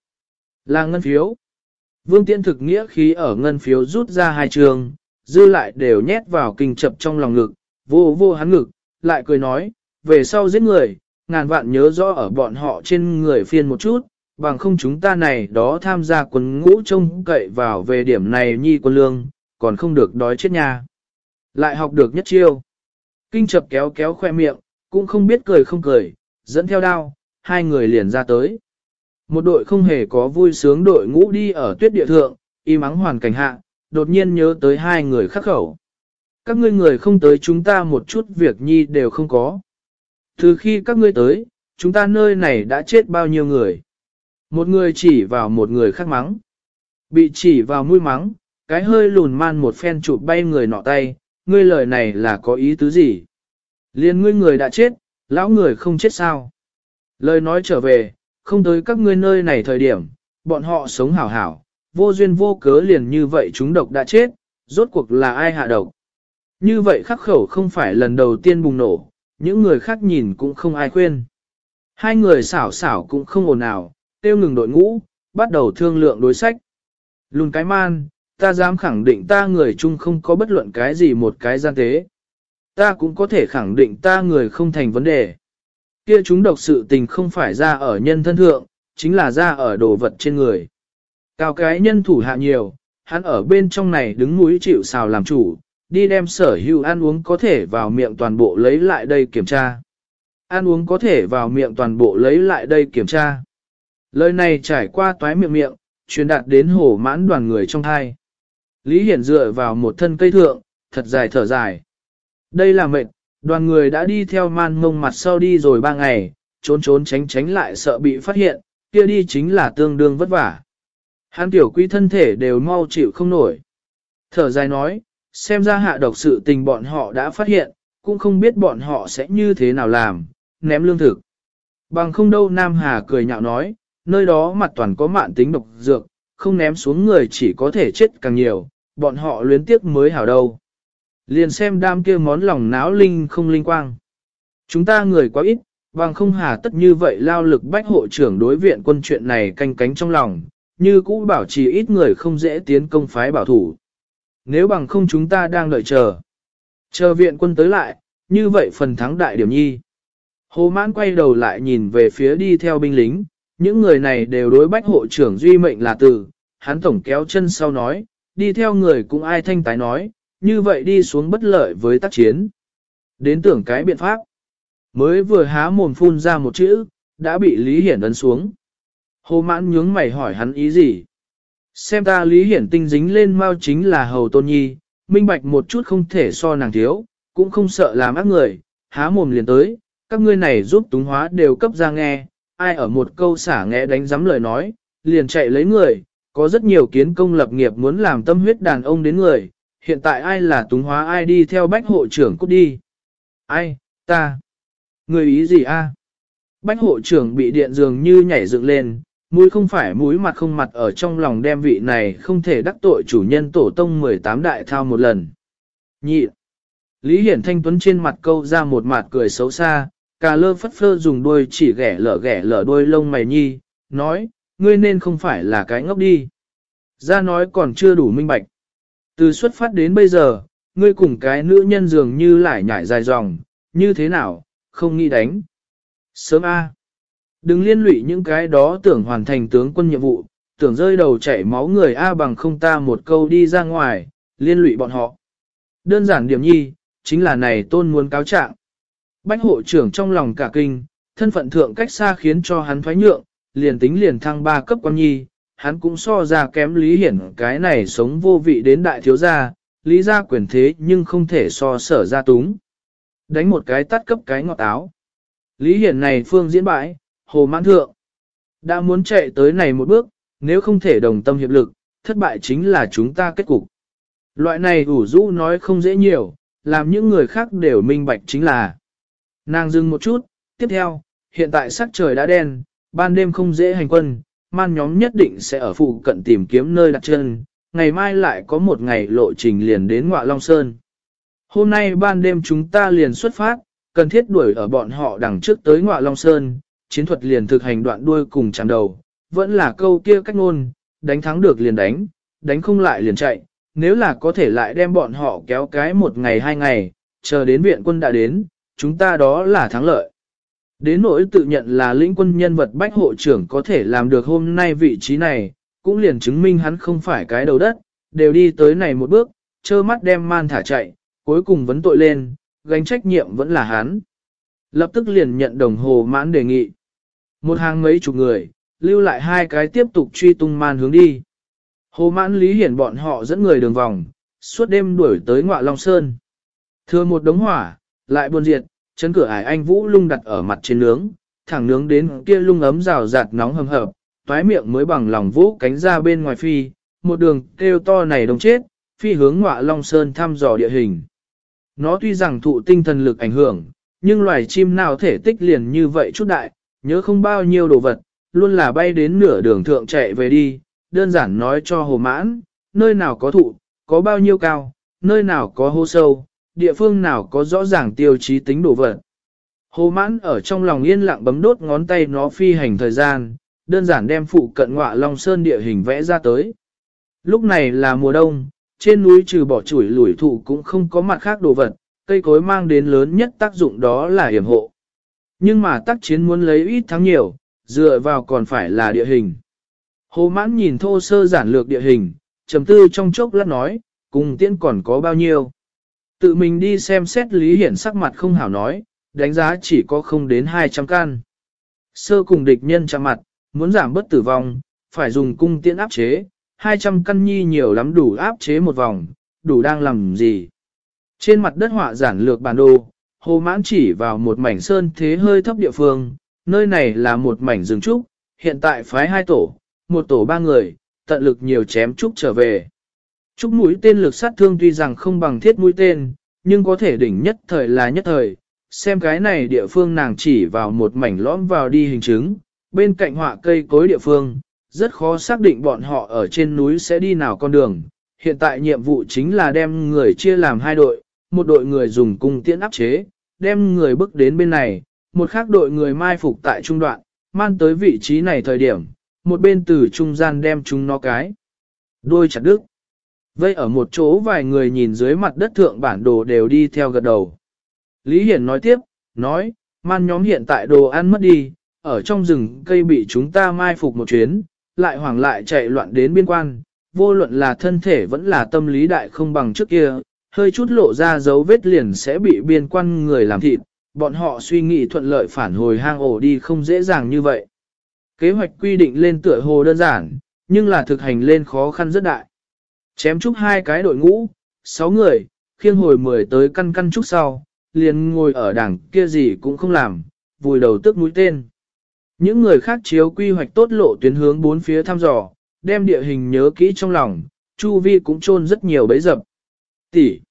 Là ngân phiếu. Vương tiễn thực nghĩa khí ở ngân phiếu rút ra hai trường, dư lại đều nhét vào kinh chập trong lòng ngực, vô vô hắn ngực, lại cười nói, về sau giết người, ngàn vạn nhớ rõ ở bọn họ trên người phiên một chút, bằng không chúng ta này đó tham gia quân ngũ trông cậy vào về điểm này nhi quân lương, còn không được đói chết nha. Lại học được nhất chiêu. Kinh chập kéo kéo khoe miệng, cũng không biết cười không cười, dẫn theo đao, hai người liền ra tới. Một đội không hề có vui sướng đội ngũ đi ở tuyết địa thượng, y mắng hoàn cảnh hạ, đột nhiên nhớ tới hai người khắc khẩu. Các ngươi người không tới chúng ta một chút việc nhi đều không có. Từ khi các ngươi tới, chúng ta nơi này đã chết bao nhiêu người. Một người chỉ vào một người khác mắng. Bị chỉ vào mũi mắng, cái hơi lùn man một phen chụp bay người nọ tay, ngươi lời này là có ý tứ gì? Liên ngươi người đã chết, lão người không chết sao? Lời nói trở về, không tới các ngươi nơi này thời điểm, bọn họ sống hảo hảo, vô duyên vô cớ liền như vậy chúng độc đã chết, rốt cuộc là ai hạ độc? Như vậy khắc khẩu không phải lần đầu tiên bùng nổ, những người khác nhìn cũng không ai khuyên. Hai người xảo xảo cũng không ồn ào, tiêu ngừng đội ngũ, bắt đầu thương lượng đối sách. Lùn cái man, ta dám khẳng định ta người chung không có bất luận cái gì một cái gian tế. Ta cũng có thể khẳng định ta người không thành vấn đề. Kia chúng độc sự tình không phải ra ở nhân thân thượng, chính là ra ở đồ vật trên người. Cao cái nhân thủ hạ nhiều, hắn ở bên trong này đứng mũi chịu xào làm chủ, đi đem sở hữu ăn uống có thể vào miệng toàn bộ lấy lại đây kiểm tra. Ăn uống có thể vào miệng toàn bộ lấy lại đây kiểm tra. Lời này trải qua toái miệng miệng, truyền đạt đến hổ mãn đoàn người trong hai. Lý Hiển dựa vào một thân cây thượng, thật dài thở dài. Đây là mệnh, đoàn người đã đi theo man mông mặt sau đi rồi ba ngày, trốn trốn tránh tránh lại sợ bị phát hiện, kia đi chính là tương đương vất vả. Hán tiểu quý thân thể đều mau chịu không nổi. Thở dài nói, xem ra hạ độc sự tình bọn họ đã phát hiện, cũng không biết bọn họ sẽ như thế nào làm, ném lương thực. Bằng không đâu Nam Hà cười nhạo nói, nơi đó mặt toàn có mạn tính độc dược, không ném xuống người chỉ có thể chết càng nhiều, bọn họ luyến tiếc mới hảo đâu. Liền xem đam kia món lòng náo linh không linh quang. Chúng ta người quá ít, bằng không hà tất như vậy lao lực bách hộ trưởng đối viện quân chuyện này canh cánh trong lòng, như cũ bảo trì ít người không dễ tiến công phái bảo thủ. Nếu bằng không chúng ta đang đợi chờ. Chờ viện quân tới lại, như vậy phần thắng đại điểm nhi. Hồ mãn quay đầu lại nhìn về phía đi theo binh lính, những người này đều đối bách hộ trưởng duy mệnh là từ, hắn tổng kéo chân sau nói, đi theo người cũng ai thanh tái nói, như vậy đi xuống bất lợi với tác chiến. Đến tưởng cái biện pháp, mới vừa há mồm phun ra một chữ, đã bị Lý Hiển ấn xuống. Hồ mãn nhướng mày hỏi hắn ý gì? Xem ta Lý Hiển tinh dính lên mau chính là hầu tôn nhi, minh bạch một chút không thể so nàng thiếu, cũng không sợ làm ác người, há mồm liền tới, các ngươi này giúp túng hóa đều cấp ra nghe, ai ở một câu xả nghe đánh giám lời nói, liền chạy lấy người, có rất nhiều kiến công lập nghiệp muốn làm tâm huyết đàn ông đến người, hiện tại ai là túng hóa ai đi theo bách hộ trưởng cút đi. Ai, ta. Người ý gì a? Bách hộ trưởng bị điện dường như nhảy dựng lên, mũi không phải mũi mặt không mặt ở trong lòng đem vị này không thể đắc tội chủ nhân tổ tông 18 đại thao một lần. Nhị. Lý Hiển Thanh Tuấn trên mặt câu ra một mặt cười xấu xa, cà lơ phất phơ dùng đuôi chỉ ghẻ lở ghẻ lở đuôi lông mày nhi, nói, ngươi nên không phải là cái ngốc đi. Ra nói còn chưa đủ minh bạch. Từ xuất phát đến bây giờ, ngươi cùng cái nữ nhân dường như lại nhảy dài dòng, như thế nào, không nghĩ đánh. Sớm A. Đừng liên lụy những cái đó tưởng hoàn thành tướng quân nhiệm vụ, tưởng rơi đầu chảy máu người A bằng không ta một câu đi ra ngoài, liên lụy bọn họ. Đơn giản điểm nhi, chính là này tôn muốn cáo trạng. Bách hộ trưởng trong lòng cả kinh, thân phận thượng cách xa khiến cho hắn thoái nhượng, liền tính liền thăng ba cấp quan nhi, hắn cũng so ra kém lý hiển cái này sống vô vị đến đại thiếu gia, lý gia quyền thế nhưng không thể so sở ra túng. Đánh một cái tắt cấp cái ngọt áo. Lý hiển này phương diễn bãi, hồ mãn thượng. Đã muốn chạy tới này một bước, nếu không thể đồng tâm hiệp lực, thất bại chính là chúng ta kết cục. Loại này ủ rũ nói không dễ nhiều, làm những người khác đều minh bạch chính là. Nàng dừng một chút, tiếp theo, hiện tại sắc trời đã đen, ban đêm không dễ hành quân, man nhóm nhất định sẽ ở phụ cận tìm kiếm nơi đặt chân, ngày mai lại có một ngày lộ trình liền đến Ngọa Long Sơn. Hôm nay ban đêm chúng ta liền xuất phát, cần thiết đuổi ở bọn họ đằng trước tới Ngọa Long Sơn, chiến thuật liền thực hành đoạn đuôi cùng chạm đầu, vẫn là câu kia cách ngôn, đánh thắng được liền đánh, đánh không lại liền chạy, nếu là có thể lại đem bọn họ kéo cái một ngày hai ngày, chờ đến viện quân đã đến, chúng ta đó là thắng lợi. Đến nỗi tự nhận là lĩnh quân nhân vật bách hộ trưởng có thể làm được hôm nay vị trí này, cũng liền chứng minh hắn không phải cái đầu đất, đều đi tới này một bước, trơ mắt đem man thả chạy, cuối cùng vấn tội lên, gánh trách nhiệm vẫn là hắn. Lập tức liền nhận đồng hồ mãn đề nghị. Một hàng mấy chục người, lưu lại hai cái tiếp tục truy tung man hướng đi. Hồ mãn lý hiển bọn họ dẫn người đường vòng, suốt đêm đuổi tới ngọa Long Sơn. Thừa một đống hỏa, lại buồn diệt, chân cửa ải anh Vũ lung đặt ở mặt trên nướng, thẳng nướng đến kia lung ấm rào rạt nóng hầm hập, toái miệng mới bằng lòng vũ cánh ra bên ngoài phi, một đường kêu to này đông chết, phi hướng ngọa Long Sơn thăm dò địa hình. Nó tuy rằng thụ tinh thần lực ảnh hưởng, nhưng loài chim nào thể tích liền như vậy chút đại, nhớ không bao nhiêu đồ vật, luôn là bay đến nửa đường thượng chạy về đi, đơn giản nói cho hồ mãn, nơi nào có thụ, có bao nhiêu cao, nơi nào có hô sâu, địa phương nào có rõ ràng tiêu chí tính đồ vật. Hồ mãn ở trong lòng yên lặng bấm đốt ngón tay nó phi hành thời gian, đơn giản đem phụ cận ngọa Long Sơn địa hình vẽ ra tới. Lúc này là mùa đông, trên núi trừ bỏ chuỗi lủi thụ cũng không có mặt khác đồ vật, cây cối mang đến lớn nhất tác dụng đó là hiểm hộ. Nhưng mà tác chiến muốn lấy ít thắng nhiều, dựa vào còn phải là địa hình. Hồ mãn nhìn thô sơ giản lược địa hình, trầm tư trong chốc lát nói, cùng tiễn còn có bao nhiêu. Tự mình đi xem xét Lý Hiển sắc mặt không hảo nói, đánh giá chỉ có không đến 200 can. Sơ cùng địch nhân chạm mặt, muốn giảm bất tử vong, phải dùng cung tiễn áp chế, 200 căn nhi nhiều lắm đủ áp chế một vòng, đủ đang làm gì. Trên mặt đất họa giản lược bản đồ, hồ mãn chỉ vào một mảnh sơn thế hơi thấp địa phương, nơi này là một mảnh rừng trúc, hiện tại phái hai tổ, một tổ ba người, tận lực nhiều chém trúc trở về. Trúc mũi tên lực sát thương tuy rằng không bằng thiết mũi tên, nhưng có thể đỉnh nhất thời là nhất thời. Xem cái này địa phương nàng chỉ vào một mảnh lõm vào đi hình chứng, bên cạnh họa cây cối địa phương, rất khó xác định bọn họ ở trên núi sẽ đi nào con đường. Hiện tại nhiệm vụ chính là đem người chia làm hai đội, một đội người dùng cung tiễn áp chế, đem người bước đến bên này, một khác đội người mai phục tại trung đoạn, man tới vị trí này thời điểm, một bên từ trung gian đem chúng nó cái. Đôi chặt đứt. Vây ở một chỗ vài người nhìn dưới mặt đất thượng bản đồ đều đi theo gật đầu. Lý Hiển nói tiếp, nói, man nhóm hiện tại đồ ăn mất đi, ở trong rừng cây bị chúng ta mai phục một chuyến, lại hoảng lại chạy loạn đến biên quan, vô luận là thân thể vẫn là tâm lý đại không bằng trước kia, hơi chút lộ ra dấu vết liền sẽ bị biên quan người làm thịt, bọn họ suy nghĩ thuận lợi phản hồi hang ổ đi không dễ dàng như vậy. Kế hoạch quy định lên tựa hồ đơn giản, nhưng là thực hành lên khó khăn rất đại. Chém chúc hai cái đội ngũ, sáu người, khiêng hồi mười tới căn căn trúc sau, liền ngồi ở đảng kia gì cũng không làm, vùi đầu tức mũi tên. Những người khác chiếu quy hoạch tốt lộ tuyến hướng bốn phía thăm dò, đem địa hình nhớ kỹ trong lòng, chu vi cũng chôn rất nhiều bấy dập. Tỷ.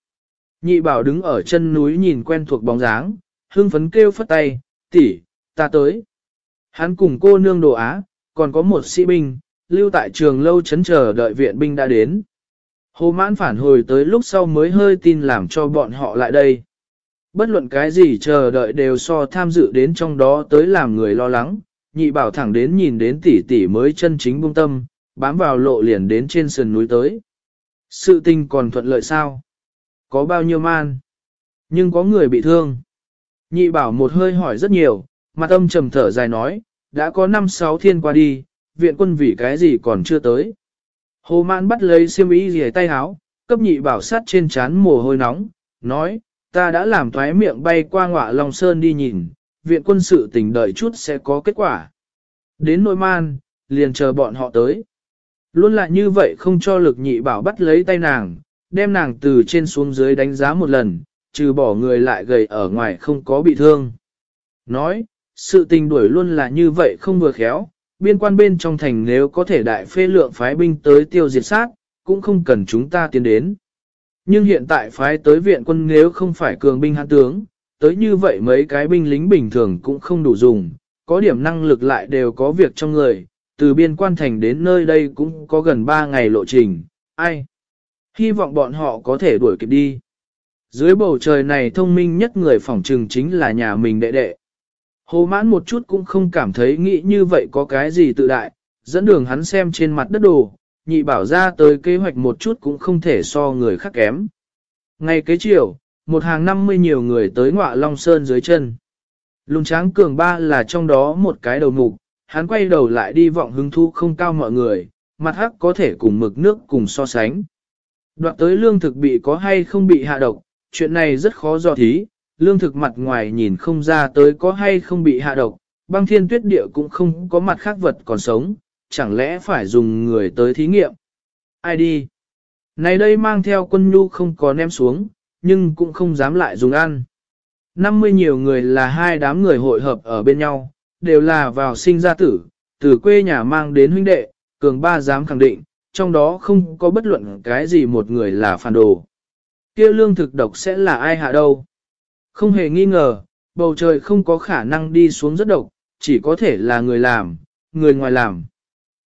Nhị bảo đứng ở chân núi nhìn quen thuộc bóng dáng, hưng phấn kêu phất tay, tỷ, ta tới. Hắn cùng cô nương đồ á, còn có một sĩ binh, lưu tại trường lâu chấn chờ đợi viện binh đã đến. Hồ mãn phản hồi tới lúc sau mới hơi tin làm cho bọn họ lại đây. Bất luận cái gì chờ đợi đều so tham dự đến trong đó tới làm người lo lắng, nhị bảo thẳng đến nhìn đến tỷ tỷ mới chân chính buông tâm, bám vào lộ liền đến trên sườn núi tới. Sự tình còn thuận lợi sao? Có bao nhiêu man? Nhưng có người bị thương. Nhị bảo một hơi hỏi rất nhiều, mặt âm trầm thở dài nói, đã có năm sáu thiên qua đi, viện quân vì cái gì còn chưa tới. Hồ mãn bắt lấy xiêm y rìa tay háo, cấp nhị bảo sát trên chán mồ hôi nóng, nói, ta đã làm thoái miệng bay qua ngọa Long Sơn đi nhìn, viện quân sự tỉnh đợi chút sẽ có kết quả. Đến nội man, liền chờ bọn họ tới. Luôn là như vậy không cho lực nhị bảo bắt lấy tay nàng, đem nàng từ trên xuống dưới đánh giá một lần, trừ bỏ người lại gầy ở ngoài không có bị thương. Nói, sự tình đuổi luôn là như vậy không vừa khéo, biên quan bên trong thành nếu có thể đại phê lượng phái binh tới tiêu diệt sát, cũng không cần chúng ta tiến đến. Nhưng hiện tại phái tới viện quân nếu không phải cường binh hãn tướng, tới như vậy mấy cái binh lính bình thường cũng không đủ dùng, có điểm năng lực lại đều có việc trong người, từ biên quan thành đến nơi đây cũng có gần 3 ngày lộ trình, ai? Hy vọng bọn họ có thể đuổi kịp đi. Dưới bầu trời này thông minh nhất người phỏng trừng chính là nhà mình đệ đệ. Hồ mãn một chút cũng không cảm thấy nghĩ như vậy có cái gì tự đại, dẫn đường hắn xem trên mặt đất đồ, nhị bảo ra tới kế hoạch một chút cũng không thể so người khác kém. Ngay kế chiều, một hàng năm mươi nhiều người tới ngọa Long Sơn dưới chân. Lùng tráng cường ba là trong đó một cái đầu mục, hắn quay đầu lại đi vọng hứng thu không cao mọi người, mặt hắc có thể cùng mực nước cùng so sánh. Đoạn tới lương thực bị có hay không bị hạ độc, chuyện này rất khó dò thí, lương thực mặt ngoài nhìn không ra tới có hay không bị hạ độc, băng thiên tuyết địa cũng không có mặt khác vật còn sống, chẳng lẽ phải dùng người tới thí nghiệm. Ai đi? Này đây mang theo quân nhu không có ném xuống, nhưng cũng không dám lại dùng ăn. 50 nhiều người là hai đám người hội hợp ở bên nhau, đều là vào sinh ra tử, từ quê nhà mang đến huynh đệ, cường ba dám khẳng định, trong đó không có bất luận cái gì một người là phản đồ. kia lương thực độc sẽ là ai hạ đâu? Không hề nghi ngờ, bầu trời không có khả năng đi xuống rất độc, chỉ có thể là người làm, người ngoài làm.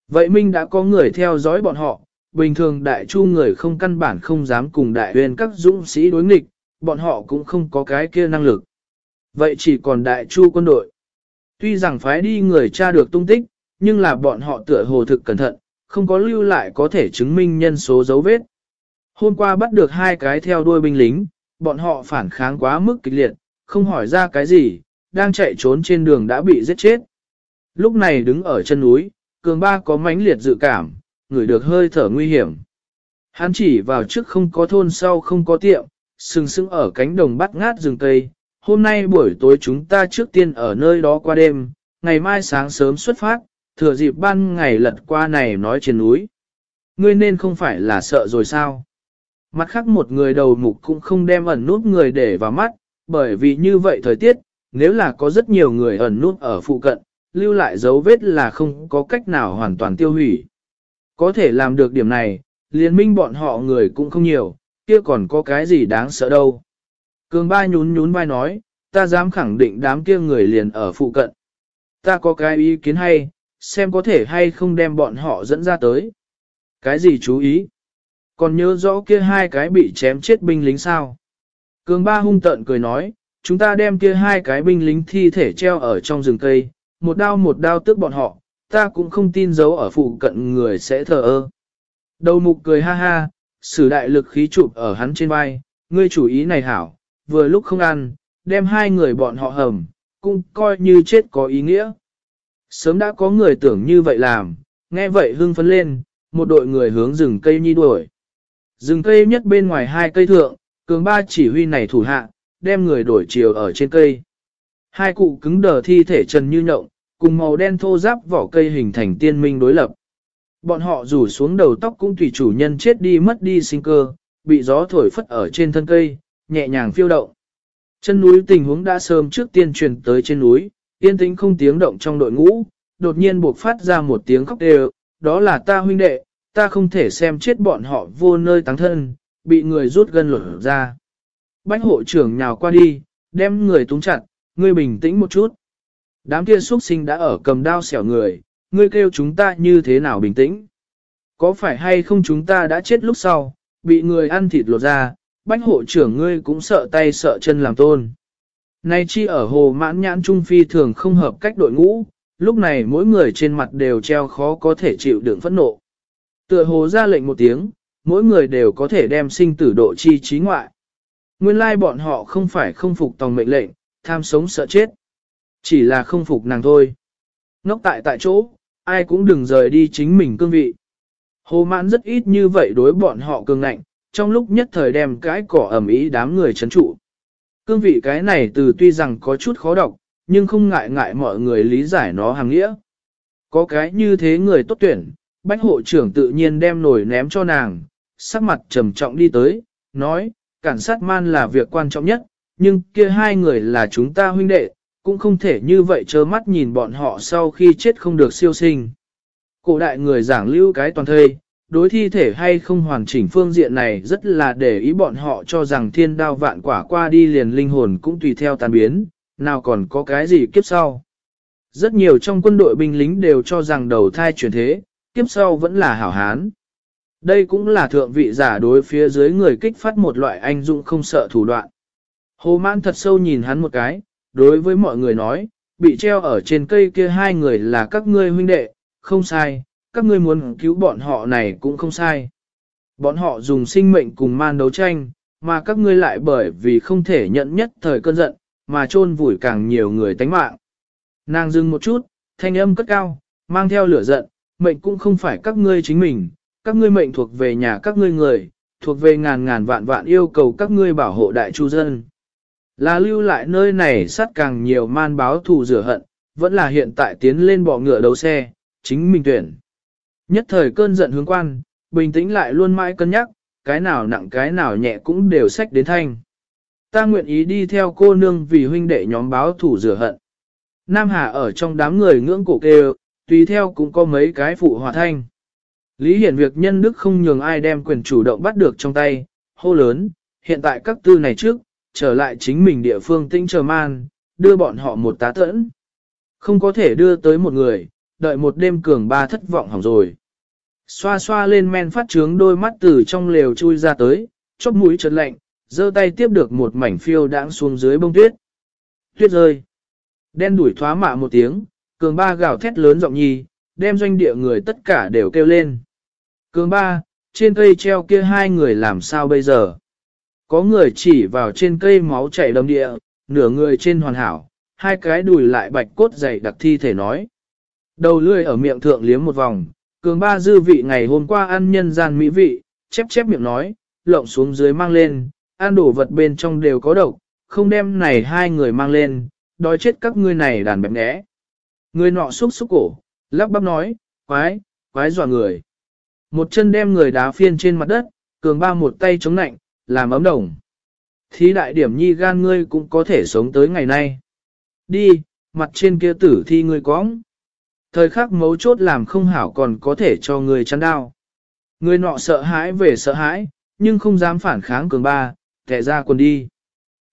Vậy Minh đã có người theo dõi bọn họ, bình thường đại chu người không căn bản không dám cùng đại huyền các dũng sĩ đối nghịch, bọn họ cũng không có cái kia năng lực. Vậy chỉ còn đại chu quân đội. Tuy rằng phái đi người tra được tung tích, nhưng là bọn họ tựa hồ thực cẩn thận, không có lưu lại có thể chứng minh nhân số dấu vết. Hôm qua bắt được hai cái theo đuôi binh lính, bọn họ phản kháng quá mức kịch liệt, không hỏi ra cái gì, đang chạy trốn trên đường đã bị giết chết. Lúc này đứng ở chân núi, cường ba có mãnh liệt dự cảm, người được hơi thở nguy hiểm. Hắn chỉ vào trước không có thôn sau không có tiệm, sừng sững ở cánh đồng bắt ngát rừng cây. Hôm nay buổi tối chúng ta trước tiên ở nơi đó qua đêm, ngày mai sáng sớm xuất phát, thừa dịp ban ngày lật qua này nói trên núi. Ngươi nên không phải là sợ rồi sao? Mặt khác một người đầu mục cũng không đem ẩn nút người để vào mắt, bởi vì như vậy thời tiết, nếu là có rất nhiều người ẩn nút ở phụ cận, lưu lại dấu vết là không có cách nào hoàn toàn tiêu hủy. Có thể làm được điểm này, liên minh bọn họ người cũng không nhiều, kia còn có cái gì đáng sợ đâu. Cường ba nhún nhún vai nói, ta dám khẳng định đám kia người liền ở phụ cận. Ta có cái ý kiến hay, xem có thể hay không đem bọn họ dẫn ra tới. Cái gì chú ý? Còn nhớ rõ kia hai cái bị chém chết binh lính sao? Cường ba hung tợn cười nói, chúng ta đem kia hai cái binh lính thi thể treo ở trong rừng cây, một đao một đao tước bọn họ, ta cũng không tin giấu ở phụ cận người sẽ thờ ơ. Đầu mục cười ha ha, sử đại lực khí chụp ở hắn trên vai, ngươi chủ ý này hảo, vừa lúc không ăn, đem hai người bọn họ hầm, cũng coi như chết có ý nghĩa. Sớm đã có người tưởng như vậy làm, nghe vậy hưng phấn lên, một đội người hướng rừng cây nhi đuổi. Rừng cây nhất bên ngoài hai cây thượng, cường ba chỉ huy này thủ hạ, đem người đổi chiều ở trên cây. Hai cụ cứng đờ thi thể trần như nhộng, cùng màu đen thô giáp vỏ cây hình thành tiên minh đối lập. Bọn họ rủ xuống đầu tóc cũng tùy chủ nhân chết đi mất đi sinh cơ, bị gió thổi phất ở trên thân cây, nhẹ nhàng phiêu động. Chân núi tình huống đã sớm trước tiên truyền tới trên núi, yên tĩnh không tiếng động trong đội ngũ, đột nhiên buộc phát ra một tiếng khóc đều, đó là ta huynh đệ, ta không thể xem chết bọn họ vô nơi táng thân, bị người rút gân lột ra. Bách hộ trưởng nhào qua đi, đem người túng chặt, ngươi bình tĩnh một chút. Đám kia xuất sinh đã ở cầm đao xẻo người, ngươi kêu chúng ta như thế nào bình tĩnh? Có phải hay không chúng ta đã chết lúc sau, bị người ăn thịt lột ra, bách hộ trưởng ngươi cũng sợ tay sợ chân làm tôn. Nay chi ở hồ mãn nhãn trung phi thường không hợp cách đội ngũ, lúc này mỗi người trên mặt đều treo khó có thể chịu đựng phẫn nộ. Tựa hồ ra lệnh một tiếng, mỗi người đều có thể đem sinh tử độ chi trí ngoại. Nguyên lai bọn họ không phải không phục tòng mệnh lệnh, tham sống sợ chết. Chỉ là không phục nàng thôi. Ngốc tại tại chỗ, ai cũng đừng rời đi chính mình cương vị. Hồ mãn rất ít như vậy đối bọn họ cường ngạnh, trong lúc nhất thời đem cái cỏ ẩm ý đám người chấn trụ. Cương vị cái này từ tuy rằng có chút khó đọc, nhưng không ngại ngại mọi người lý giải nó hàng nghĩa. Có cái như thế người tốt tuyển, bách hộ trưởng tự nhiên đem nổi ném cho nàng, sắc mặt trầm trọng đi tới, nói, cản sát man là việc quan trọng nhất, nhưng kia hai người là chúng ta huynh đệ, cũng không thể như vậy trơ mắt nhìn bọn họ sau khi chết không được siêu sinh. Cổ đại người giảng lưu cái toàn thây, đối thi thể hay không hoàn chỉnh phương diện này rất là để ý bọn họ cho rằng thiên đao vạn quả qua đi liền linh hồn cũng tùy theo tàn biến, nào còn có cái gì kiếp sau. Rất nhiều trong quân đội binh lính đều cho rằng đầu thai chuyển thế, kiếp sau vẫn là hảo hán. Đây cũng là thượng vị giả đối phía dưới người kích phát một loại anh dũng không sợ thủ đoạn. Hồ mãn thật sâu nhìn hắn một cái, đối với mọi người nói, bị treo ở trên cây kia hai người là các ngươi huynh đệ, không sai, các ngươi muốn cứu bọn họ này cũng không sai. Bọn họ dùng sinh mệnh cùng man đấu tranh, mà các ngươi lại bởi vì không thể nhận nhất thời cơn giận, mà chôn vùi càng nhiều người tánh mạng. Nàng dừng một chút, thanh âm cất cao, mang theo lửa giận, mệnh cũng không phải các ngươi chính mình, các ngươi mệnh thuộc về nhà các ngươi người, thuộc về ngàn ngàn vạn vạn yêu cầu các ngươi bảo hộ đại chu dân. Là lưu lại nơi này sát càng nhiều man báo thù rửa hận, vẫn là hiện tại tiến lên bỏ ngựa đấu xe, chính mình tuyển. Nhất thời cơn giận hướng quan, bình tĩnh lại luôn mãi cân nhắc, cái nào nặng cái nào nhẹ cũng đều sách đến thanh. Ta nguyện ý đi theo cô nương vì huynh đệ nhóm báo thủ rửa hận. Nam Hà ở trong đám người ngưỡng cổ kêu, tùy theo cũng có mấy cái phụ hòa thanh. Lý Hiển việc nhân đức không nhường ai đem quyền chủ động bắt được trong tay, hô lớn, hiện tại các tư này trước, trở lại chính mình địa phương tinh chờ man, đưa bọn họ một tá tẫn. Không có thể đưa tới một người, đợi một đêm cường ba thất vọng hỏng rồi. Xoa xoa lên men phát trướng đôi mắt từ trong lều chui ra tới, chóp mũi chợt lạnh, giơ tay tiếp được một mảnh phiêu đãng xuống dưới bông tuyết. Tuyết rơi. Đen đuổi thoá mạ một tiếng, cường ba gào thét lớn giọng nhi, đem doanh địa người tất cả đều kêu lên. Cường ba, trên cây treo kia hai người làm sao bây giờ? Có người chỉ vào trên cây máu chảy đầm địa, nửa người trên hoàn hảo, hai cái đùi lại bạch cốt dày đặc thi thể nói. Đầu lươi ở miệng thượng liếm một vòng, cường ba dư vị ngày hôm qua ăn nhân gian mỹ vị, chép chép miệng nói, lộng xuống dưới mang lên, ăn đổ vật bên trong đều có độc, không đem này hai người mang lên, đói chết các ngươi này đàn bẹp nghẽ. Người nọ xúc xúc cổ, lắp bắp nói, quái, quái dọa người. Một chân đem người đá phiên trên mặt đất, cường ba một tay chống nạnh, làm ấm đồng. Thí đại điểm nhi gan ngươi cũng có thể sống tới ngày nay. Đi, mặt trên kia tử thi ngươi cóng. Thời khắc mấu chốt làm không hảo còn có thể cho người chăn đao. Người nọ sợ hãi về sợ hãi, nhưng không dám phản kháng cường ba, kẻ ra quần đi.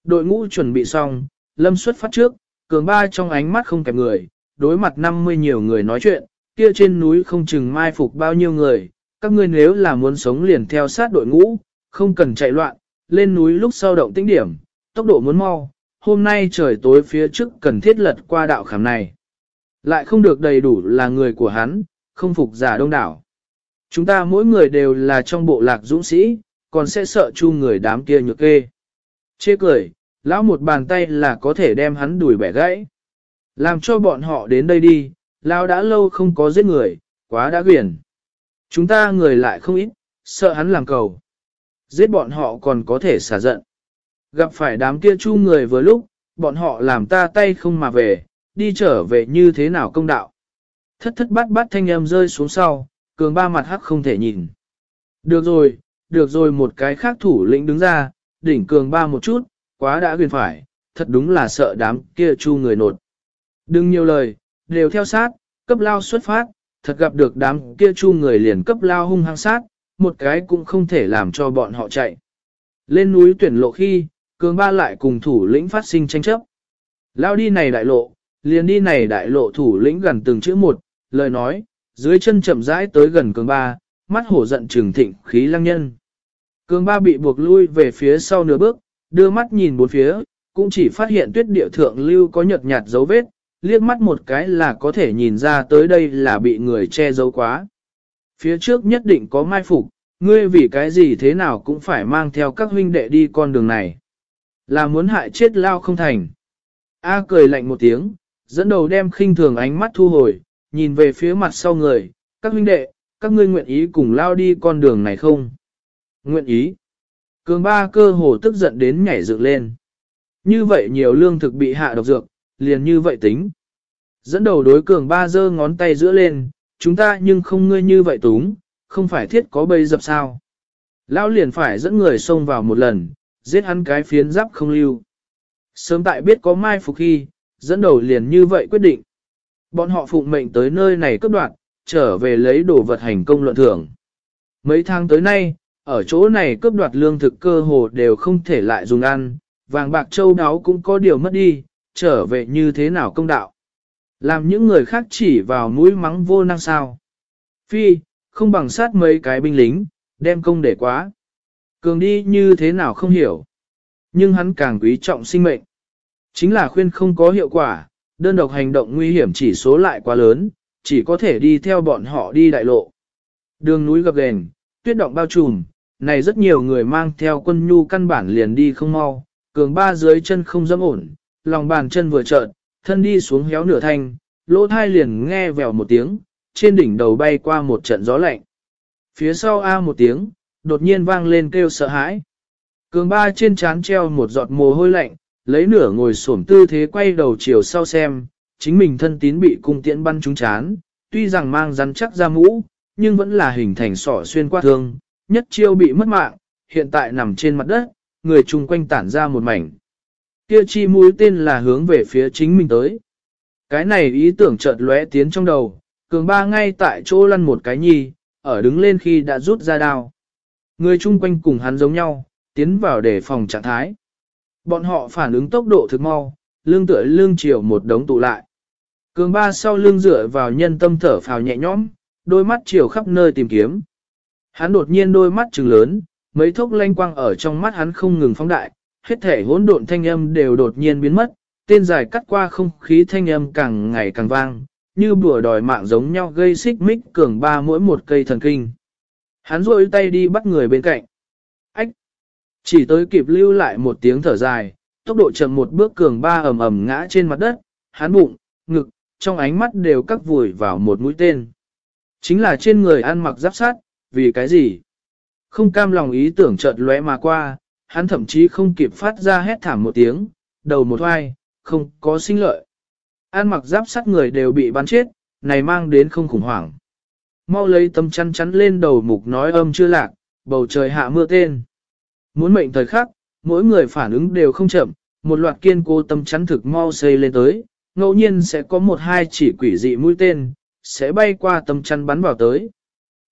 Đội ngũ chuẩn bị xong, lâm xuất phát trước, cường ba trong ánh mắt không kẹp người, đối mặt 50 nhiều người nói chuyện, kia trên núi không chừng mai phục bao nhiêu người, các ngươi nếu là muốn sống liền theo sát đội ngũ, không cần chạy loạn, lên núi lúc sau động tĩnh điểm, tốc độ muốn mau, hôm nay trời tối phía trước cần thiết lật qua đạo khảm này. Lại không được đầy đủ là người của hắn, không phục giả đông đảo. Chúng ta mỗi người đều là trong bộ lạc dũng sĩ, còn sẽ sợ chu người đám kia nhược kê. Chê cười, lão một bàn tay là có thể đem hắn đuổi bẻ gãy. Làm cho bọn họ đến đây đi, lão đã lâu không có giết người, quá đã quyển. Chúng ta người lại không ít, sợ hắn làm cầu. Giết bọn họ còn có thể xả giận. Gặp phải đám kia chu người vừa lúc, bọn họ làm ta tay không mà về, đi trở về như thế nào công đạo. Thất thất bát bát thanh âm rơi xuống sau, cường ba mặt hắc không thể nhìn. Được rồi, được rồi một cái khác thủ lĩnh đứng ra, đỉnh cường ba một chút, quá đã quyền phải, thật đúng là sợ đám kia chu người nột. Đừng nhiều lời, đều theo sát, cấp lao xuất phát, thật gặp được đám kia chu người liền cấp lao hung hăng sát, một cái cũng không thể làm cho bọn họ chạy. Lên núi tuyển lộ khi, cường ba lại cùng thủ lĩnh phát sinh tranh chấp. Lao đi này đại lộ, liền đi này đại lộ thủ lĩnh gần từng chữ một, lời nói, dưới chân chậm rãi tới gần cường ba, mắt hổ giận trừng thịnh khí lăng nhân. Cường ba bị buộc lui về phía sau nửa bước, đưa mắt nhìn bốn phía, cũng chỉ phát hiện tuyết địa thượng lưu có nhợt nhạt dấu vết, liếc mắt một cái là có thể nhìn ra tới đây là bị người che giấu quá. Phía trước nhất định có mai phục, ngươi vì cái gì thế nào cũng phải mang theo các huynh đệ đi con đường này. Là muốn hại chết lao không thành. A cười lạnh một tiếng, dẫn đầu đem khinh thường ánh mắt thu hồi, nhìn về phía mặt sau người, các huynh đệ, các ngươi nguyện ý cùng lao đi con đường này không? Nguyện ý. Cường ba cơ hồ tức giận đến nhảy dựng lên. Như vậy nhiều lương thực bị hạ độc dược, liền như vậy tính. Dẫn đầu đối cường ba giơ ngón tay giữa lên, chúng ta nhưng không ngươi như vậy túng, không phải thiết có bây dập sao. Lão liền phải dẫn người xông vào một lần, giết hắn cái phiến giáp không lưu. Sớm tại biết có mai phục khi, dẫn đầu liền như vậy quyết định. Bọn họ phụng mệnh tới nơi này cấp đoạn, trở về lấy đồ vật hành công luận thưởng. Mấy tháng tới nay, ở chỗ này cướp đoạt lương thực cơ hồ đều không thể lại dùng ăn, vàng bạc châu đáo cũng có điều mất đi, trở về như thế nào công đạo. Làm những người khác chỉ vào mũi mắng vô năng sao. Phi, không bằng sát mấy cái binh lính, đem công để quá. Cường đi như thế nào không hiểu. Nhưng hắn càng quý trọng sinh mệnh. Chính là khuyên không có hiệu quả, đơn độc hành động nguy hiểm chỉ số lại quá lớn, chỉ có thể đi theo bọn họ đi đại lộ. Đường núi gập ghềnh, tuyết động bao trùm, này rất nhiều người mang theo quân nhu căn bản liền đi không mau, cường ba dưới chân không dám ổn, lòng bàn chân vừa trợn, thân đi xuống héo nửa thanh, lỗ thai liền nghe vèo một tiếng, trên đỉnh đầu bay qua một trận gió lạnh. Phía sau A một tiếng, đột nhiên vang lên kêu sợ hãi. Cường ba trên trán treo một giọt mồ hôi lạnh, lấy nửa ngồi xổm tư thế quay đầu chiều sau xem, chính mình thân tín bị cung tiễn bắn trúng chán, tuy rằng mang rắn chắc ra mũ, nhưng vẫn là hình thành sỏ xuyên qua thương, nhất chiêu bị mất mạng, hiện tại nằm trên mặt đất, người chung quanh tản ra một mảnh. Kia chi mũi tên là hướng về phía chính mình tới. Cái này ý tưởng chợt lóe tiến trong đầu, cường ba ngay tại chỗ lăn một cái nhi, ở đứng lên khi đã rút ra đao. Người chung quanh cùng hắn giống nhau, tiến vào để phòng trạng thái. Bọn họ phản ứng tốc độ thực mau, lương tựa lương chiều một đống tụ lại. Cường ba sau lưng dựa vào nhân tâm thở phào nhẹ nhõm, đôi mắt chiều khắp nơi tìm kiếm. Hắn đột nhiên đôi mắt trừng lớn, mấy thốc lanh quang ở trong mắt hắn không ngừng phóng đại, hết thể hỗn độn thanh âm đều đột nhiên biến mất, tên dài cắt qua không khí thanh âm càng ngày càng vang, như bùa đòi mạng giống nhau gây xích mích cường ba mỗi một cây thần kinh. Hắn rôi tay đi bắt người bên cạnh. Chỉ tới kịp lưu lại một tiếng thở dài, tốc độ chậm một bước cường ba ầm ầm ngã trên mặt đất, hắn bụng, ngực, trong ánh mắt đều cắt vùi vào một mũi tên. Chính là trên người ăn mặc giáp sát, vì cái gì? Không cam lòng ý tưởng chợt lóe mà qua, hắn thậm chí không kịp phát ra hét thảm một tiếng, đầu một hoai, không có sinh lợi. An mặc giáp sắt người đều bị bắn chết, này mang đến không khủng hoảng. Mau lấy tâm chăn chắn lên đầu mục nói âm chưa lạc, bầu trời hạ mưa tên. Muốn mệnh thời khắc, mỗi người phản ứng đều không chậm, một loạt kiên cố tâm chắn thực mau xây lên tới, ngẫu nhiên sẽ có một hai chỉ quỷ dị mũi tên, sẽ bay qua tâm chắn bắn vào tới.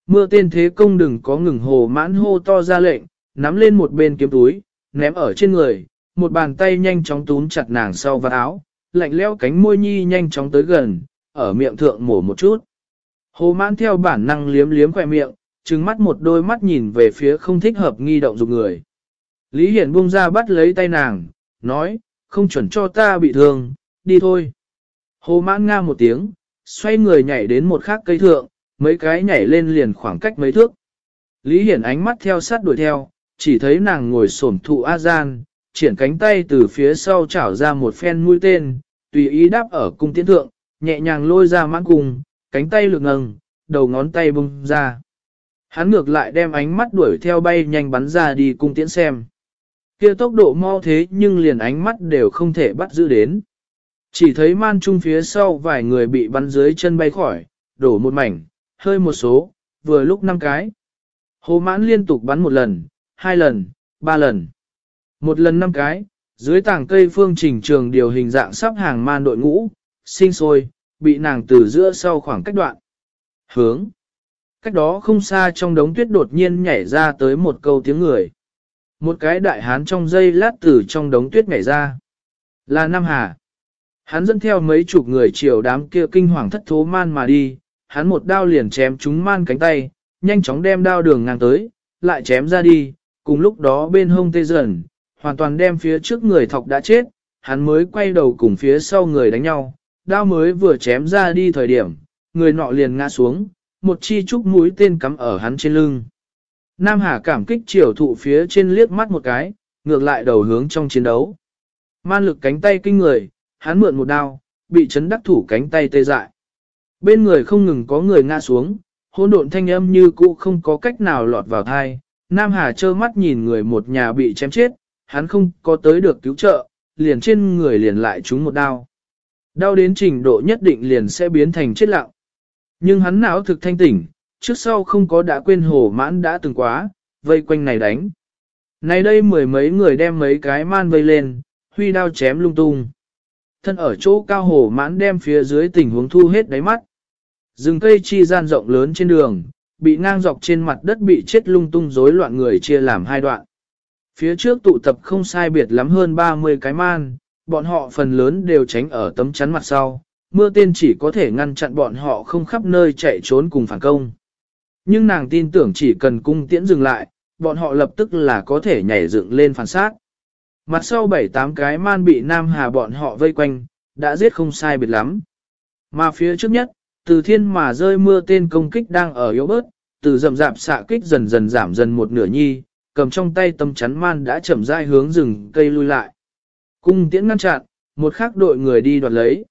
Mưa tên thế công đừng có ngừng hồ mãn hô to ra lệnh, nắm lên một bên kiếm túi, ném ở trên người, một bàn tay nhanh chóng túm chặt nàng sau vạt áo, lạnh leo cánh môi nhi nhanh chóng tới gần, ở miệng thượng mổ một chút. Hồ mãn theo bản năng liếm liếm khỏe miệng, trừng mắt một đôi mắt nhìn về phía không thích hợp nghi động dục người. Lý Hiển buông ra bắt lấy tay nàng, nói, không chuẩn cho ta bị thương, đi thôi. Hồ mãn nga một tiếng, xoay người nhảy đến một khác cây thượng, mấy cái nhảy lên liền khoảng cách mấy thước. Lý Hiển ánh mắt theo sát đuổi theo, chỉ thấy nàng ngồi xổm thụ A Gian, triển cánh tay từ phía sau chảo ra một phen mũi tên, tùy ý đáp ở cung tiễn thượng, nhẹ nhàng lôi ra mãn cung, cánh tay lực ngâng, đầu ngón tay bung ra. Hắn ngược lại đem ánh mắt đuổi theo bay nhanh bắn ra đi cung tiễn xem kia tốc độ mau thế nhưng liền ánh mắt đều không thể bắt giữ đến. Chỉ thấy man trung phía sau vài người bị bắn dưới chân bay khỏi, đổ một mảnh, hơi một số, vừa lúc năm cái. Hồ mãn liên tục bắn một lần, hai lần, ba lần. Một lần năm cái, dưới tảng cây phương trình trường điều hình dạng sắp hàng man đội ngũ, sinh sôi, bị nàng từ giữa sau khoảng cách đoạn. Hướng. Cách đó không xa trong đống tuyết đột nhiên nhảy ra tới một câu tiếng người. Một cái đại hán trong dây lát từ trong đống tuyết nhảy ra. Là Nam Hà. Hắn dẫn theo mấy chục người chiều đám kia kinh hoàng thất thố man mà đi, hắn một đao liền chém chúng man cánh tay, nhanh chóng đem đao đường ngang tới, lại chém ra đi, cùng lúc đó bên hông tê dần, hoàn toàn đem phía trước người thọc đã chết, hắn mới quay đầu cùng phía sau người đánh nhau, đao mới vừa chém ra đi thời điểm, người nọ liền ngã xuống, một chi trúc mũi tên cắm ở hắn trên lưng. Nam Hà cảm kích triều thụ phía trên liếc mắt một cái, ngược lại đầu hướng trong chiến đấu. Man lực cánh tay kinh người, hắn mượn một đao, bị chấn đắc thủ cánh tay tê dại. Bên người không ngừng có người ngã xuống, hỗn độn thanh âm như cũ không có cách nào lọt vào thai. Nam Hà trơ mắt nhìn người một nhà bị chém chết, hắn không có tới được cứu trợ, liền trên người liền lại trúng một đao. Đau đến trình độ nhất định liền sẽ biến thành chết lặng. Nhưng hắn não thực thanh tỉnh, trước sau không có đã quên hổ mãn đã từng quá, vây quanh này đánh. Này đây mười mấy người đem mấy cái man vây lên, huy đao chém lung tung. Thân ở chỗ cao hổ mãn đem phía dưới tình huống thu hết đáy mắt. Rừng cây chi gian rộng lớn trên đường, bị ngang dọc trên mặt đất bị chết lung tung rối loạn người chia làm hai đoạn. Phía trước tụ tập không sai biệt lắm hơn 30 cái man, bọn họ phần lớn đều tránh ở tấm chắn mặt sau, mưa tên chỉ có thể ngăn chặn bọn họ không khắp nơi chạy trốn cùng phản công. Nhưng nàng tin tưởng chỉ cần cung tiễn dừng lại, bọn họ lập tức là có thể nhảy dựng lên phản sát. Mặt sau bảy tám cái man bị Nam Hà bọn họ vây quanh, đã giết không sai biệt lắm. Mà phía trước nhất, từ thiên mà rơi mưa tên công kích đang ở yếu bớt, từ rầm rạp xạ kích dần dần giảm dần một nửa nhi, cầm trong tay tâm chắn man đã chậm rãi hướng rừng cây lui lại. Cung tiễn ngăn chặn, một khắc đội người đi đoạt lấy.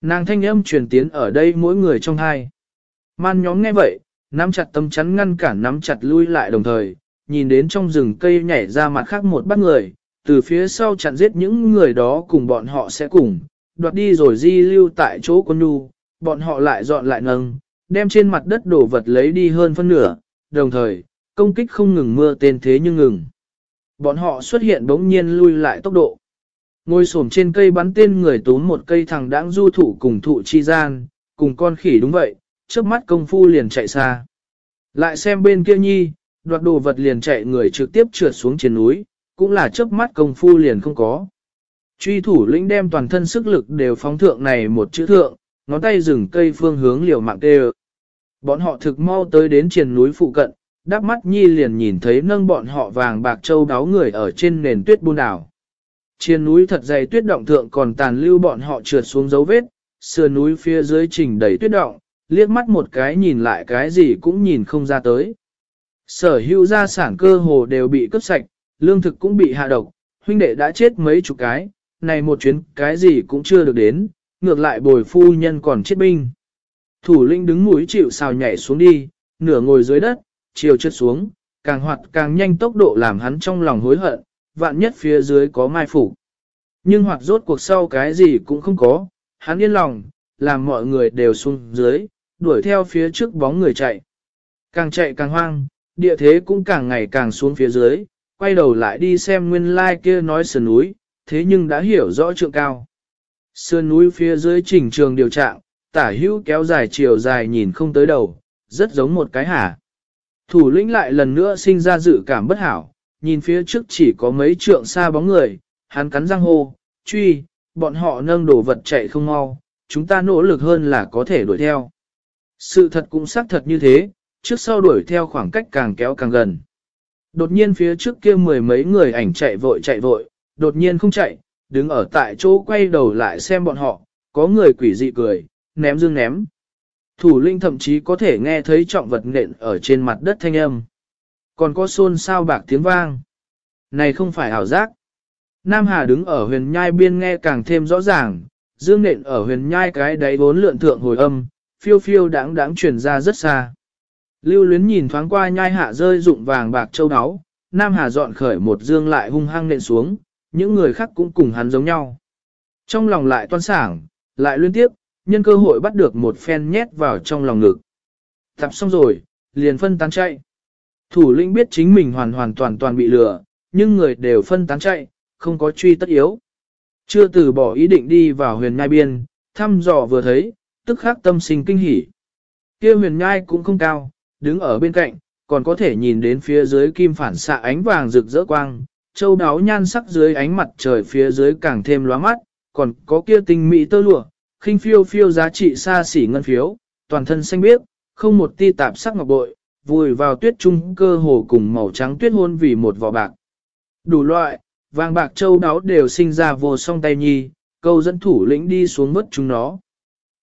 Nàng thanh âm truyền tiến ở đây mỗi người trong hai. Man nhóm nghe vậy, nắm chặt tâm chắn ngăn cản nắm chặt lui lại đồng thời, nhìn đến trong rừng cây nhảy ra mặt khác một bắt người, từ phía sau chặn giết những người đó cùng bọn họ sẽ cùng, đoạt đi rồi di lưu tại chỗ quân nhu, bọn họ lại dọn lại nâng, đem trên mặt đất đổ vật lấy đi hơn phân nửa, đồng thời, công kích không ngừng mưa tên thế nhưng ngừng. Bọn họ xuất hiện bỗng nhiên lui lại tốc độ. Ngồi xổm trên cây bắn tên người tốn một cây thằng đãng du thủ cùng thụ chi gian, cùng con khỉ đúng vậy, trước mắt công phu liền chạy xa. Lại xem bên kia nhi, đoạt đồ vật liền chạy người trực tiếp trượt xuống trên núi, cũng là trước mắt công phu liền không có. Truy thủ lĩnh đem toàn thân sức lực đều phóng thượng này một chữ thượng, ngón tay rừng cây phương hướng liều mạng tê Bọn họ thực mau tới đến triền núi phụ cận, đáp mắt nhi liền nhìn thấy nâng bọn họ vàng bạc châu đáo người ở trên nền tuyết buôn đảo. Trên núi thật dày tuyết động thượng còn tàn lưu bọn họ trượt xuống dấu vết, sườn núi phía dưới trình đầy tuyết động, liếc mắt một cái nhìn lại cái gì cũng nhìn không ra tới. Sở hữu gia sản cơ hồ đều bị cướp sạch, lương thực cũng bị hạ độc, huynh đệ đã chết mấy chục cái, này một chuyến cái gì cũng chưa được đến, ngược lại bồi phu nhân còn chết binh. Thủ linh đứng mũi chịu xào nhảy xuống đi, nửa ngồi dưới đất, chiều chất xuống, càng hoạt càng nhanh tốc độ làm hắn trong lòng hối hận, vạn nhất phía dưới có mai phủ. Nhưng hoạt rốt cuộc sau cái gì cũng không có, hắn yên lòng, làm mọi người đều xuống dưới, đuổi theo phía trước bóng người chạy. Càng chạy càng hoang, địa thế cũng càng ngày càng xuống phía dưới, quay đầu lại đi xem nguyên lai like kia nói sườn núi, thế nhưng đã hiểu rõ trượng cao. Sườn núi phía dưới chỉnh trường điều trạng, tả hữu kéo dài chiều dài nhìn không tới đầu, rất giống một cái hả. Thủ lĩnh lại lần nữa sinh ra dự cảm bất hảo, nhìn phía trước chỉ có mấy trượng xa bóng người, hắn cắn răng hô, truy, bọn họ nâng đồ vật chạy không mau, chúng ta nỗ lực hơn là có thể đuổi theo. Sự thật cũng xác thật như thế, trước sau đuổi theo khoảng cách càng kéo càng gần. Đột nhiên phía trước kia mười mấy người ảnh chạy vội chạy vội, đột nhiên không chạy, đứng ở tại chỗ quay đầu lại xem bọn họ, có người quỷ dị cười, ném dương ném. Thủ linh thậm chí có thể nghe thấy trọng vật nện ở trên mặt đất thanh âm. Còn có xôn sao bạc tiếng vang. Này không phải ảo giác. Nam Hà đứng ở huyền nhai biên nghe càng thêm rõ ràng, dương nện ở huyền nhai cái đáy vốn lượn thượng hồi âm, phiêu phiêu đáng đáng truyền ra rất xa. Lưu luyến nhìn thoáng qua nhai hạ rơi dụng vàng bạc châu áo, Nam Hà dọn khởi một dương lại hung hăng nện xuống, những người khác cũng cùng hắn giống nhau. Trong lòng lại toan sảng, lại liên tiếp, nhân cơ hội bắt được một phen nhét vào trong lòng ngực. Tập xong rồi, liền phân tán chạy. Thủ lĩnh biết chính mình hoàn hoàn toàn toàn bị lừa, nhưng người đều phân tán chạy, không có truy tất yếu. Chưa từ bỏ ý định đi vào huyền nhai biên, thăm dò vừa thấy, tức khắc tâm sinh kinh hỉ. Kia huyền nhai cũng không cao, đứng ở bên cạnh, còn có thể nhìn đến phía dưới kim phản xạ ánh vàng rực rỡ quang, châu đáo nhan sắc dưới ánh mặt trời phía dưới càng thêm lóa mắt, còn có kia tinh mỹ tơ lụa, khinh phiêu phiêu giá trị xa xỉ ngân phiếu, toàn thân xanh biếc, không một ti tạp sắc ngọc bội, vùi vào tuyết trung cơ hồ cùng màu trắng tuyết hôn vì một vỏ bạc. Đủ loại, vàng bạc châu đáo đều sinh ra vô song tay nhi, câu dẫn thủ lĩnh đi xuống mất chúng nó.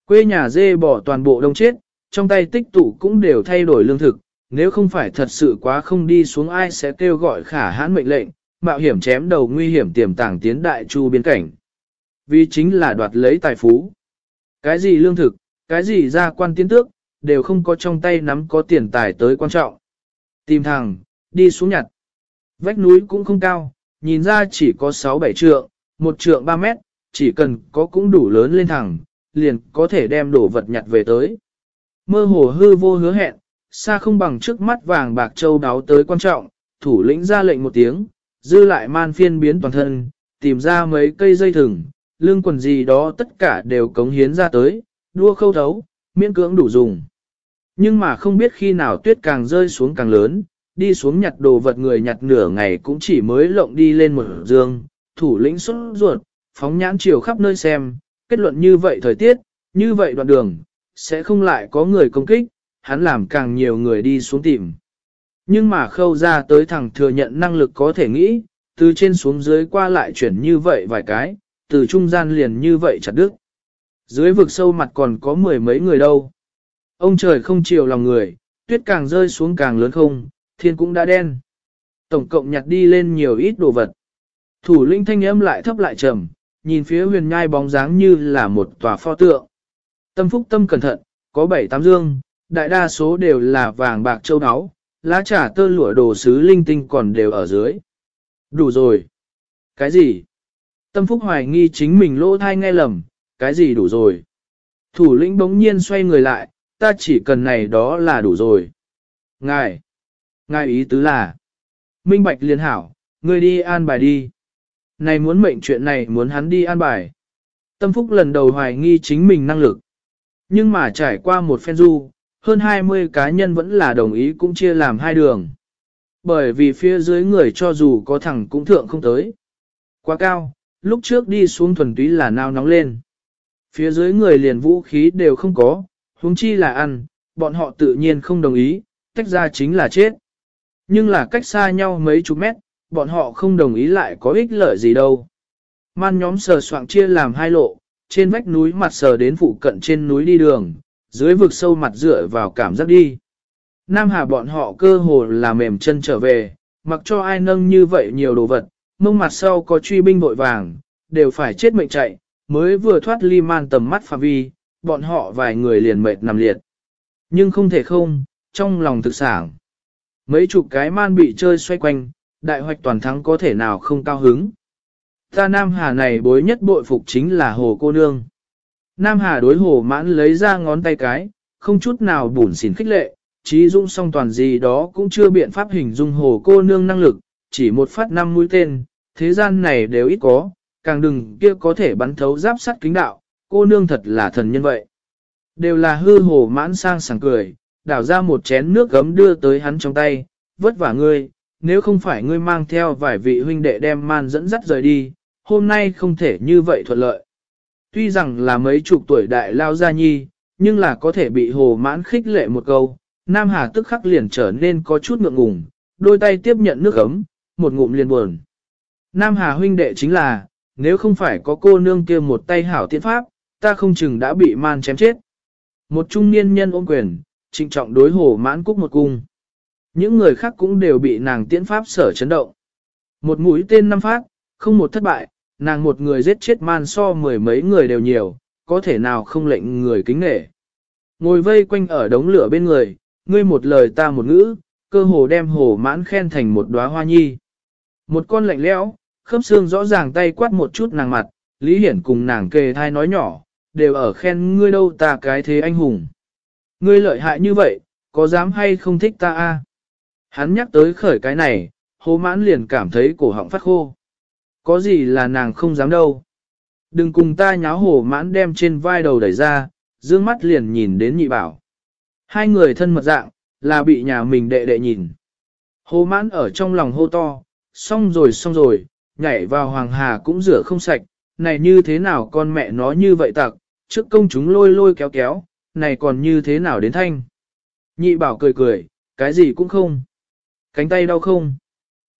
Quê nhà dê bỏ toàn bộ đông chết, trong tay tích tụ cũng đều thay đổi lương thực, nếu không phải thật sự quá không đi xuống ai sẽ kêu gọi khả hãn mệnh lệnh, mạo hiểm chém đầu nguy hiểm tiềm tàng tiến đại chu biên cảnh. Vì chính là đoạt lấy tài phú. Cái gì lương thực, cái gì ra quan tiến tước, đều không có trong tay nắm có tiền tài tới quan trọng. Tìm thằng, đi xuống nhặt. Vách núi cũng không cao, nhìn ra chỉ có 6-7 trượng, một trượng 3 mét, chỉ cần có cũng đủ lớn lên thẳng, liền có thể đem đổ vật nhặt về tới. Mơ hồ hư vô hứa hẹn, xa không bằng trước mắt vàng bạc châu đáo tới quan trọng, thủ lĩnh ra lệnh một tiếng, dư lại man phiên biến toàn thân, tìm ra mấy cây dây thừng, lương quần gì đó tất cả đều cống hiến ra tới, đua khâu thấu, miễn cưỡng đủ dùng. Nhưng mà không biết khi nào tuyết càng rơi xuống càng lớn, đi xuống nhặt đồ vật người nhặt nửa ngày cũng chỉ mới lộng đi lên một giường, thủ lĩnh xuất ruột, phóng nhãn chiều khắp nơi xem, kết luận như vậy thời tiết, như vậy đoạn đường, sẽ không lại có người công kích, hắn làm càng nhiều người đi xuống tìm. Nhưng mà khâu ra tới thằng thừa nhận năng lực có thể nghĩ, từ trên xuống dưới qua lại chuyển như vậy vài cái, từ trung gian liền như vậy chặt đứt. Dưới vực sâu mặt còn có mười mấy người đâu. Ông trời không chiều lòng người, tuyết càng rơi xuống càng lớn không, thiên cũng đã đen. Tổng cộng nhặt đi lên nhiều ít đồ vật. Thủ linh thanh âm lại thấp lại trầm, nhìn phía huyền nhai bóng dáng như là một tòa pho tượng. Tâm phúc tâm cẩn thận, có bảy tám dương, đại đa số đều là vàng bạc châu áo, lá trà tơ lụa đồ sứ linh tinh còn đều ở dưới. Đủ rồi. Cái gì? Tâm phúc hoài nghi chính mình lỗ thai nghe lầm, cái gì đủ rồi? Thủ lĩnh bỗng nhiên xoay người lại, ta chỉ cần này đó là đủ rồi. Ngài! Ngài ý tứ là, minh bạch liên hảo, ngươi đi an bài đi. Này muốn mệnh chuyện này muốn hắn đi an bài. Tâm Phúc lần đầu hoài nghi chính mình năng lực. Nhưng mà trải qua một phen du, hơn 20 cá nhân vẫn là đồng ý cũng chia làm hai đường. Bởi vì phía dưới người cho dù có thằng cũng thượng không tới. Quá cao, lúc trước đi xuống thuần túy là nao nóng lên. Phía dưới người liền vũ khí đều không có, huống chi là ăn, bọn họ tự nhiên không đồng ý, tách ra chính là chết. Nhưng là cách xa nhau mấy chục mét, bọn họ không đồng ý lại có ích lợi gì đâu. Man nhóm sờ soạng chia làm hai lộ, trên vách núi mặt sờ đến phụ cận trên núi đi đường, dưới vực sâu mặt dựa vào cảm giác đi. Nam Hà bọn họ cơ hồ là mềm chân trở về, mặc cho ai nâng như vậy nhiều đồ vật, mông mặt sau có truy binh vội vàng, đều phải chết mệnh chạy, mới vừa thoát ly man tầm mắt phạm vi, bọn họ vài người liền mệt nằm liệt. Nhưng không thể không, trong lòng thực sản. Mấy chục cái man bị chơi xoay quanh, đại hoạch toàn thắng có thể nào không cao hứng. Ta Nam Hà này bối nhất bội phục chính là hồ cô nương. Nam Hà đối hồ mãn lấy ra ngón tay cái, không chút nào bùn xỉn khích lệ, trí dung song toàn gì đó cũng chưa biện pháp hình dung hồ cô nương năng lực, chỉ một phát năm mũi tên, thế gian này đều ít có, càng đừng kia có thể bắn thấu giáp sắt kính đạo, cô nương thật là thần nhân vậy. Đều là hư hồ mãn sang sảng cười, đảo ra một chén nước gấm đưa tới hắn trong tay, vất vả ngươi, nếu không phải ngươi mang theo vài vị huynh đệ đem man dẫn dắt rời đi, hôm nay không thể như vậy thuận lợi. Tuy rằng là mấy chục tuổi đại lao gia nhi, nhưng là có thể bị hồ mãn khích lệ một câu, Nam Hà tức khắc liền trở nên có chút ngượng ngùng, đôi tay tiếp nhận nước ấm, một ngụm liền buồn. Nam Hà huynh đệ chính là, nếu không phải có cô nương kia một tay hảo tiện pháp, ta không chừng đã bị man chém chết. Một trung niên nhân ôm quyền, trịnh trọng đối hồ mãn cúc một cung. Những người khác cũng đều bị nàng tiễn pháp sở chấn động. Một mũi tên năm phát, không một thất bại, nàng một người giết chết man so mười mấy người đều nhiều, có thể nào không lệnh người kính nể. Ngồi vây quanh ở đống lửa bên người, ngươi một lời ta một ngữ, cơ hồ đem hồ mãn khen thành một đóa hoa nhi. Một con lạnh lẽo, khớp xương rõ ràng tay quát một chút nàng mặt, Lý Hiển cùng nàng kề thai nói nhỏ, đều ở khen ngươi đâu ta cái thế anh hùng. Ngươi lợi hại như vậy, có dám hay không thích ta a? Hắn nhắc tới khởi cái này, hố mãn liền cảm thấy cổ họng phát khô. Có gì là nàng không dám đâu. Đừng cùng ta nháo hổ mãn đem trên vai đầu đẩy ra, dương mắt liền nhìn đến nhị bảo. Hai người thân mật dạng, là bị nhà mình đệ đệ nhìn. Hồ mãn ở trong lòng hô to, xong rồi xong rồi, nhảy vào hoàng hà cũng rửa không sạch, này như thế nào con mẹ nó như vậy tặc, trước công chúng lôi lôi kéo kéo, này còn như thế nào đến thanh. Nhị bảo cười cười, cái gì cũng không. Cánh tay đau không?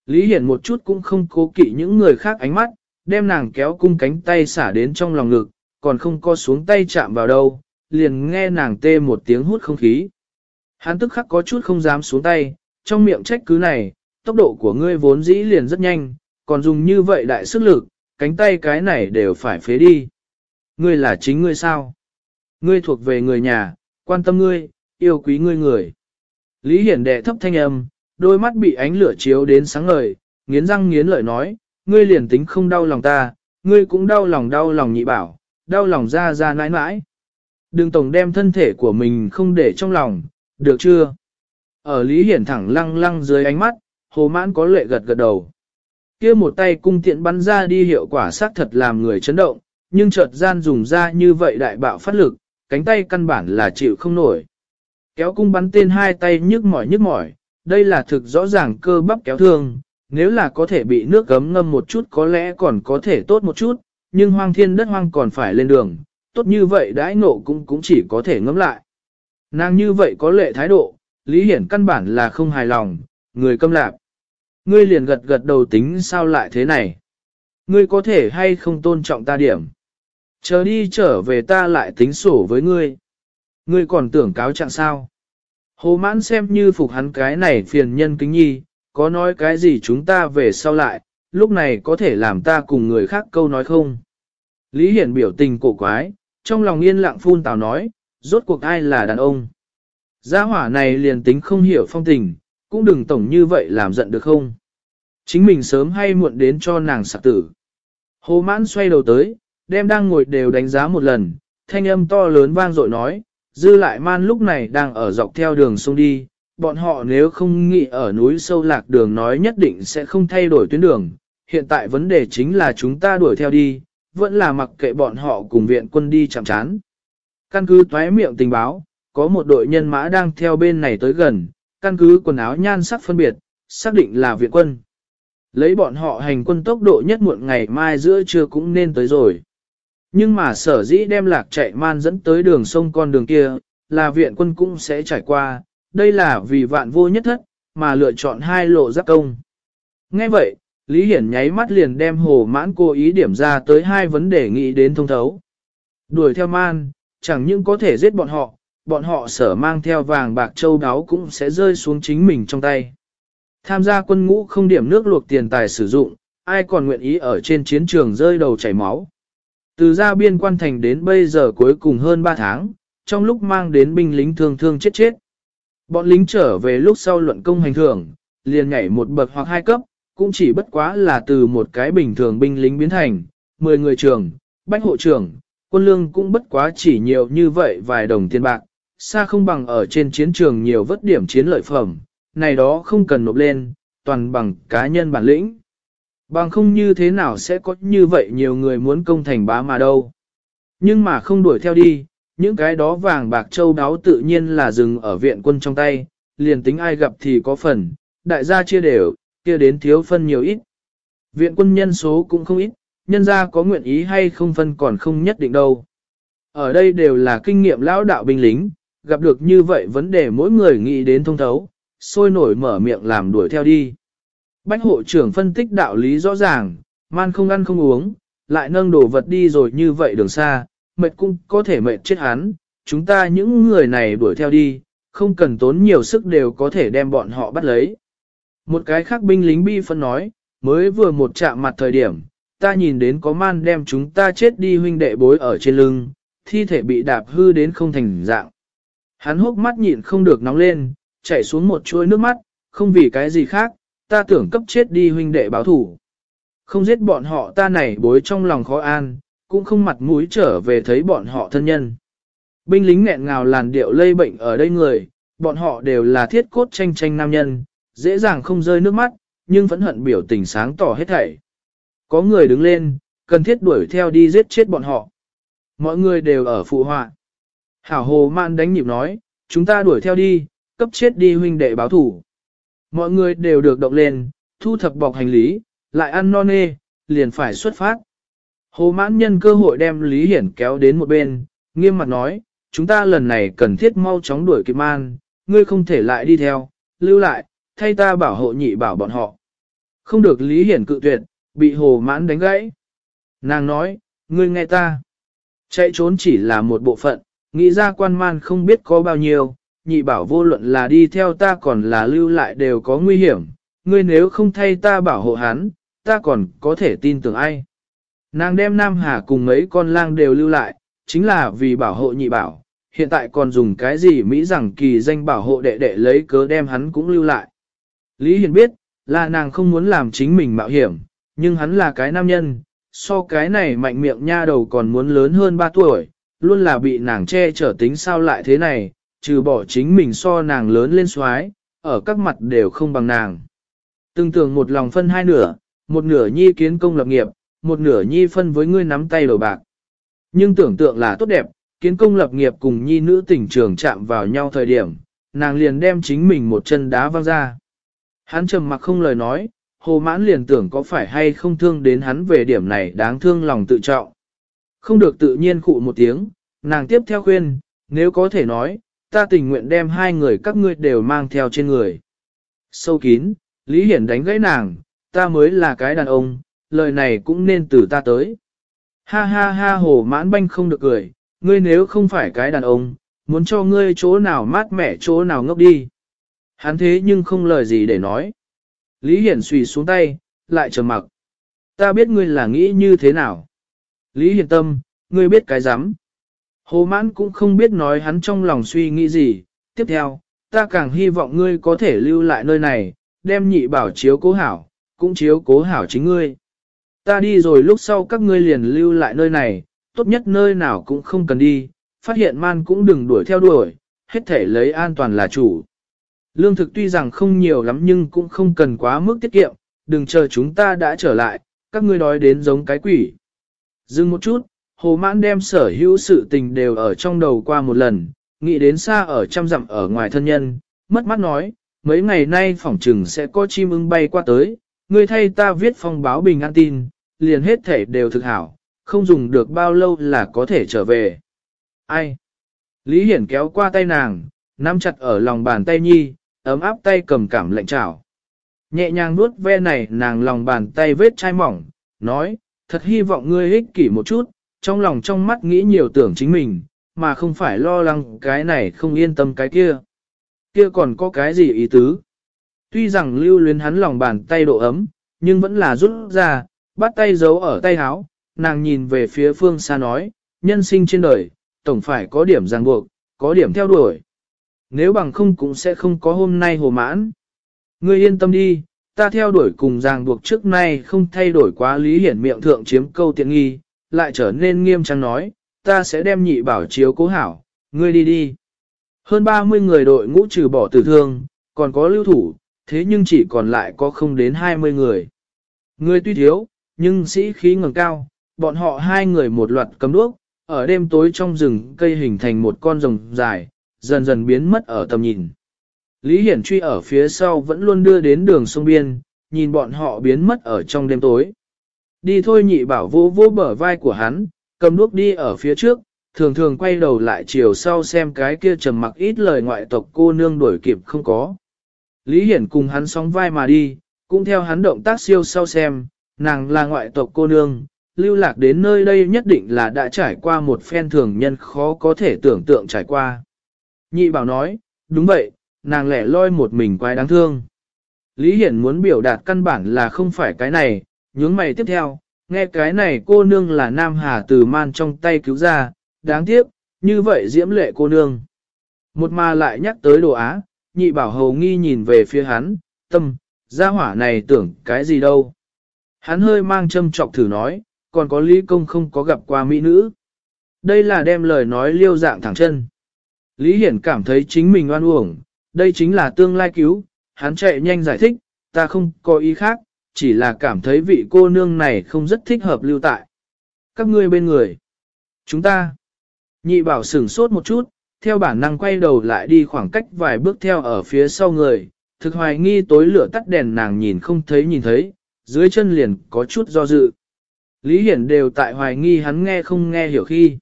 Lý Hiển một chút cũng không cố kỵ những người khác ánh mắt, đem nàng kéo cung cánh tay xả đến trong lòng ngực, còn không co xuống tay chạm vào đâu, liền nghe nàng tê một tiếng hút không khí. Hắn tức khắc có chút không dám xuống tay, trong miệng trách cứ này, tốc độ của ngươi vốn dĩ liền rất nhanh, còn dùng như vậy đại sức lực, cánh tay cái này đều phải phế đi. Ngươi là chính ngươi sao? Ngươi thuộc về người nhà, quan tâm ngươi, yêu quý ngươi người. Lý Hiển đệ thấp thanh âm, đôi mắt bị ánh lửa chiếu đến sáng ngời, nghiến răng nghiến lợi nói, ngươi liền tính không đau lòng ta, ngươi cũng đau lòng đau lòng nhị bảo, đau lòng ra ra nãi nãi. Đừng tổng đem thân thể của mình không để trong lòng, được chưa? Ở Lý Hiển thẳng lăng lăng dưới ánh mắt, hồ mãn có lệ gật gật đầu. kia một tay cung tiện bắn ra đi hiệu quả xác thật làm người chấn động, nhưng chợt gian dùng ra như vậy đại bạo phát lực, cánh tay căn bản là chịu không nổi. Kéo cung bắn tên hai tay nhức mỏi nhức mỏi, đây là thực rõ ràng cơ bắp kéo thương, nếu là có thể bị nước gấm ngâm một chút có lẽ còn có thể tốt một chút, nhưng hoang thiên đất hoang còn phải lên đường, tốt như vậy đãi nộ cũng cũng chỉ có thể ngấm lại. Nàng như vậy có lệ thái độ, Lý Hiển căn bản là không hài lòng, người câm lạp. Ngươi liền gật gật đầu tính sao lại thế này? Ngươi có thể hay không tôn trọng ta điểm? Chờ đi trở về ta lại tính sổ với ngươi. Ngươi còn tưởng cáo trạng sao? Hồ mãn xem như phục hắn cái này phiền nhân kính nhi, có nói cái gì chúng ta về sau lại, lúc này có thể làm ta cùng người khác câu nói không? Lý Hiển biểu tình cổ quái, trong lòng yên lặng phun tào nói, rốt cuộc ai là đàn ông? Gia hỏa này liền tính không hiểu phong tình, cũng đừng tổng như vậy làm giận được không? Chính mình sớm hay muộn đến cho nàng sạc tử. Hồ mãn xoay đầu tới, đem đang ngồi đều đánh giá một lần, thanh âm to lớn vang dội nói, dư lại man lúc này đang ở dọc theo đường sông đi, bọn họ nếu không nghĩ ở núi sâu lạc đường nói nhất định sẽ không thay đổi tuyến đường. Hiện tại vấn đề chính là chúng ta đuổi theo đi, vẫn là mặc kệ bọn họ cùng viện quân đi chạm chán. Căn cứ toái miệng tình báo, có một đội nhân mã đang theo bên này tới gần, căn cứ quần áo nhan sắc phân biệt, xác định là viện quân. Lấy bọn họ hành quân tốc độ nhất muộn ngày mai giữa trưa cũng nên tới rồi. Nhưng mà sở dĩ đem lạc chạy man dẫn tới đường sông con đường kia, là viện quân cũng sẽ trải qua, đây là vì vạn vô nhất thất, mà lựa chọn hai lộ giáp công. Nghe vậy, Lý Hiển nháy mắt liền đem hồ mãn cố ý điểm ra tới hai vấn đề nghĩ đến thông thấu. Đuổi theo man, chẳng những có thể giết bọn họ, bọn họ sở mang theo vàng bạc châu đáo cũng sẽ rơi xuống chính mình trong tay. Tham gia quân ngũ không điểm nước luộc tiền tài sử dụng, ai còn nguyện ý ở trên chiến trường rơi đầu chảy máu. Từ ra biên quan thành đến bây giờ cuối cùng hơn 3 tháng, trong lúc mang đến binh lính thương thương chết chết. Bọn lính trở về lúc sau luận công hành thưởng, liền nhảy một bậc hoặc hai cấp, cũng chỉ bất quá là từ một cái bình thường binh lính biến thành, 10 người trưởng, bách hộ trưởng, quân lương cũng bất quá chỉ nhiều như vậy vài đồng tiền bạc, xa không bằng ở trên chiến trường nhiều vất điểm chiến lợi phẩm, này đó không cần nộp lên, toàn bằng cá nhân bản lĩnh. Bằng không như thế nào sẽ có như vậy nhiều người muốn công thành bá mà đâu. Nhưng mà không đuổi theo đi, những cái đó vàng bạc châu đáo tự nhiên là dừng ở viện quân trong tay, liền tính ai gặp thì có phần, đại gia chia đều, kia đến thiếu phân nhiều ít. Viện quân nhân số cũng không ít, nhân gia có nguyện ý hay không phân còn không nhất định đâu. Ở đây đều là kinh nghiệm lão đạo binh lính, gặp được như vậy vấn đề mỗi người nghĩ đến thông thấu, sôi nổi mở miệng làm đuổi theo đi. Bách hộ trưởng phân tích đạo lý rõ ràng, man không ăn không uống, lại nâng đồ vật đi rồi như vậy đường xa, mệt cũng có thể mệt chết hắn, chúng ta những người này đuổi theo đi, không cần tốn nhiều sức đều có thể đem bọn họ bắt lấy. Một cái khác binh lính bi phân nói, mới vừa một chạm mặt thời điểm, ta nhìn đến có man đem chúng ta chết đi huynh đệ bối ở trên lưng, thi thể bị đạp hư đến không thành dạng. Hắn hốc mắt nhịn không được nóng lên, chảy xuống một chuỗi nước mắt, không vì cái gì khác, ta tưởng cấp chết đi huynh đệ báo thủ. Không giết bọn họ ta này bối trong lòng khó an, cũng không mặt mũi trở về thấy bọn họ thân nhân. Binh lính nghẹn ngào làn điệu lây bệnh ở đây người, bọn họ đều là thiết cốt tranh tranh nam nhân, dễ dàng không rơi nước mắt, nhưng vẫn hận biểu tình sáng tỏ hết thảy. Có người đứng lên, cần thiết đuổi theo đi giết chết bọn họ. Mọi người đều ở phụ họa. Hảo hồ man đánh nhịp nói, chúng ta đuổi theo đi, cấp chết đi huynh đệ báo thủ. Mọi người đều được động lên, thu thập bọc hành lý, lại ăn non nê, liền phải xuất phát. Hồ mãn nhân cơ hội đem Lý Hiển kéo đến một bên, nghiêm mặt nói, chúng ta lần này cần thiết mau chóng đuổi kịp man, ngươi không thể lại đi theo, lưu lại, thay ta bảo hộ nhị bảo bọn họ. Không được Lý Hiển cự tuyệt, bị hồ mãn đánh gãy. Nàng nói, ngươi nghe ta. Chạy trốn chỉ là một bộ phận, nghĩ ra quan man không biết có bao nhiêu, nhị bảo vô luận là đi theo ta còn là lưu lại đều có nguy hiểm, ngươi nếu không thay ta bảo hộ hắn, ta còn có thể tin tưởng ai. Nàng đem Nam Hà cùng mấy con lang đều lưu lại, chính là vì bảo hộ nhị bảo, hiện tại còn dùng cái gì Mỹ rằng kỳ danh bảo hộ đệ đệ lấy cớ đem hắn cũng lưu lại. Lý Hiền biết, là nàng không muốn làm chính mình mạo hiểm, nhưng hắn là cái nam nhân, so cái này mạnh miệng nha đầu còn muốn lớn hơn 3 tuổi, luôn là bị nàng che chở tính sao lại thế này, trừ bỏ chính mình so nàng lớn lên xoái, ở các mặt đều không bằng nàng. Từng tưởng một lòng phân hai nửa, một nửa nhi kiến công lập nghiệp, một nửa nhi phân với ngươi nắm tay đầu bạc. Nhưng tưởng tượng là tốt đẹp, kiến công lập nghiệp cùng nhi nữ tình trường chạm vào nhau thời điểm, nàng liền đem chính mình một chân đá văng ra. Hắn trầm mặc không lời nói, hồ mãn liền tưởng có phải hay không thương đến hắn về điểm này đáng thương lòng tự trọng. Không được tự nhiên khụ một tiếng, nàng tiếp theo khuyên, nếu có thể nói, ta tình nguyện đem hai người các ngươi đều mang theo trên người. Sâu kín, Lý Hiển đánh gãy nàng, ta mới là cái đàn ông, lời này cũng nên từ ta tới. Ha ha ha hồ mãn banh không được cười, ngươi nếu không phải cái đàn ông, muốn cho ngươi chỗ nào mát mẻ chỗ nào ngốc đi. Hắn thế nhưng không lời gì để nói. Lý Hiển suy xuống tay, lại trầm mặc. Ta biết ngươi là nghĩ như thế nào. Lý Hiển tâm, ngươi biết cái rắm Hồ mãn cũng không biết nói hắn trong lòng suy nghĩ gì. Tiếp theo, ta càng hy vọng ngươi có thể lưu lại nơi này, đem nhị bảo chiếu cố hảo, cũng chiếu cố hảo chính ngươi. Ta đi rồi lúc sau các ngươi liền lưu lại nơi này, tốt nhất nơi nào cũng không cần đi, phát hiện man cũng đừng đuổi theo đuổi, hết thể lấy an toàn là chủ. Lương thực tuy rằng không nhiều lắm nhưng cũng không cần quá mức tiết kiệm, đừng chờ chúng ta đã trở lại, các ngươi đói đến giống cái quỷ. Dừng một chút, hồ mãn đem sở hữu sự tình đều ở trong đầu qua một lần, nghĩ đến xa ở trăm dặm ở ngoài thân nhân, mất mắt nói, mấy ngày nay phỏng trừng sẽ có chim ưng bay qua tới, ngươi thay ta viết phong báo bình an tin, liền hết thể đều thực hảo, không dùng được bao lâu là có thể trở về. Ai? Lý Hiển kéo qua tay nàng, nắm chặt ở lòng bàn tay nhi, ấm áp tay cầm cảm lạnh chảo Nhẹ nhàng nuốt ve này nàng lòng bàn tay vết chai mỏng, nói, thật hy vọng ngươi ích kỷ một chút, trong lòng trong mắt nghĩ nhiều tưởng chính mình, mà không phải lo lắng cái này không yên tâm cái kia. Kia còn có cái gì ý tứ? Tuy rằng lưu luyến hắn lòng bàn tay độ ấm, nhưng vẫn là rút ra, bắt tay giấu ở tay áo, nàng nhìn về phía phương xa nói, nhân sinh trên đời, tổng phải có điểm ràng buộc, có điểm theo đuổi. Nếu bằng không cũng sẽ không có hôm nay hồ mãn. Ngươi yên tâm đi, ta theo đuổi cùng ràng buộc trước nay không thay đổi quá lý hiển miệng thượng chiếm câu tiện nghi, lại trở nên nghiêm trang nói, ta sẽ đem nhị bảo chiếu cố hảo, ngươi đi đi. Hơn 30 người đội ngũ trừ bỏ tử thương, còn có lưu thủ, thế nhưng chỉ còn lại có không đến 20 người. Người tuy thiếu, nhưng sĩ khí ngẩng cao, bọn họ hai người một loạt cầm đuốc, ở đêm tối trong rừng cây hình thành một con rồng dài, dần dần biến mất ở tầm nhìn. Lý Hiển truy ở phía sau vẫn luôn đưa đến đường sông biên, nhìn bọn họ biến mất ở trong đêm tối. Đi thôi nhị bảo vô vô bờ vai của hắn, cầm đuốc đi ở phía trước, thường thường quay đầu lại chiều sau xem cái kia trầm mặc ít lời ngoại tộc cô nương đuổi kịp không có. Lý Hiển cùng hắn sóng vai mà đi, cũng theo hắn động tác siêu sau xem, nàng là ngoại tộc cô nương, lưu lạc đến nơi đây nhất định là đã trải qua một phen thường nhân khó có thể tưởng tượng trải qua. Nhị bảo nói, đúng vậy, nàng lẻ loi một mình quái đáng thương. Lý Hiển muốn biểu đạt căn bản là không phải cái này, nhướng mày tiếp theo, nghe cái này cô nương là Nam Hà từ man trong tay cứu ra, đáng tiếc, như vậy diễm lệ cô nương. Một mà lại nhắc tới đồ á, nhị bảo hầu nghi nhìn về phía hắn, tâm, gia hỏa này tưởng cái gì đâu. Hắn hơi mang châm trọc thử nói, còn có Lý Công không có gặp qua mỹ nữ. Đây là đem lời nói liêu dạng thẳng chân. Lý Hiển cảm thấy chính mình oan uổng, đây chính là tương lai cứu, hắn chạy nhanh giải thích, ta không có ý khác, chỉ là cảm thấy vị cô nương này không rất thích hợp lưu tại. Các ngươi bên người. Chúng ta. Nhị bảo sửng sốt một chút, theo bản năng quay đầu lại đi khoảng cách vài bước theo ở phía sau người, thực hoài nghi tối lửa tắt đèn nàng nhìn không thấy nhìn thấy, dưới chân liền có chút do dự. Lý Hiển đều tại hoài nghi hắn nghe không nghe hiểu khi.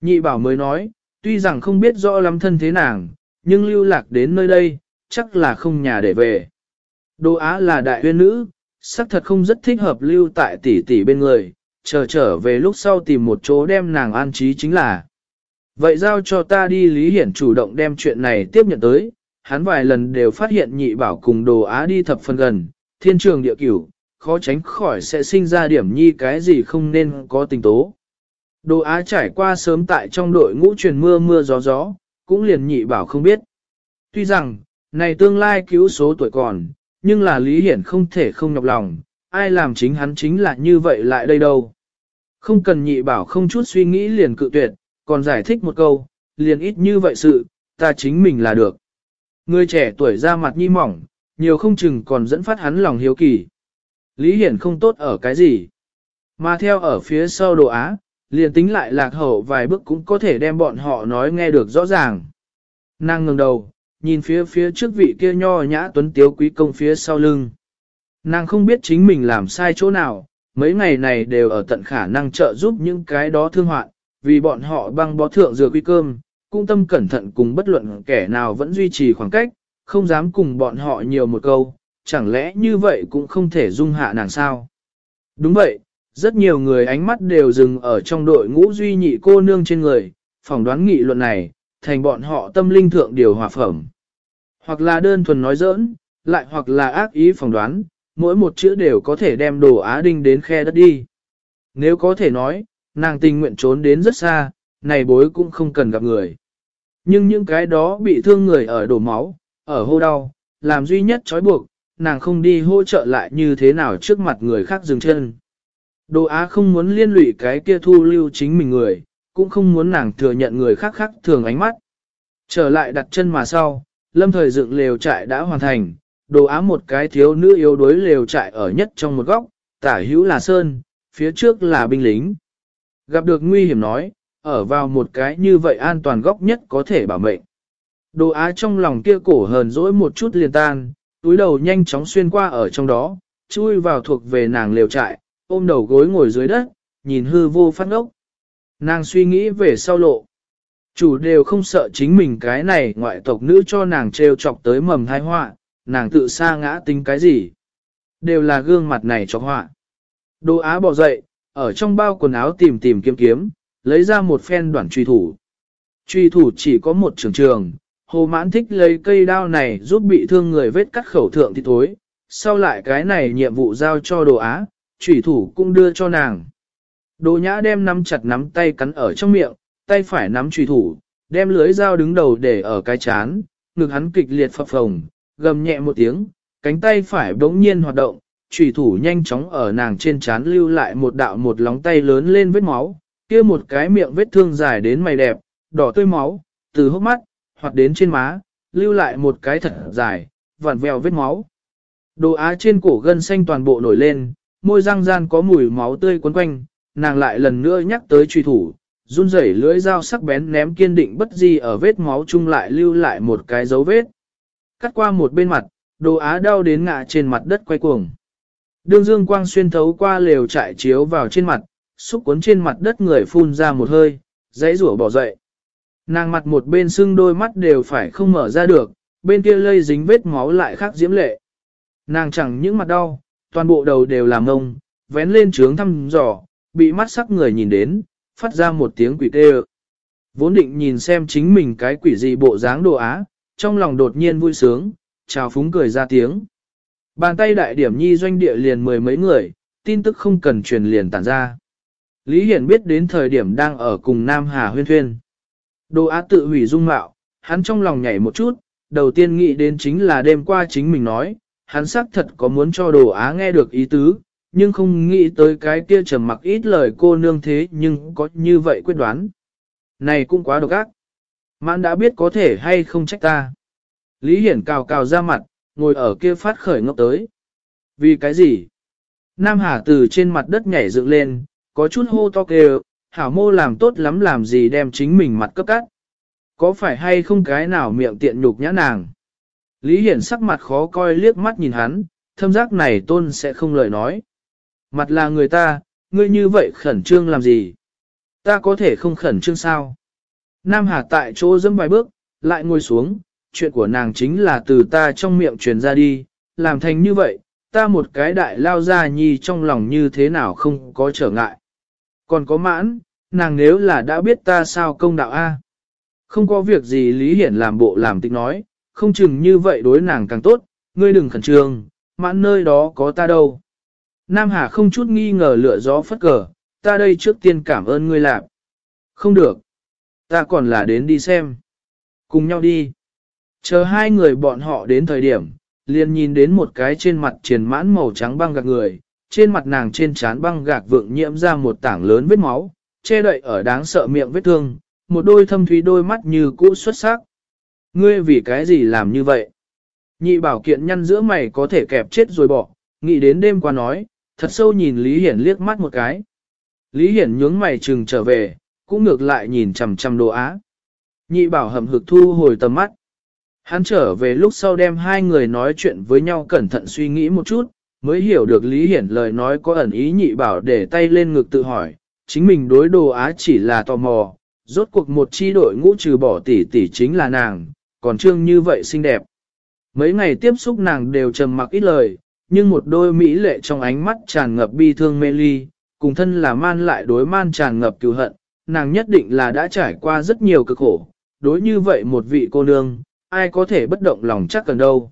Nhị bảo mới nói, tuy rằng không biết rõ lắm thân thế nàng, nhưng lưu lạc đến nơi đây, chắc là không nhà để về. Đô Á là đại huyên nữ, sắc thật không rất thích hợp lưu tại tỷ tỷ bên người, chờ trở về lúc sau tìm một chỗ đem nàng an trí chính là. Vậy giao cho ta đi Lý Hiển chủ động đem chuyện này tiếp nhận tới, hắn vài lần đều phát hiện nhị bảo cùng đồ á đi thập phần gần, thiên trường địa cửu, khó tránh khỏi sẽ sinh ra điểm nhi cái gì không nên có tình tố. Đồ á trải qua sớm tại trong đội ngũ truyền mưa mưa gió gió, cũng liền nhị bảo không biết. Tuy rằng, này tương lai cứu số tuổi còn, nhưng là Lý Hiển không thể không nhọc lòng, ai làm chính hắn chính là như vậy lại đây đâu. Không cần nhị bảo không chút suy nghĩ liền cự tuyệt, còn giải thích một câu, liền ít như vậy sự, ta chính mình là được. Người trẻ tuổi ra mặt nhi mỏng, nhiều không chừng còn dẫn phát hắn lòng hiếu kỳ. Lý Hiển không tốt ở cái gì. Mà theo ở phía sau đồ á, liền tính lại lạc hậu vài bước cũng có thể đem bọn họ nói nghe được rõ ràng. Nàng ngừng đầu, nhìn phía phía trước vị kia nho nhã tuấn tiếu quý công phía sau lưng. Nàng không biết chính mình làm sai chỗ nào, mấy ngày này đều ở tận khả năng trợ giúp những cái đó thương hoạn, vì bọn họ băng bó thượng dừa quy cơm, cung tâm cẩn thận cùng bất luận kẻ nào vẫn duy trì khoảng cách, không dám cùng bọn họ nhiều một câu, chẳng lẽ như vậy cũng không thể dung hạ nàng sao? Đúng vậy, rất nhiều người ánh mắt đều dừng ở trong đội ngũ duy nhị cô nương trên người, phỏng đoán nghị luận này, thành bọn họ tâm linh thượng điều hòa phẩm. Hoặc là đơn thuần nói giỡn, lại hoặc là ác ý phỏng đoán, mỗi một chữ đều có thể đem đồ á đinh đến khe đất đi. Nếu có thể nói, nàng tình nguyện trốn đến rất xa, này bối cũng không cần gặp người. Nhưng những cái đó bị thương người ở đổ máu, ở hô đau, làm duy nhất trói buộc, nàng không đi hỗ trợ lại như thế nào trước mặt người khác dừng chân. Đồ Á không muốn liên lụy cái kia thu lưu chính mình người, cũng không muốn nàng thừa nhận người khác khác thường ánh mắt. Trở lại đặt chân mà sau, lâm thời dựng lều trại đã hoàn thành, đồ á một cái thiếu nữ yếu đuối lều trại ở nhất trong một góc, tả hữu là sơn, phía trước là binh lính. Gặp được nguy hiểm nói, ở vào một cái như vậy an toàn góc nhất có thể bảo mệnh. Đồ á trong lòng kia cổ hờn dỗi một chút liền tan, túi đầu nhanh chóng xuyên qua ở trong đó, chui vào thuộc về nàng lều trại, ôm đầu gối ngồi dưới đất, nhìn hư vô phát ngốc. Nàng suy nghĩ về sau lộ. Chủ đều không sợ chính mình cái này ngoại tộc nữ cho nàng trêu chọc tới mầm thai họa, nàng tự sa ngã tính cái gì. Đều là gương mặt này cho họa. Đồ á bỏ dậy, ở trong bao quần áo tìm tìm kiếm kiếm, lấy ra một phen đoạn truy thủ. Truy thủ chỉ có một trường trường, hồ mãn thích lấy cây đao này giúp bị thương người vết cắt khẩu thượng thì thối, sau lại cái này nhiệm vụ giao cho đồ á, truy thủ cũng đưa cho nàng. Đồ nhã đem nắm chặt nắm tay cắn ở trong miệng, tay phải nắm trùy thủ, đem lưới dao đứng đầu để ở cái chán, ngực hắn kịch liệt phập phồng, gầm nhẹ một tiếng, cánh tay phải bỗng nhiên hoạt động, trùy thủ nhanh chóng ở nàng trên chán lưu lại một đạo một lóng tay lớn lên vết máu, kia một cái miệng vết thương dài đến mày đẹp, đỏ tươi máu, từ hốc mắt, hoặc đến trên má, lưu lại một cái thật dài, vặn vẹo vết máu. Đồ á trên cổ gân xanh toàn bộ nổi lên, môi răng gian có mùi máu tươi quấn quanh, nàng lại lần nữa nhắc tới truy thủ, run rẩy lưỡi dao sắc bén ném kiên định bất di ở vết máu chung lại lưu lại một cái dấu vết. Cắt qua một bên mặt, đồ á đau đến ngã trên mặt đất quay cuồng. Đương dương quang xuyên thấu qua lều trại chiếu vào trên mặt, xúc cuốn trên mặt đất người phun ra một hơi, dãy rủa bỏ dậy. Nàng mặt một bên xưng đôi mắt đều phải không mở ra được, bên kia lây dính vết máu lại khác diễm lệ. Nàng chẳng những mặt đau, toàn bộ đầu đều làm ngông, vén lên trướng thăm dò, bị mắt sắc người nhìn đến, phát ra một tiếng quỷ tê Vốn định nhìn xem chính mình cái quỷ gì bộ dáng đồ á, trong lòng đột nhiên vui sướng, chào phúng cười ra tiếng. Bàn tay đại điểm nhi doanh địa liền mười mấy người, tin tức không cần truyền liền tản ra. Lý Hiển biết đến thời điểm đang ở cùng Nam Hà huyên thuyên. Đồ á tự hủy dung mạo, hắn trong lòng nhảy một chút, đầu tiên nghĩ đến chính là đêm qua chính mình nói, hắn xác thật có muốn cho đồ á nghe được ý tứ, nhưng không nghĩ tới cái kia trầm mặc ít lời cô nương thế nhưng có như vậy quyết đoán. Này cũng quá độc ác. Mãn đã biết có thể hay không trách ta. Lý Hiển cào cào ra mặt, ngồi ở kia phát khởi ngốc tới. Vì cái gì? Nam Hà từ trên mặt đất nhảy dựng lên, có chút hô to kêu, hảo mô làm tốt lắm làm gì đem chính mình mặt cấp cắt. Có phải hay không cái nào miệng tiện nhục nhã nàng? Lý Hiển sắc mặt khó coi liếc mắt nhìn hắn, thâm giác này tôn sẽ không lời nói. Mặt là người ta, ngươi như vậy khẩn trương làm gì? Ta có thể không khẩn trương sao? Nam Hà tại chỗ dẫm vài bước, lại ngồi xuống, chuyện của nàng chính là từ ta trong miệng truyền ra đi, làm thành như vậy, ta một cái đại lao ra nhi trong lòng như thế nào không có trở ngại. Còn có mãn, nàng nếu là đã biết ta sao công đạo A. Không có việc gì Lý Hiển làm bộ làm tịch nói, không chừng như vậy đối nàng càng tốt, ngươi đừng khẩn trương, mãn nơi đó có ta đâu. Nam Hà không chút nghi ngờ lựa gió phất cờ, ta đây trước tiên cảm ơn ngươi làm. Không được. Ta còn là đến đi xem. Cùng nhau đi. Chờ hai người bọn họ đến thời điểm, liền nhìn đến một cái trên mặt triển mãn màu trắng băng gạc người, trên mặt nàng trên trán băng gạc vượng nhiễm ra một tảng lớn vết máu, che đậy ở đáng sợ miệng vết thương, một đôi thâm thúy đôi mắt như cũ xuất sắc. Ngươi vì cái gì làm như vậy? Nhị bảo kiện nhăn giữa mày có thể kẹp chết rồi bỏ, nghĩ đến đêm qua nói, thật sâu nhìn Lý Hiển liếc mắt một cái. Lý Hiển nhướng mày trừng trở về, cũng ngược lại nhìn chằm chằm đồ á. Nhị bảo hầm hực thu hồi tầm mắt. Hắn trở về lúc sau đem hai người nói chuyện với nhau cẩn thận suy nghĩ một chút, mới hiểu được Lý Hiển lời nói có ẩn ý nhị bảo để tay lên ngực tự hỏi, chính mình đối đồ á chỉ là tò mò, rốt cuộc một chi đội ngũ trừ bỏ tỷ tỷ chính là nàng, còn trương như vậy xinh đẹp. Mấy ngày tiếp xúc nàng đều trầm mặc ít lời, nhưng một đôi mỹ lệ trong ánh mắt tràn ngập bi thương mê ly, cùng thân là man lại đối man tràn ngập cứu hận, nàng nhất định là đã trải qua rất nhiều cực khổ, đối như vậy một vị cô nương, ai có thể bất động lòng chắc cần đâu.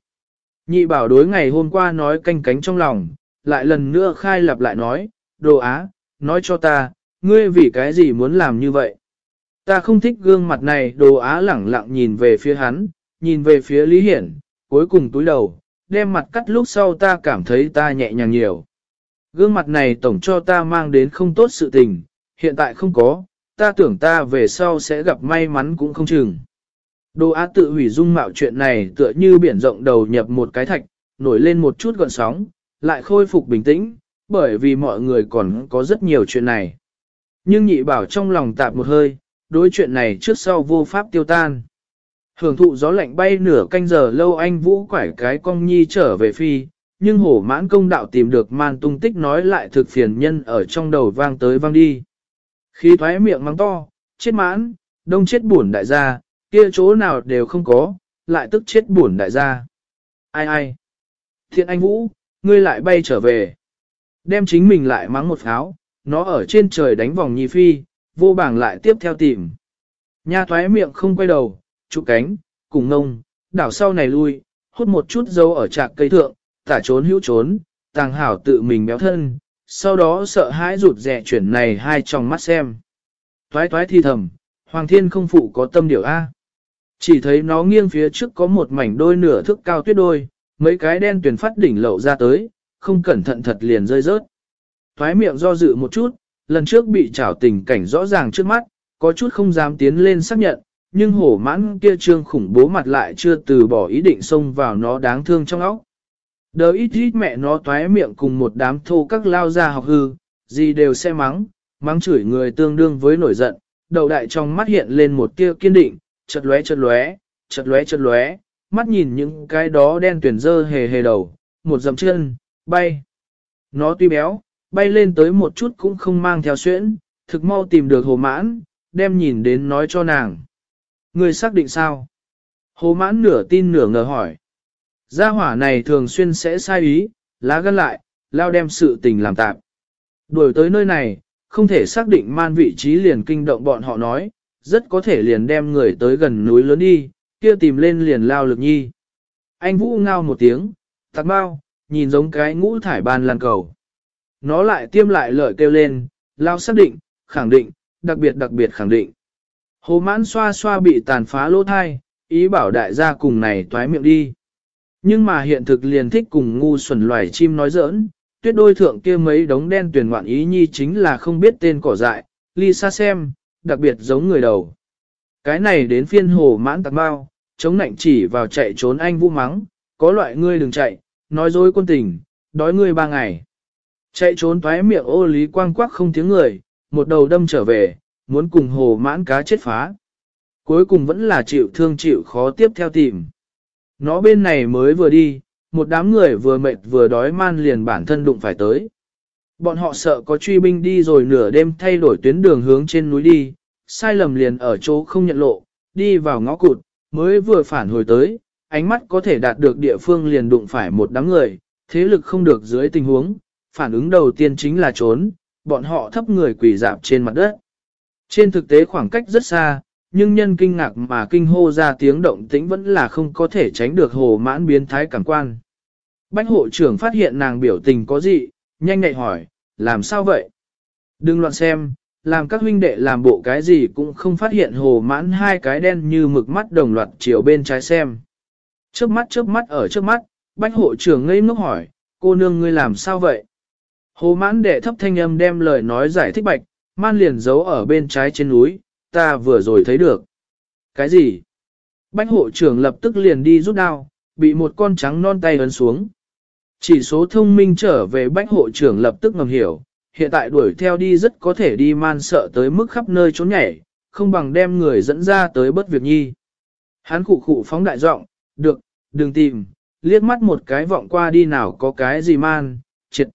Nhị bảo đối ngày hôm qua nói canh cánh trong lòng, lại lần nữa khai lặp lại nói, đồ á, nói cho ta, ngươi vì cái gì muốn làm như vậy? Ta không thích gương mặt này, đồ á lẳng lặng nhìn về phía hắn, nhìn về phía Lý Hiển, cuối cùng túi đầu, đem mặt cắt lúc sau ta cảm thấy ta nhẹ nhàng nhiều. Gương mặt này tổng cho ta mang đến không tốt sự tình, hiện tại không có, ta tưởng ta về sau sẽ gặp may mắn cũng không chừng. Đồ á tự hủy dung mạo chuyện này tựa như biển rộng đầu nhập một cái thạch, nổi lên một chút gọn sóng, lại khôi phục bình tĩnh, bởi vì mọi người còn có rất nhiều chuyện này. Nhưng nhị bảo trong lòng tạp một hơi, đối chuyện này trước sau vô pháp tiêu tan. Hưởng thụ gió lạnh bay nửa canh giờ lâu anh vũ quải cái cong nhi trở về phi, nhưng hổ mãn công đạo tìm được man tung tích nói lại thực phiền nhân ở trong đầu vang tới vang đi. Khi thoái miệng mắng to, chết mãn, đông chết buồn đại gia, kia chỗ nào đều không có, lại tức chết buồn đại gia. Ai ai? Thiện anh Vũ, ngươi lại bay trở về. Đem chính mình lại mắng một pháo, nó ở trên trời đánh vòng nhi phi, vô bảng lại tiếp theo tìm. Nha thoái miệng không quay đầu, trụ cánh, cùng ngông, đảo sau này lui, hút một chút dấu ở trạc cây thượng, tả trốn hữu trốn, tàng hảo tự mình béo thân, sau đó sợ hãi rụt rẻ chuyển này hai trong mắt xem. Thoái thoái thi thầm, Hoàng Thiên không phụ có tâm điều A. Chỉ thấy nó nghiêng phía trước có một mảnh đôi nửa thước cao tuyết đôi, mấy cái đen tuyển phát đỉnh lậu ra tới, không cẩn thận thật liền rơi rớt. Thoái miệng do dự một chút, lần trước bị trảo tình cảnh rõ ràng trước mắt, có chút không dám tiến lên xác nhận, nhưng hổ mãn kia trương khủng bố mặt lại chưa từ bỏ ý định xông vào nó đáng thương trong óc. Đờ ít ít mẹ nó toái miệng cùng một đám thô các lao ra học hư, gì đều sẽ mắng, mắng chửi người tương đương với nổi giận, đầu đại trong mắt hiện lên một tia kiên định, chật lóe chật lóe, chật lóe chật lóe, mắt nhìn những cái đó đen tuyển dơ hề hề đầu, một dầm chân, bay. Nó tuy béo, bay lên tới một chút cũng không mang theo xuyễn, thực mau tìm được hồ mãn, đem nhìn đến nói cho nàng. Người xác định sao? Hồ mãn nửa tin nửa ngờ hỏi. Gia hỏa này thường xuyên sẽ sai ý, lá gân lại, lao đem sự tình làm tạm. Đuổi tới nơi này, không thể xác định man vị trí liền kinh động bọn họ nói, rất có thể liền đem người tới gần núi lớn đi, kia tìm lên liền lao lực nhi. Anh Vũ ngao một tiếng, tạc bao, nhìn giống cái ngũ thải ban lan cầu. Nó lại tiêm lại lợi kêu lên, lao xác định, khẳng định, đặc biệt đặc biệt khẳng định. Hồ mãn xoa xoa bị tàn phá lỗ thai, ý bảo đại gia cùng này toái miệng đi. Nhưng mà hiện thực liền thích cùng ngu xuẩn loài chim nói giỡn, tuyết đôi thượng kia mấy đống đen tuyển ngoạn ý nhi chính là không biết tên cỏ dại, ly xa xem, đặc biệt giống người đầu. Cái này đến phiên hồ mãn tạc bao, chống nạnh chỉ vào chạy trốn anh vũ mắng, có loại ngươi đừng chạy, nói dối quân tình, đói ngươi ba ngày. Chạy trốn toái miệng ô lý quang quắc không tiếng người, một đầu đâm trở về, muốn cùng hồ mãn cá chết phá. Cuối cùng vẫn là chịu thương chịu khó tiếp theo tìm. Nó bên này mới vừa đi, một đám người vừa mệt vừa đói man liền bản thân đụng phải tới. Bọn họ sợ có truy binh đi rồi nửa đêm thay đổi tuyến đường hướng trên núi đi, sai lầm liền ở chỗ không nhận lộ, đi vào ngõ cụt, mới vừa phản hồi tới, ánh mắt có thể đạt được địa phương liền đụng phải một đám người, thế lực không được dưới tình huống, phản ứng đầu tiên chính là trốn, bọn họ thấp người quỳ dạp trên mặt đất. Trên thực tế khoảng cách rất xa, nhưng nhân kinh ngạc mà kinh hô ra tiếng động tĩnh vẫn là không có thể tránh được hồ mãn biến thái cảm quan. Bách hộ trưởng phát hiện nàng biểu tình có gì, nhanh nhạy hỏi, làm sao vậy? Đừng loạn xem, làm các huynh đệ làm bộ cái gì cũng không phát hiện hồ mãn hai cái đen như mực mắt đồng loạt chiều bên trái xem. Trước mắt trước mắt ở trước mắt, bách hộ trưởng ngây ngốc hỏi, cô nương ngươi làm sao vậy? Hồ mãn đệ thấp thanh âm đem lời nói giải thích bạch, man liền giấu ở bên trái trên núi, ta vừa rồi thấy được. Cái gì? Bách hộ trưởng lập tức liền đi rút đao, bị một con trắng non tay ấn xuống. Chỉ số thông minh trở về bách hộ trưởng lập tức ngầm hiểu, hiện tại đuổi theo đi rất có thể đi man sợ tới mức khắp nơi trốn nhảy, không bằng đem người dẫn ra tới bất việc nhi. Hắn cụ cụ phóng đại giọng, được, đừng tìm, liếc mắt một cái vọng qua đi nào có cái gì man, triệt.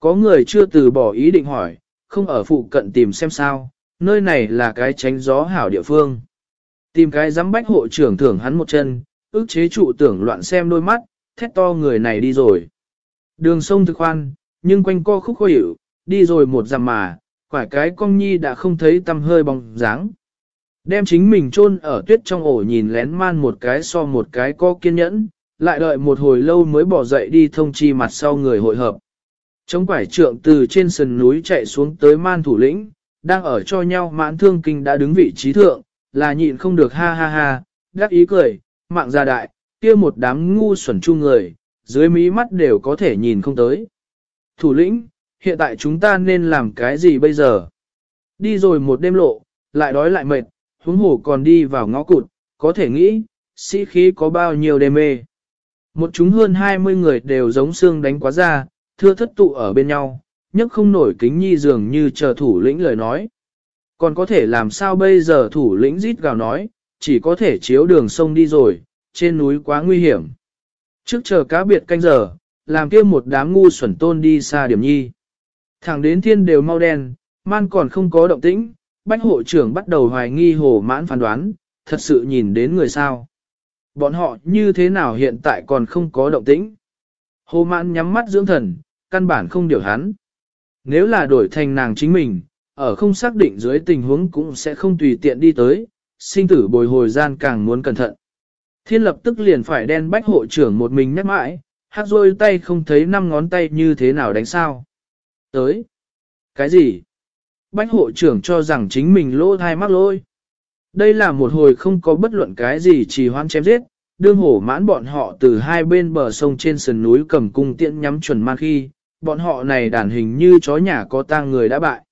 Có người chưa từ bỏ ý định hỏi, không ở phụ cận tìm xem sao, nơi này là cái tránh gió hảo địa phương. Tìm cái giám bách hộ trưởng thưởng hắn một chân, ước chế trụ tưởng loạn xem đôi mắt, thét to người này đi rồi. Đường sông thực khoan, nhưng quanh co khúc khôi hiểu, đi rồi một dặm mà, quả cái cong nhi đã không thấy tâm hơi bóng dáng. Đem chính mình chôn ở tuyết trong ổ nhìn lén man một cái so một cái co kiên nhẫn, lại đợi một hồi lâu mới bỏ dậy đi thông chi mặt sau người hội hợp. Chống quải trượng từ trên sườn núi chạy xuống tới man thủ lĩnh, đang ở cho nhau mãn thương kinh đã đứng vị trí thượng, là nhịn không được ha ha ha, gác ý cười, mạng gia đại, kia một đám ngu xuẩn chung người, dưới mí mắt đều có thể nhìn không tới. Thủ lĩnh, hiện tại chúng ta nên làm cái gì bây giờ? Đi rồi một đêm lộ, lại đói lại mệt, huống hồ còn đi vào ngõ cụt, có thể nghĩ, sĩ khí có bao nhiêu đê mê. Một chúng hơn 20 người đều giống xương đánh quá ra, thưa thất tụ ở bên nhau, nhất không nổi kính nhi dường như chờ thủ lĩnh lời nói. Còn có thể làm sao bây giờ thủ lĩnh rít gào nói, chỉ có thể chiếu đường sông đi rồi, trên núi quá nguy hiểm. Trước chờ cá biệt canh giờ, làm kia một đám ngu xuẩn tôn đi xa điểm nhi. Thẳng đến thiên đều mau đen, man còn không có động tĩnh, bách hộ trưởng bắt đầu hoài nghi hồ mãn phán đoán, thật sự nhìn đến người sao. Bọn họ như thế nào hiện tại còn không có động tĩnh. Hồ mãn nhắm mắt dưỡng thần, căn bản không điều hắn. Nếu là đổi thành nàng chính mình, ở không xác định dưới tình huống cũng sẽ không tùy tiện đi tới, sinh tử bồi hồi gian càng muốn cẩn thận. Thiên lập tức liền phải đen bách hộ trưởng một mình nhắc mãi, hát rôi tay không thấy năm ngón tay như thế nào đánh sao. Tới. Cái gì? Bách hộ trưởng cho rằng chính mình lỗ thai mắc lôi. Đây là một hồi không có bất luận cái gì chỉ hoan chém giết, đương hổ mãn bọn họ từ hai bên bờ sông trên sườn núi cầm cung tiện nhắm chuẩn man khi, bọn họ này đàn hình như chó nhà có tang người đã bại.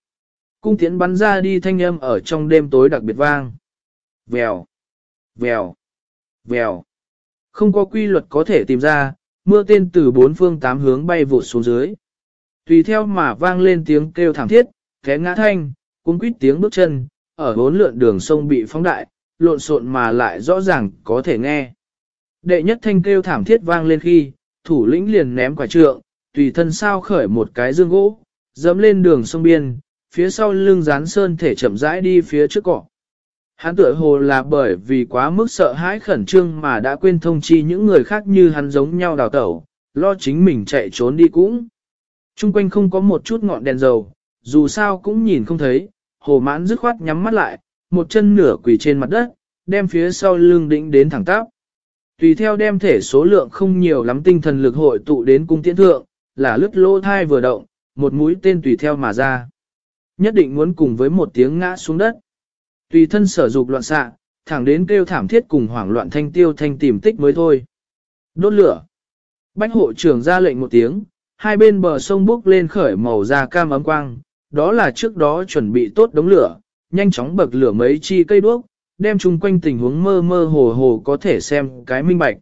Cung tiễn bắn ra đi thanh âm ở trong đêm tối đặc biệt vang. Vèo, vèo, vèo. Không có quy luật có thể tìm ra, mưa tên từ bốn phương tám hướng bay vụt xuống dưới. Tùy theo mà vang lên tiếng kêu thảm thiết, té ngã thanh, cuốn quýt tiếng bước chân, ở bốn lượn đường sông bị phóng đại, lộn xộn mà lại rõ ràng có thể nghe. Đệ nhất thanh kêu thảm thiết vang lên khi, thủ lĩnh liền ném quả trượng, tùy thân sao khởi một cái dương gỗ, dẫm lên đường sông biên, phía sau lưng rán sơn thể chậm rãi đi phía trước cỏ. Hắn tựa hồ là bởi vì quá mức sợ hãi khẩn trương mà đã quên thông chi những người khác như hắn giống nhau đào tẩu, lo chính mình chạy trốn đi cũng. Trung quanh không có một chút ngọn đèn dầu, dù sao cũng nhìn không thấy, hồ mãn dứt khoát nhắm mắt lại, một chân nửa quỳ trên mặt đất, đem phía sau lưng đĩnh đến thẳng tắp. Tùy theo đem thể số lượng không nhiều lắm tinh thần lực hội tụ đến cung tiễn thượng, là lướt lô thai vừa động, một mũi tên tùy theo mà ra. Nhất định muốn cùng với một tiếng ngã xuống đất. Tùy thân sở dục loạn xạ, thẳng đến kêu thảm thiết cùng hoảng loạn thanh tiêu thanh tìm tích mới thôi. Đốt lửa. Bách hộ trưởng ra lệnh một tiếng, hai bên bờ sông bốc lên khởi màu da cam ấm quang, đó là trước đó chuẩn bị tốt đống lửa, nhanh chóng bậc lửa mấy chi cây đuốc, đem chung quanh tình huống mơ mơ hồ hồ có thể xem cái minh bạch.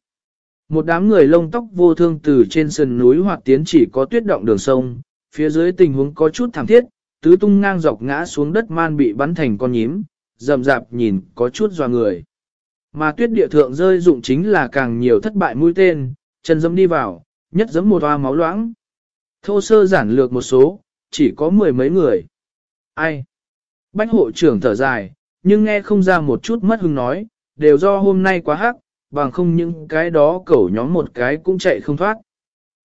Một đám người lông tóc vô thương từ trên sườn núi hoặc tiến chỉ có tuyết động đường sông, phía dưới tình huống có chút thảm thiết, tứ tung ngang dọc ngã xuống đất man bị bắn thành con nhím, rậm rạp nhìn có chút dò người. Mà tuyết địa thượng rơi dụng chính là càng nhiều thất bại mũi tên, chân dẫm đi vào, nhất dẫm một hoa máu loãng. Thô sơ giản lược một số, chỉ có mười mấy người. Ai? Bách hộ trưởng thở dài, nhưng nghe không ra một chút mất hứng nói, đều do hôm nay quá hắc, bằng không những cái đó cẩu nhóm một cái cũng chạy không thoát.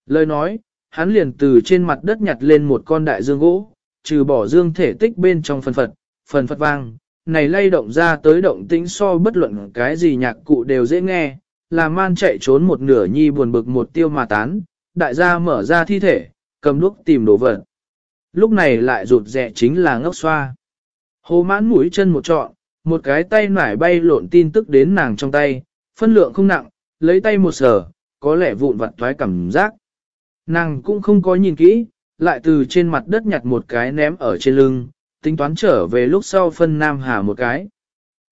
Lời nói, hắn liền từ trên mặt đất nhặt lên một con đại dương gỗ, trừ bỏ dương thể tích bên trong phần phật, phần phật vang, này lay động ra tới động tĩnh so bất luận cái gì nhạc cụ đều dễ nghe, là man chạy trốn một nửa nhi buồn bực một tiêu mà tán, đại gia mở ra thi thể, cầm lúc tìm đồ vật. Lúc này lại rụt rẹ chính là ngốc xoa. Hồ mãn mũi chân một trọn, một cái tay nải bay lộn tin tức đến nàng trong tay, phân lượng không nặng, lấy tay một sở, có lẽ vụn vặt thoái cảm giác. Nàng cũng không có nhìn kỹ, lại từ trên mặt đất nhặt một cái ném ở trên lưng, tính toán trở về lúc sau phân Nam Hà một cái.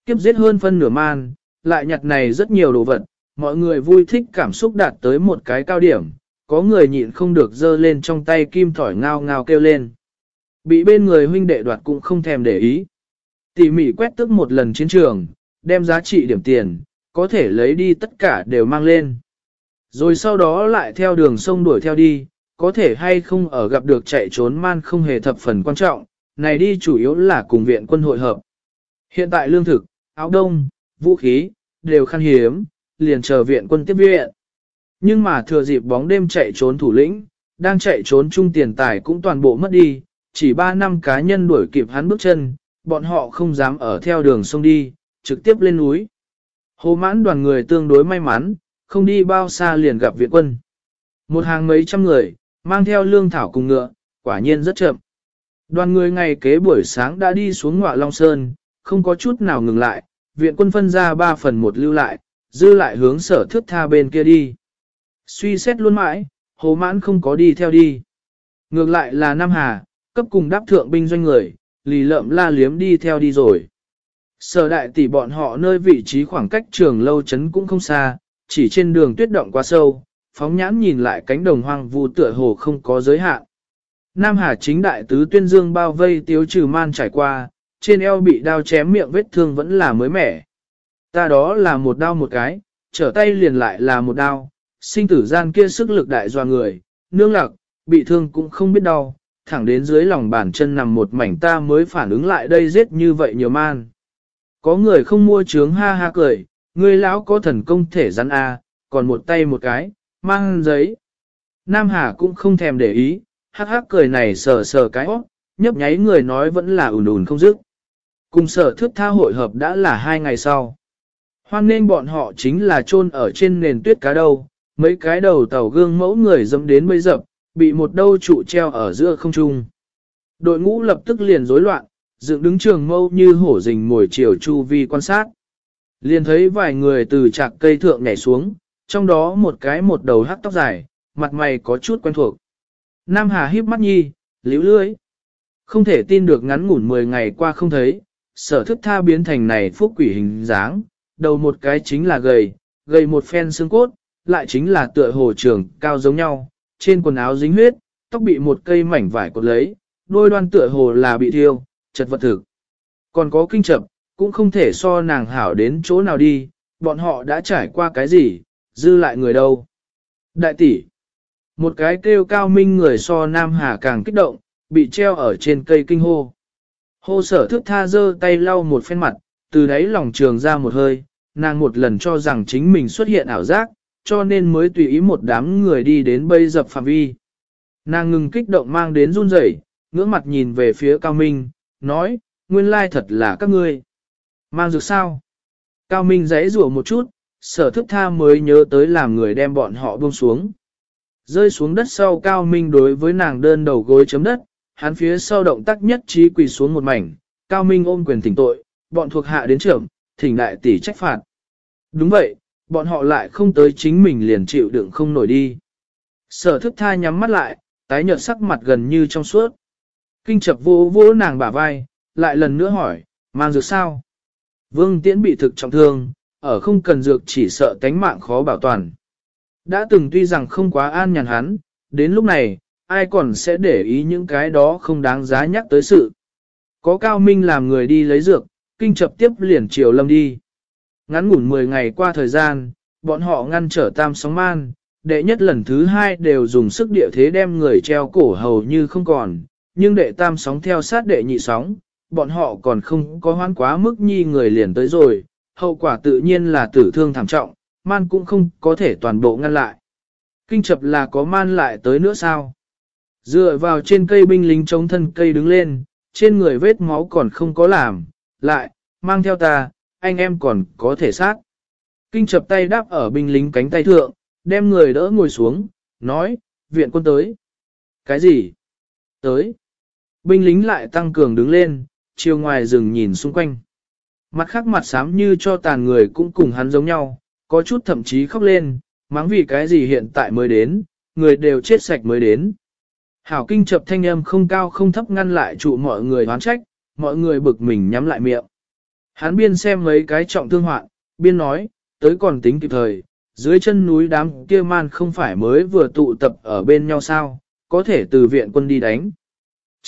Kiếp giết hơn phân nửa man, lại nhặt này rất nhiều đồ vật, mọi người vui thích cảm xúc đạt tới một cái cao điểm, có người nhịn không được dơ lên trong tay kim thỏi ngao ngao kêu lên. Bị bên người huynh đệ đoạt cũng không thèm để ý. Tỉ mỉ quét tức một lần chiến trường, đem giá trị điểm tiền, có thể lấy đi tất cả đều mang lên. Rồi sau đó lại theo đường sông đuổi theo đi, có thể hay không ở gặp được chạy trốn man không hề thập phần quan trọng, này đi chủ yếu là cùng viện quân hội hợp. Hiện tại lương thực, áo đông, vũ khí, đều khan hiếm, liền chờ viện quân tiếp viện. Nhưng mà thừa dịp bóng đêm chạy trốn thủ lĩnh, đang chạy trốn chung tiền tài cũng toàn bộ mất đi, chỉ 3 năm cá nhân đuổi kịp hắn bước chân, bọn họ không dám ở theo đường sông đi, trực tiếp lên núi. Hồ mãn đoàn người tương đối may mắn, không đi bao xa liền gặp viện quân. Một hàng mấy trăm người, mang theo lương thảo cùng ngựa, quả nhiên rất chậm. Đoàn người ngày kế buổi sáng đã đi xuống ngọa Long Sơn, không có chút nào ngừng lại, viện quân phân ra 3 phần một lưu lại, dư lại hướng sở thước tha bên kia đi. Suy xét luôn mãi, hồ mãn không có đi theo đi. Ngược lại là Nam Hà, cấp cùng đáp thượng binh doanh người, lì lợm la liếm đi theo đi rồi. Sở đại tỷ bọn họ nơi vị trí khoảng cách trường lâu chấn cũng không xa, chỉ trên đường tuyết động quá sâu, phóng nhãn nhìn lại cánh đồng hoang vu tựa hồ không có giới hạn. Nam Hà chính đại tứ tuyên dương bao vây tiếu trừ man trải qua, trên eo bị đao chém miệng vết thương vẫn là mới mẻ. Ta đó là một đao một cái, trở tay liền lại là một đao, sinh tử gian kia sức lực đại doa người, nương lạc, bị thương cũng không biết đau, thẳng đến dưới lòng bàn chân nằm một mảnh ta mới phản ứng lại đây giết như vậy nhiều man. Có người không mua trướng ha ha cười, người lão có thần công thể rắn a, còn một tay một cái, mang giấy. Nam Hà cũng không thèm để ý, hắc hắc cười này sờ sờ cái óc, nhấp nháy người nói vẫn là ùn ùn không dứt. Cùng sở thước tha hội hợp đã là hai ngày sau. Hoan nên bọn họ chính là chôn ở trên nền tuyết cá đâu, mấy cái đầu tàu gương mẫu người dâm đến mấy dập, bị một đâu trụ treo ở giữa không trung. Đội ngũ lập tức liền rối loạn, dựng đứng trường mâu như hổ rình mồi chiều chu vi quan sát. Liền thấy vài người từ trạc cây thượng nhảy xuống, trong đó một cái một đầu hắt tóc dài, mặt mày có chút quen thuộc. Nam Hà híp mắt nhi, liễu lưới. Không thể tin được ngắn ngủn 10 ngày qua không thấy, sở thức tha biến thành này phúc quỷ hình dáng, đầu một cái chính là gầy, gầy một phen xương cốt, lại chính là tựa hồ trưởng cao giống nhau, trên quần áo dính huyết, tóc bị một cây mảnh vải cột lấy, đôi đoan tựa hồ là bị thiêu, chật vật thực. Còn có kinh chậm cũng không thể so nàng hảo đến chỗ nào đi, bọn họ đã trải qua cái gì, dư lại người đâu. Đại tỷ, một cái kêu cao minh người so Nam Hà càng kích động, bị treo ở trên cây kinh hô. Hô sở thức tha dơ tay lau một phen mặt, từ đấy lòng trường ra một hơi, nàng một lần cho rằng chính mình xuất hiện ảo giác, cho nên mới tùy ý một đám người đi đến bây dập phạm vi. Nàng ngừng kích động mang đến run rẩy, ngưỡng mặt nhìn về phía Cao Minh, nói, nguyên lai thật là các ngươi. Mang dược sao? Cao Minh giấy rủa một chút, sở thức tha mới nhớ tới làm người đem bọn họ buông xuống. Rơi xuống đất sau Cao Minh đối với nàng đơn đầu gối chấm đất, hắn phía sau động tác nhất trí quỳ xuống một mảnh, Cao Minh ôm quyền thỉnh tội, bọn thuộc hạ đến trưởng, thỉnh đại tỷ trách phạt. Đúng vậy, bọn họ lại không tới chính mình liền chịu đựng không nổi đi. Sở thức tha nhắm mắt lại, tái nhợt sắc mặt gần như trong suốt. Kinh chập vô vô nàng bả vai, lại lần nữa hỏi, mang dược sao? Vương Tiễn bị thực trọng thương, ở không cần dược chỉ sợ tánh mạng khó bảo toàn. Đã từng tuy rằng không quá an nhàn hắn, đến lúc này, ai còn sẽ để ý những cái đó không đáng giá nhắc tới sự. Có Cao Minh làm người đi lấy dược, kinh chập tiếp liền chiều lâm đi. Ngắn ngủn 10 ngày qua thời gian, bọn họ ngăn trở tam sóng man, đệ nhất lần thứ hai đều dùng sức địa thế đem người treo cổ hầu như không còn, nhưng đệ tam sóng theo sát đệ nhị sóng, bọn họ còn không có hoán quá mức nhi người liền tới rồi, hậu quả tự nhiên là tử thương thảm trọng, man cũng không có thể toàn bộ ngăn lại. Kinh chập là có man lại tới nữa sao? Dựa vào trên cây binh lính chống thân cây đứng lên, trên người vết máu còn không có làm, lại, mang theo ta, anh em còn có thể sát. Kinh chập tay đáp ở binh lính cánh tay thượng, đem người đỡ ngồi xuống, nói, viện quân tới. Cái gì? Tới. Binh lính lại tăng cường đứng lên, chiều ngoài rừng nhìn xung quanh. Mặt khác mặt xám như cho tàn người cũng cùng hắn giống nhau, có chút thậm chí khóc lên, mắng vì cái gì hiện tại mới đến, người đều chết sạch mới đến. Hảo kinh chập thanh âm không cao không thấp ngăn lại trụ mọi người hoán trách, mọi người bực mình nhắm lại miệng. Hắn biên xem mấy cái trọng thương hoạn, biên nói, tới còn tính kịp thời, dưới chân núi đám kia man không phải mới vừa tụ tập ở bên nhau sao, có thể từ viện quân đi đánh.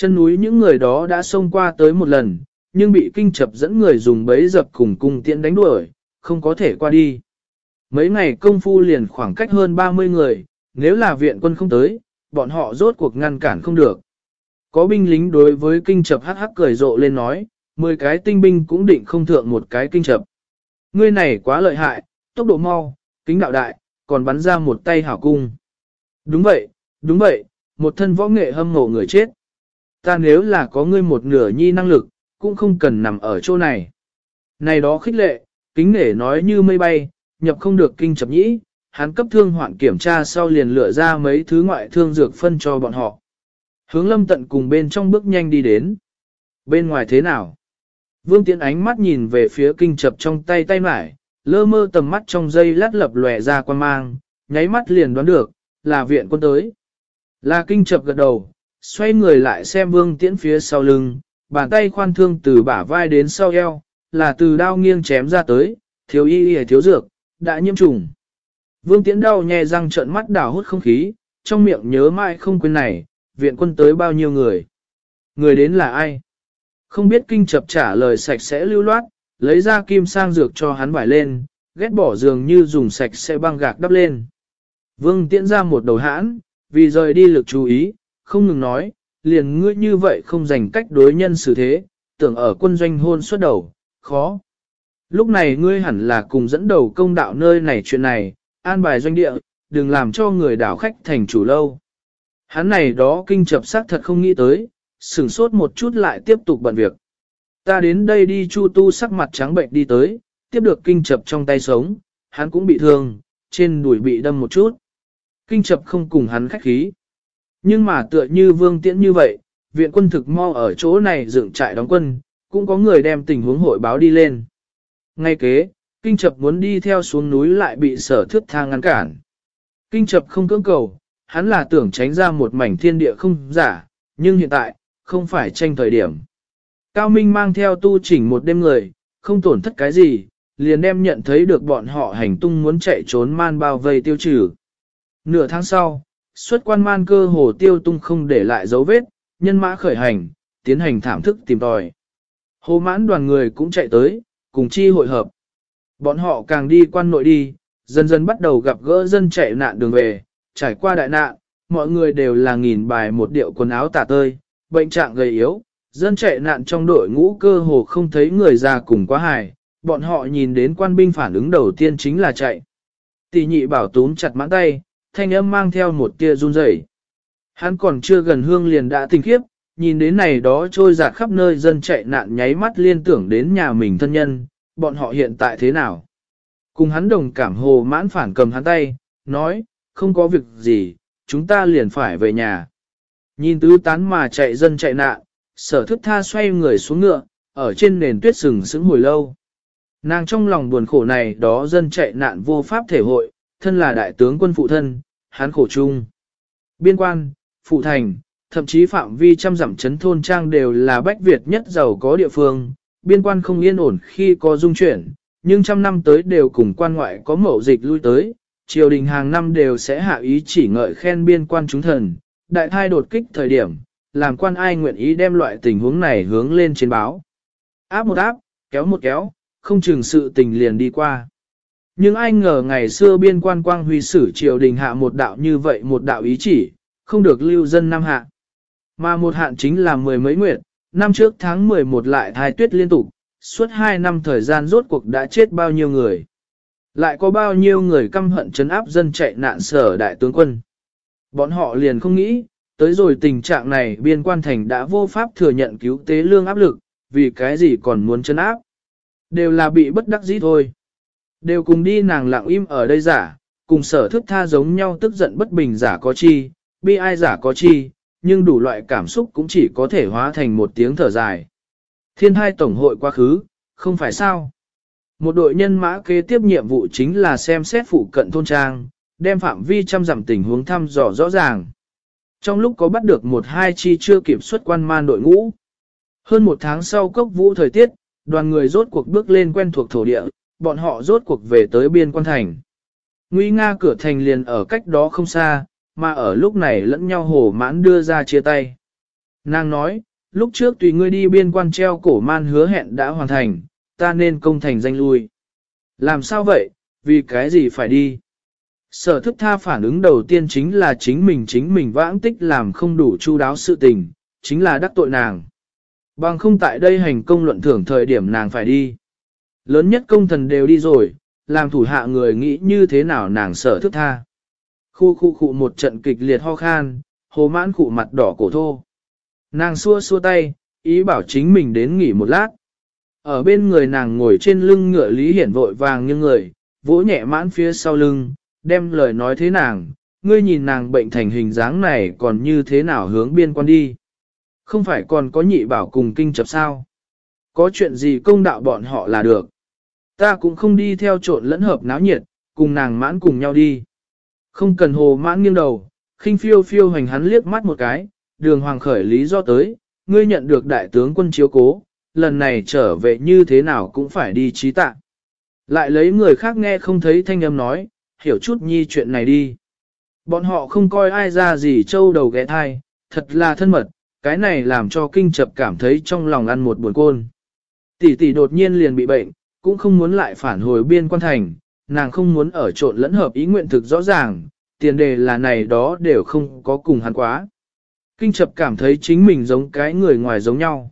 Chân núi những người đó đã xông qua tới một lần, nhưng bị kinh chập dẫn người dùng bấy dập cùng cung tiện đánh đuổi, không có thể qua đi. Mấy ngày công phu liền khoảng cách hơn 30 người, nếu là viện quân không tới, bọn họ rốt cuộc ngăn cản không được. Có binh lính đối với kinh chập hắc hắc cười rộ lên nói, 10 cái tinh binh cũng định không thượng một cái kinh chập. Ngươi này quá lợi hại, tốc độ mau, kính đạo đại, còn bắn ra một tay hảo cung. Đúng vậy, đúng vậy, một thân võ nghệ hâm mộ người chết. Ta nếu là có ngươi một nửa nhi năng lực, cũng không cần nằm ở chỗ này. Này đó khích lệ, kính nể nói như mây bay, nhập không được kinh chập nhĩ, hắn cấp thương hoạn kiểm tra sau liền lựa ra mấy thứ ngoại thương dược phân cho bọn họ. Hướng lâm tận cùng bên trong bước nhanh đi đến. Bên ngoài thế nào? Vương Tiến ánh mắt nhìn về phía kinh chập trong tay tay mải, lơ mơ tầm mắt trong dây lát lập lòe ra quan mang, nháy mắt liền đoán được, là viện quân tới. Là kinh chập gật đầu, xoay người lại xem vương tiễn phía sau lưng, bàn tay khoan thương từ bả vai đến sau eo, là từ đao nghiêng chém ra tới, thiếu y y thiếu dược, đã nhiễm trùng. Vương Tiễn đau nhè răng trợn mắt đảo hút không khí, trong miệng nhớ mãi không quên này, viện quân tới bao nhiêu người. Người đến là ai? Không biết kinh chập trả lời sạch sẽ lưu loát, lấy ra kim sang dược cho hắn vải lên, ghét bỏ giường như dùng sạch sẽ băng gạc đắp lên. Vương tiễn ra một đầu hãn, vì rời đi lực chú ý, không ngừng nói, liền ngươi như vậy không dành cách đối nhân xử thế, tưởng ở quân doanh hôn suốt đầu, khó. Lúc này ngươi hẳn là cùng dẫn đầu công đạo nơi này chuyện này, an bài doanh địa, đừng làm cho người đảo khách thành chủ lâu. Hắn này đó kinh chập sắc thật không nghĩ tới, sửng sốt một chút lại tiếp tục bận việc. Ta đến đây đi chu tu sắc mặt trắng bệnh đi tới, tiếp được kinh chập trong tay sống, hắn cũng bị thương, trên đùi bị đâm một chút. Kinh chập không cùng hắn khách khí. Nhưng mà tựa như vương tiễn như vậy, viện quân thực mo ở chỗ này dựng trại đóng quân, cũng có người đem tình huống hội báo đi lên. Ngay kế, kinh chập muốn đi theo xuống núi lại bị sở thước thang ngăn cản. Kinh chập không cưỡng cầu, hắn là tưởng tránh ra một mảnh thiên địa không giả, nhưng hiện tại, không phải tranh thời điểm. Cao Minh mang theo tu chỉnh một đêm người, không tổn thất cái gì, liền đem nhận thấy được bọn họ hành tung muốn chạy trốn man bao vây tiêu trừ. Nửa tháng sau, xuất quan man cơ hồ tiêu tung không để lại dấu vết, nhân mã khởi hành, tiến hành thảm thức tìm tòi. Hồ mãn đoàn người cũng chạy tới, cùng chi hội hợp. Bọn họ càng đi quan nội đi, dần dần bắt đầu gặp gỡ dân chạy nạn đường về, trải qua đại nạn, mọi người đều là nghìn bài một điệu quần áo tả tơi, bệnh trạng gầy yếu, dân chạy nạn trong đội ngũ cơ hồ không thấy người già cùng quá hài, bọn họ nhìn đến quan binh phản ứng đầu tiên chính là chạy. Tỷ nhị bảo túm chặt mãn tay, thanh âm mang theo một tia run rẩy. Hắn còn chưa gần hương liền đã tình khiếp, nhìn đến này đó trôi dạt khắp nơi dân chạy nạn nháy mắt liên tưởng đến nhà mình thân nhân, bọn họ hiện tại thế nào. Cùng hắn đồng cảm hồ mãn phản cầm hắn tay, nói, không có việc gì, chúng ta liền phải về nhà. Nhìn tứ tán mà chạy dân chạy nạn, sở thức tha xoay người xuống ngựa, ở trên nền tuyết sừng sững hồi lâu. Nàng trong lòng buồn khổ này đó dân chạy nạn vô pháp thể hội, thân là đại tướng quân phụ thân, hắn khổ chung. Biên quan, phụ thành, thậm chí phạm vi trăm dặm chấn thôn trang đều là bách Việt nhất giàu có địa phương, biên quan không yên ổn khi có dung chuyển, nhưng trăm năm tới đều cùng quan ngoại có mẫu dịch lui tới, triều đình hàng năm đều sẽ hạ ý chỉ ngợi khen biên quan chúng thần, đại thai đột kích thời điểm, làm quan ai nguyện ý đem loại tình huống này hướng lên trên báo. Áp một áp, kéo một kéo, không chừng sự tình liền đi qua. Nhưng ai ngờ ngày xưa biên quan quang huy sử triều đình hạ một đạo như vậy một đạo ý chỉ, không được lưu dân năm hạ. Mà một hạn chính là mười mấy nguyệt, năm trước tháng 11 lại thai tuyết liên tục, suốt hai năm thời gian rốt cuộc đã chết bao nhiêu người. Lại có bao nhiêu người căm hận chấn áp dân chạy nạn sở đại tướng quân. Bọn họ liền không nghĩ, tới rồi tình trạng này biên quan thành đã vô pháp thừa nhận cứu tế lương áp lực, vì cái gì còn muốn chấn áp. Đều là bị bất đắc dĩ thôi. Đều cùng đi nàng lặng im ở đây giả, cùng sở thức tha giống nhau tức giận bất bình giả có chi, bi ai giả có chi, nhưng đủ loại cảm xúc cũng chỉ có thể hóa thành một tiếng thở dài. Thiên hai tổng hội quá khứ, không phải sao. Một đội nhân mã kế tiếp nhiệm vụ chính là xem xét phụ cận thôn trang, đem phạm vi chăm dặm tình huống thăm dò rõ ràng. Trong lúc có bắt được một hai chi chưa kiểm soát quan man đội ngũ. Hơn một tháng sau cốc vũ thời tiết, đoàn người rốt cuộc bước lên quen thuộc thổ địa, bọn họ rốt cuộc về tới biên quan thành. Nguy Nga cửa thành liền ở cách đó không xa, mà ở lúc này lẫn nhau hồ mãn đưa ra chia tay. Nàng nói, lúc trước tùy ngươi đi biên quan treo cổ man hứa hẹn đã hoàn thành, ta nên công thành danh lui. Làm sao vậy, vì cái gì phải đi? Sở thức tha phản ứng đầu tiên chính là chính mình chính mình vãng tích làm không đủ chu đáo sự tình, chính là đắc tội nàng. Bằng không tại đây hành công luận thưởng thời điểm nàng phải đi. Lớn nhất công thần đều đi rồi, làm thủ hạ người nghĩ như thế nào nàng sở thức tha. Khu khu khu một trận kịch liệt ho khan, hồ mãn cụ mặt đỏ cổ thô. Nàng xua xua tay, ý bảo chính mình đến nghỉ một lát. Ở bên người nàng ngồi trên lưng ngựa lý hiển vội vàng như người, vỗ nhẹ mãn phía sau lưng, đem lời nói thế nàng, ngươi nhìn nàng bệnh thành hình dáng này còn như thế nào hướng biên quan đi. Không phải còn có nhị bảo cùng kinh chập sao. Có chuyện gì công đạo bọn họ là được. Ta cũng không đi theo trộn lẫn hợp náo nhiệt, cùng nàng mãn cùng nhau đi. Không cần hồ mãn nghiêng đầu, khinh phiêu phiêu hành hắn liếc mắt một cái, đường hoàng khởi lý do tới, ngươi nhận được đại tướng quân chiếu cố, lần này trở về như thế nào cũng phải đi trí tạ. Lại lấy người khác nghe không thấy thanh âm nói, hiểu chút nhi chuyện này đi. Bọn họ không coi ai ra gì trâu đầu ghé thai, thật là thân mật, cái này làm cho kinh chập cảm thấy trong lòng ăn một buồn côn. Tỷ tỷ đột nhiên liền bị bệnh, cũng không muốn lại phản hồi biên quan thành, nàng không muốn ở trộn lẫn hợp ý nguyện thực rõ ràng, tiền đề là này đó đều không có cùng hắn quá. Kinh chập cảm thấy chính mình giống cái người ngoài giống nhau.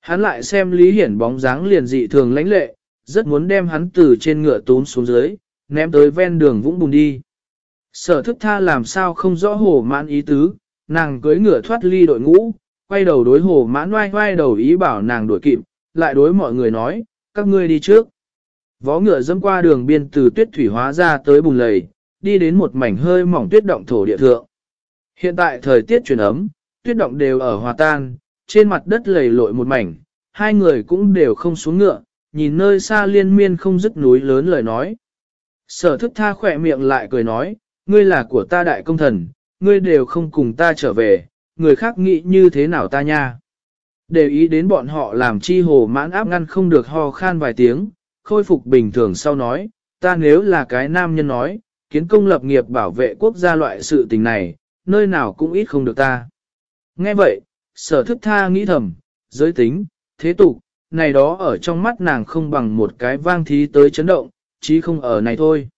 Hắn lại xem Lý Hiển bóng dáng liền dị thường lãnh lệ, rất muốn đem hắn từ trên ngựa tốn xuống dưới, ném tới ven đường vũng bùn đi. Sở thức tha làm sao không rõ hồ mãn ý tứ, nàng cưới ngựa thoát ly đội ngũ, quay đầu đối hồ mãn oai oai đầu ý bảo nàng đuổi kịp, lại đối mọi người nói, các ngươi đi trước. Vó ngựa dẫm qua đường biên từ tuyết thủy hóa ra tới bùng lầy, đi đến một mảnh hơi mỏng tuyết động thổ địa thượng. Hiện tại thời tiết chuyển ấm, tuyết động đều ở hòa tan, trên mặt đất lầy lội một mảnh, hai người cũng đều không xuống ngựa, nhìn nơi xa liên miên không dứt núi lớn lời nói. Sở thức tha khỏe miệng lại cười nói, ngươi là của ta đại công thần, ngươi đều không cùng ta trở về, người khác nghĩ như thế nào ta nha. Để ý đến bọn họ làm chi hồ mãn áp ngăn không được ho khan vài tiếng, khôi phục bình thường sau nói, ta nếu là cái nam nhân nói, kiến công lập nghiệp bảo vệ quốc gia loại sự tình này, nơi nào cũng ít không được ta. Nghe vậy, sở thức tha nghĩ thầm, giới tính, thế tục, này đó ở trong mắt nàng không bằng một cái vang thí tới chấn động, chí không ở này thôi.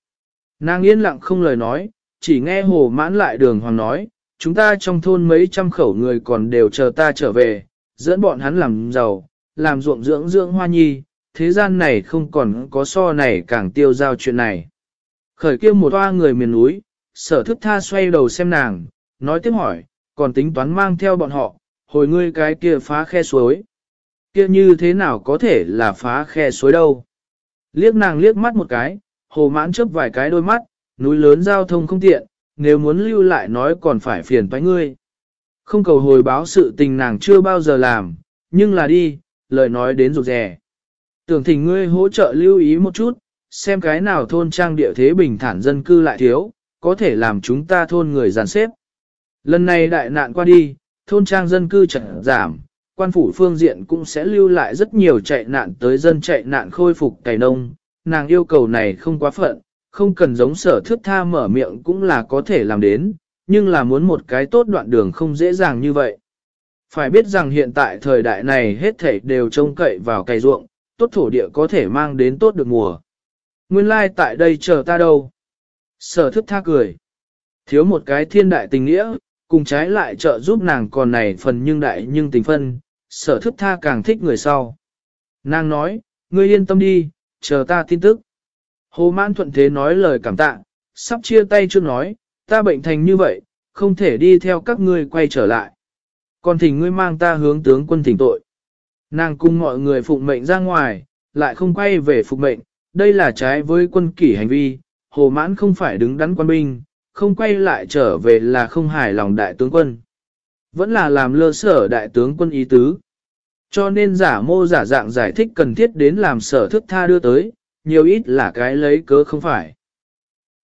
Nàng yên lặng không lời nói, chỉ nghe hồ mãn lại đường hoàng nói, chúng ta trong thôn mấy trăm khẩu người còn đều chờ ta trở về, dẫn bọn hắn làm giàu, làm ruộng dưỡng dưỡng hoa nhi, thế gian này không còn có so này càng tiêu giao chuyện này. Khởi kia một toa người miền núi, sở thức tha xoay đầu xem nàng, nói tiếp hỏi, còn tính toán mang theo bọn họ, hồi ngươi cái kia phá khe suối. Kia như thế nào có thể là phá khe suối đâu? Liếc nàng liếc mắt một cái, hồ mãn chớp vài cái đôi mắt, núi lớn giao thông không tiện, nếu muốn lưu lại nói còn phải phiền toái ngươi. Không cầu hồi báo sự tình nàng chưa bao giờ làm, nhưng là đi, lời nói đến rụt rè. Tưởng thỉnh ngươi hỗ trợ lưu ý một chút, xem cái nào thôn trang địa thế bình thản dân cư lại thiếu, có thể làm chúng ta thôn người giàn xếp. Lần này đại nạn qua đi, thôn trang dân cư trận giảm, quan phủ phương diện cũng sẽ lưu lại rất nhiều chạy nạn tới dân chạy nạn khôi phục cày nông. Nàng yêu cầu này không quá phận, không cần giống sở thước tha mở miệng cũng là có thể làm đến, nhưng là muốn một cái tốt đoạn đường không dễ dàng như vậy. Phải biết rằng hiện tại thời đại này hết thảy đều trông cậy vào cày ruộng, tốt thổ địa có thể mang đến tốt được mùa. Nguyên lai like tại đây chờ ta đâu. Sở thức tha cười. Thiếu một cái thiên đại tình nghĩa, cùng trái lại trợ giúp nàng còn này phần nhưng đại nhưng tình phân, sở thức tha càng thích người sau. Nàng nói, ngươi yên tâm đi, chờ ta tin tức. Hồ mãn thuận thế nói lời cảm tạ, sắp chia tay chưa nói, ta bệnh thành như vậy, không thể đi theo các ngươi quay trở lại. Còn thỉnh ngươi mang ta hướng tướng quân thỉnh tội. Nàng cùng mọi người phụng mệnh ra ngoài, lại không quay về phục mệnh, đây là trái với quân kỷ hành vi, hồ mãn không phải đứng đắn quân binh, không quay lại trở về là không hài lòng đại tướng quân. Vẫn là làm lơ sở đại tướng quân ý tứ. Cho nên giả mô giả dạng giải thích cần thiết đến làm sở thức tha đưa tới, nhiều ít là cái lấy cớ không phải.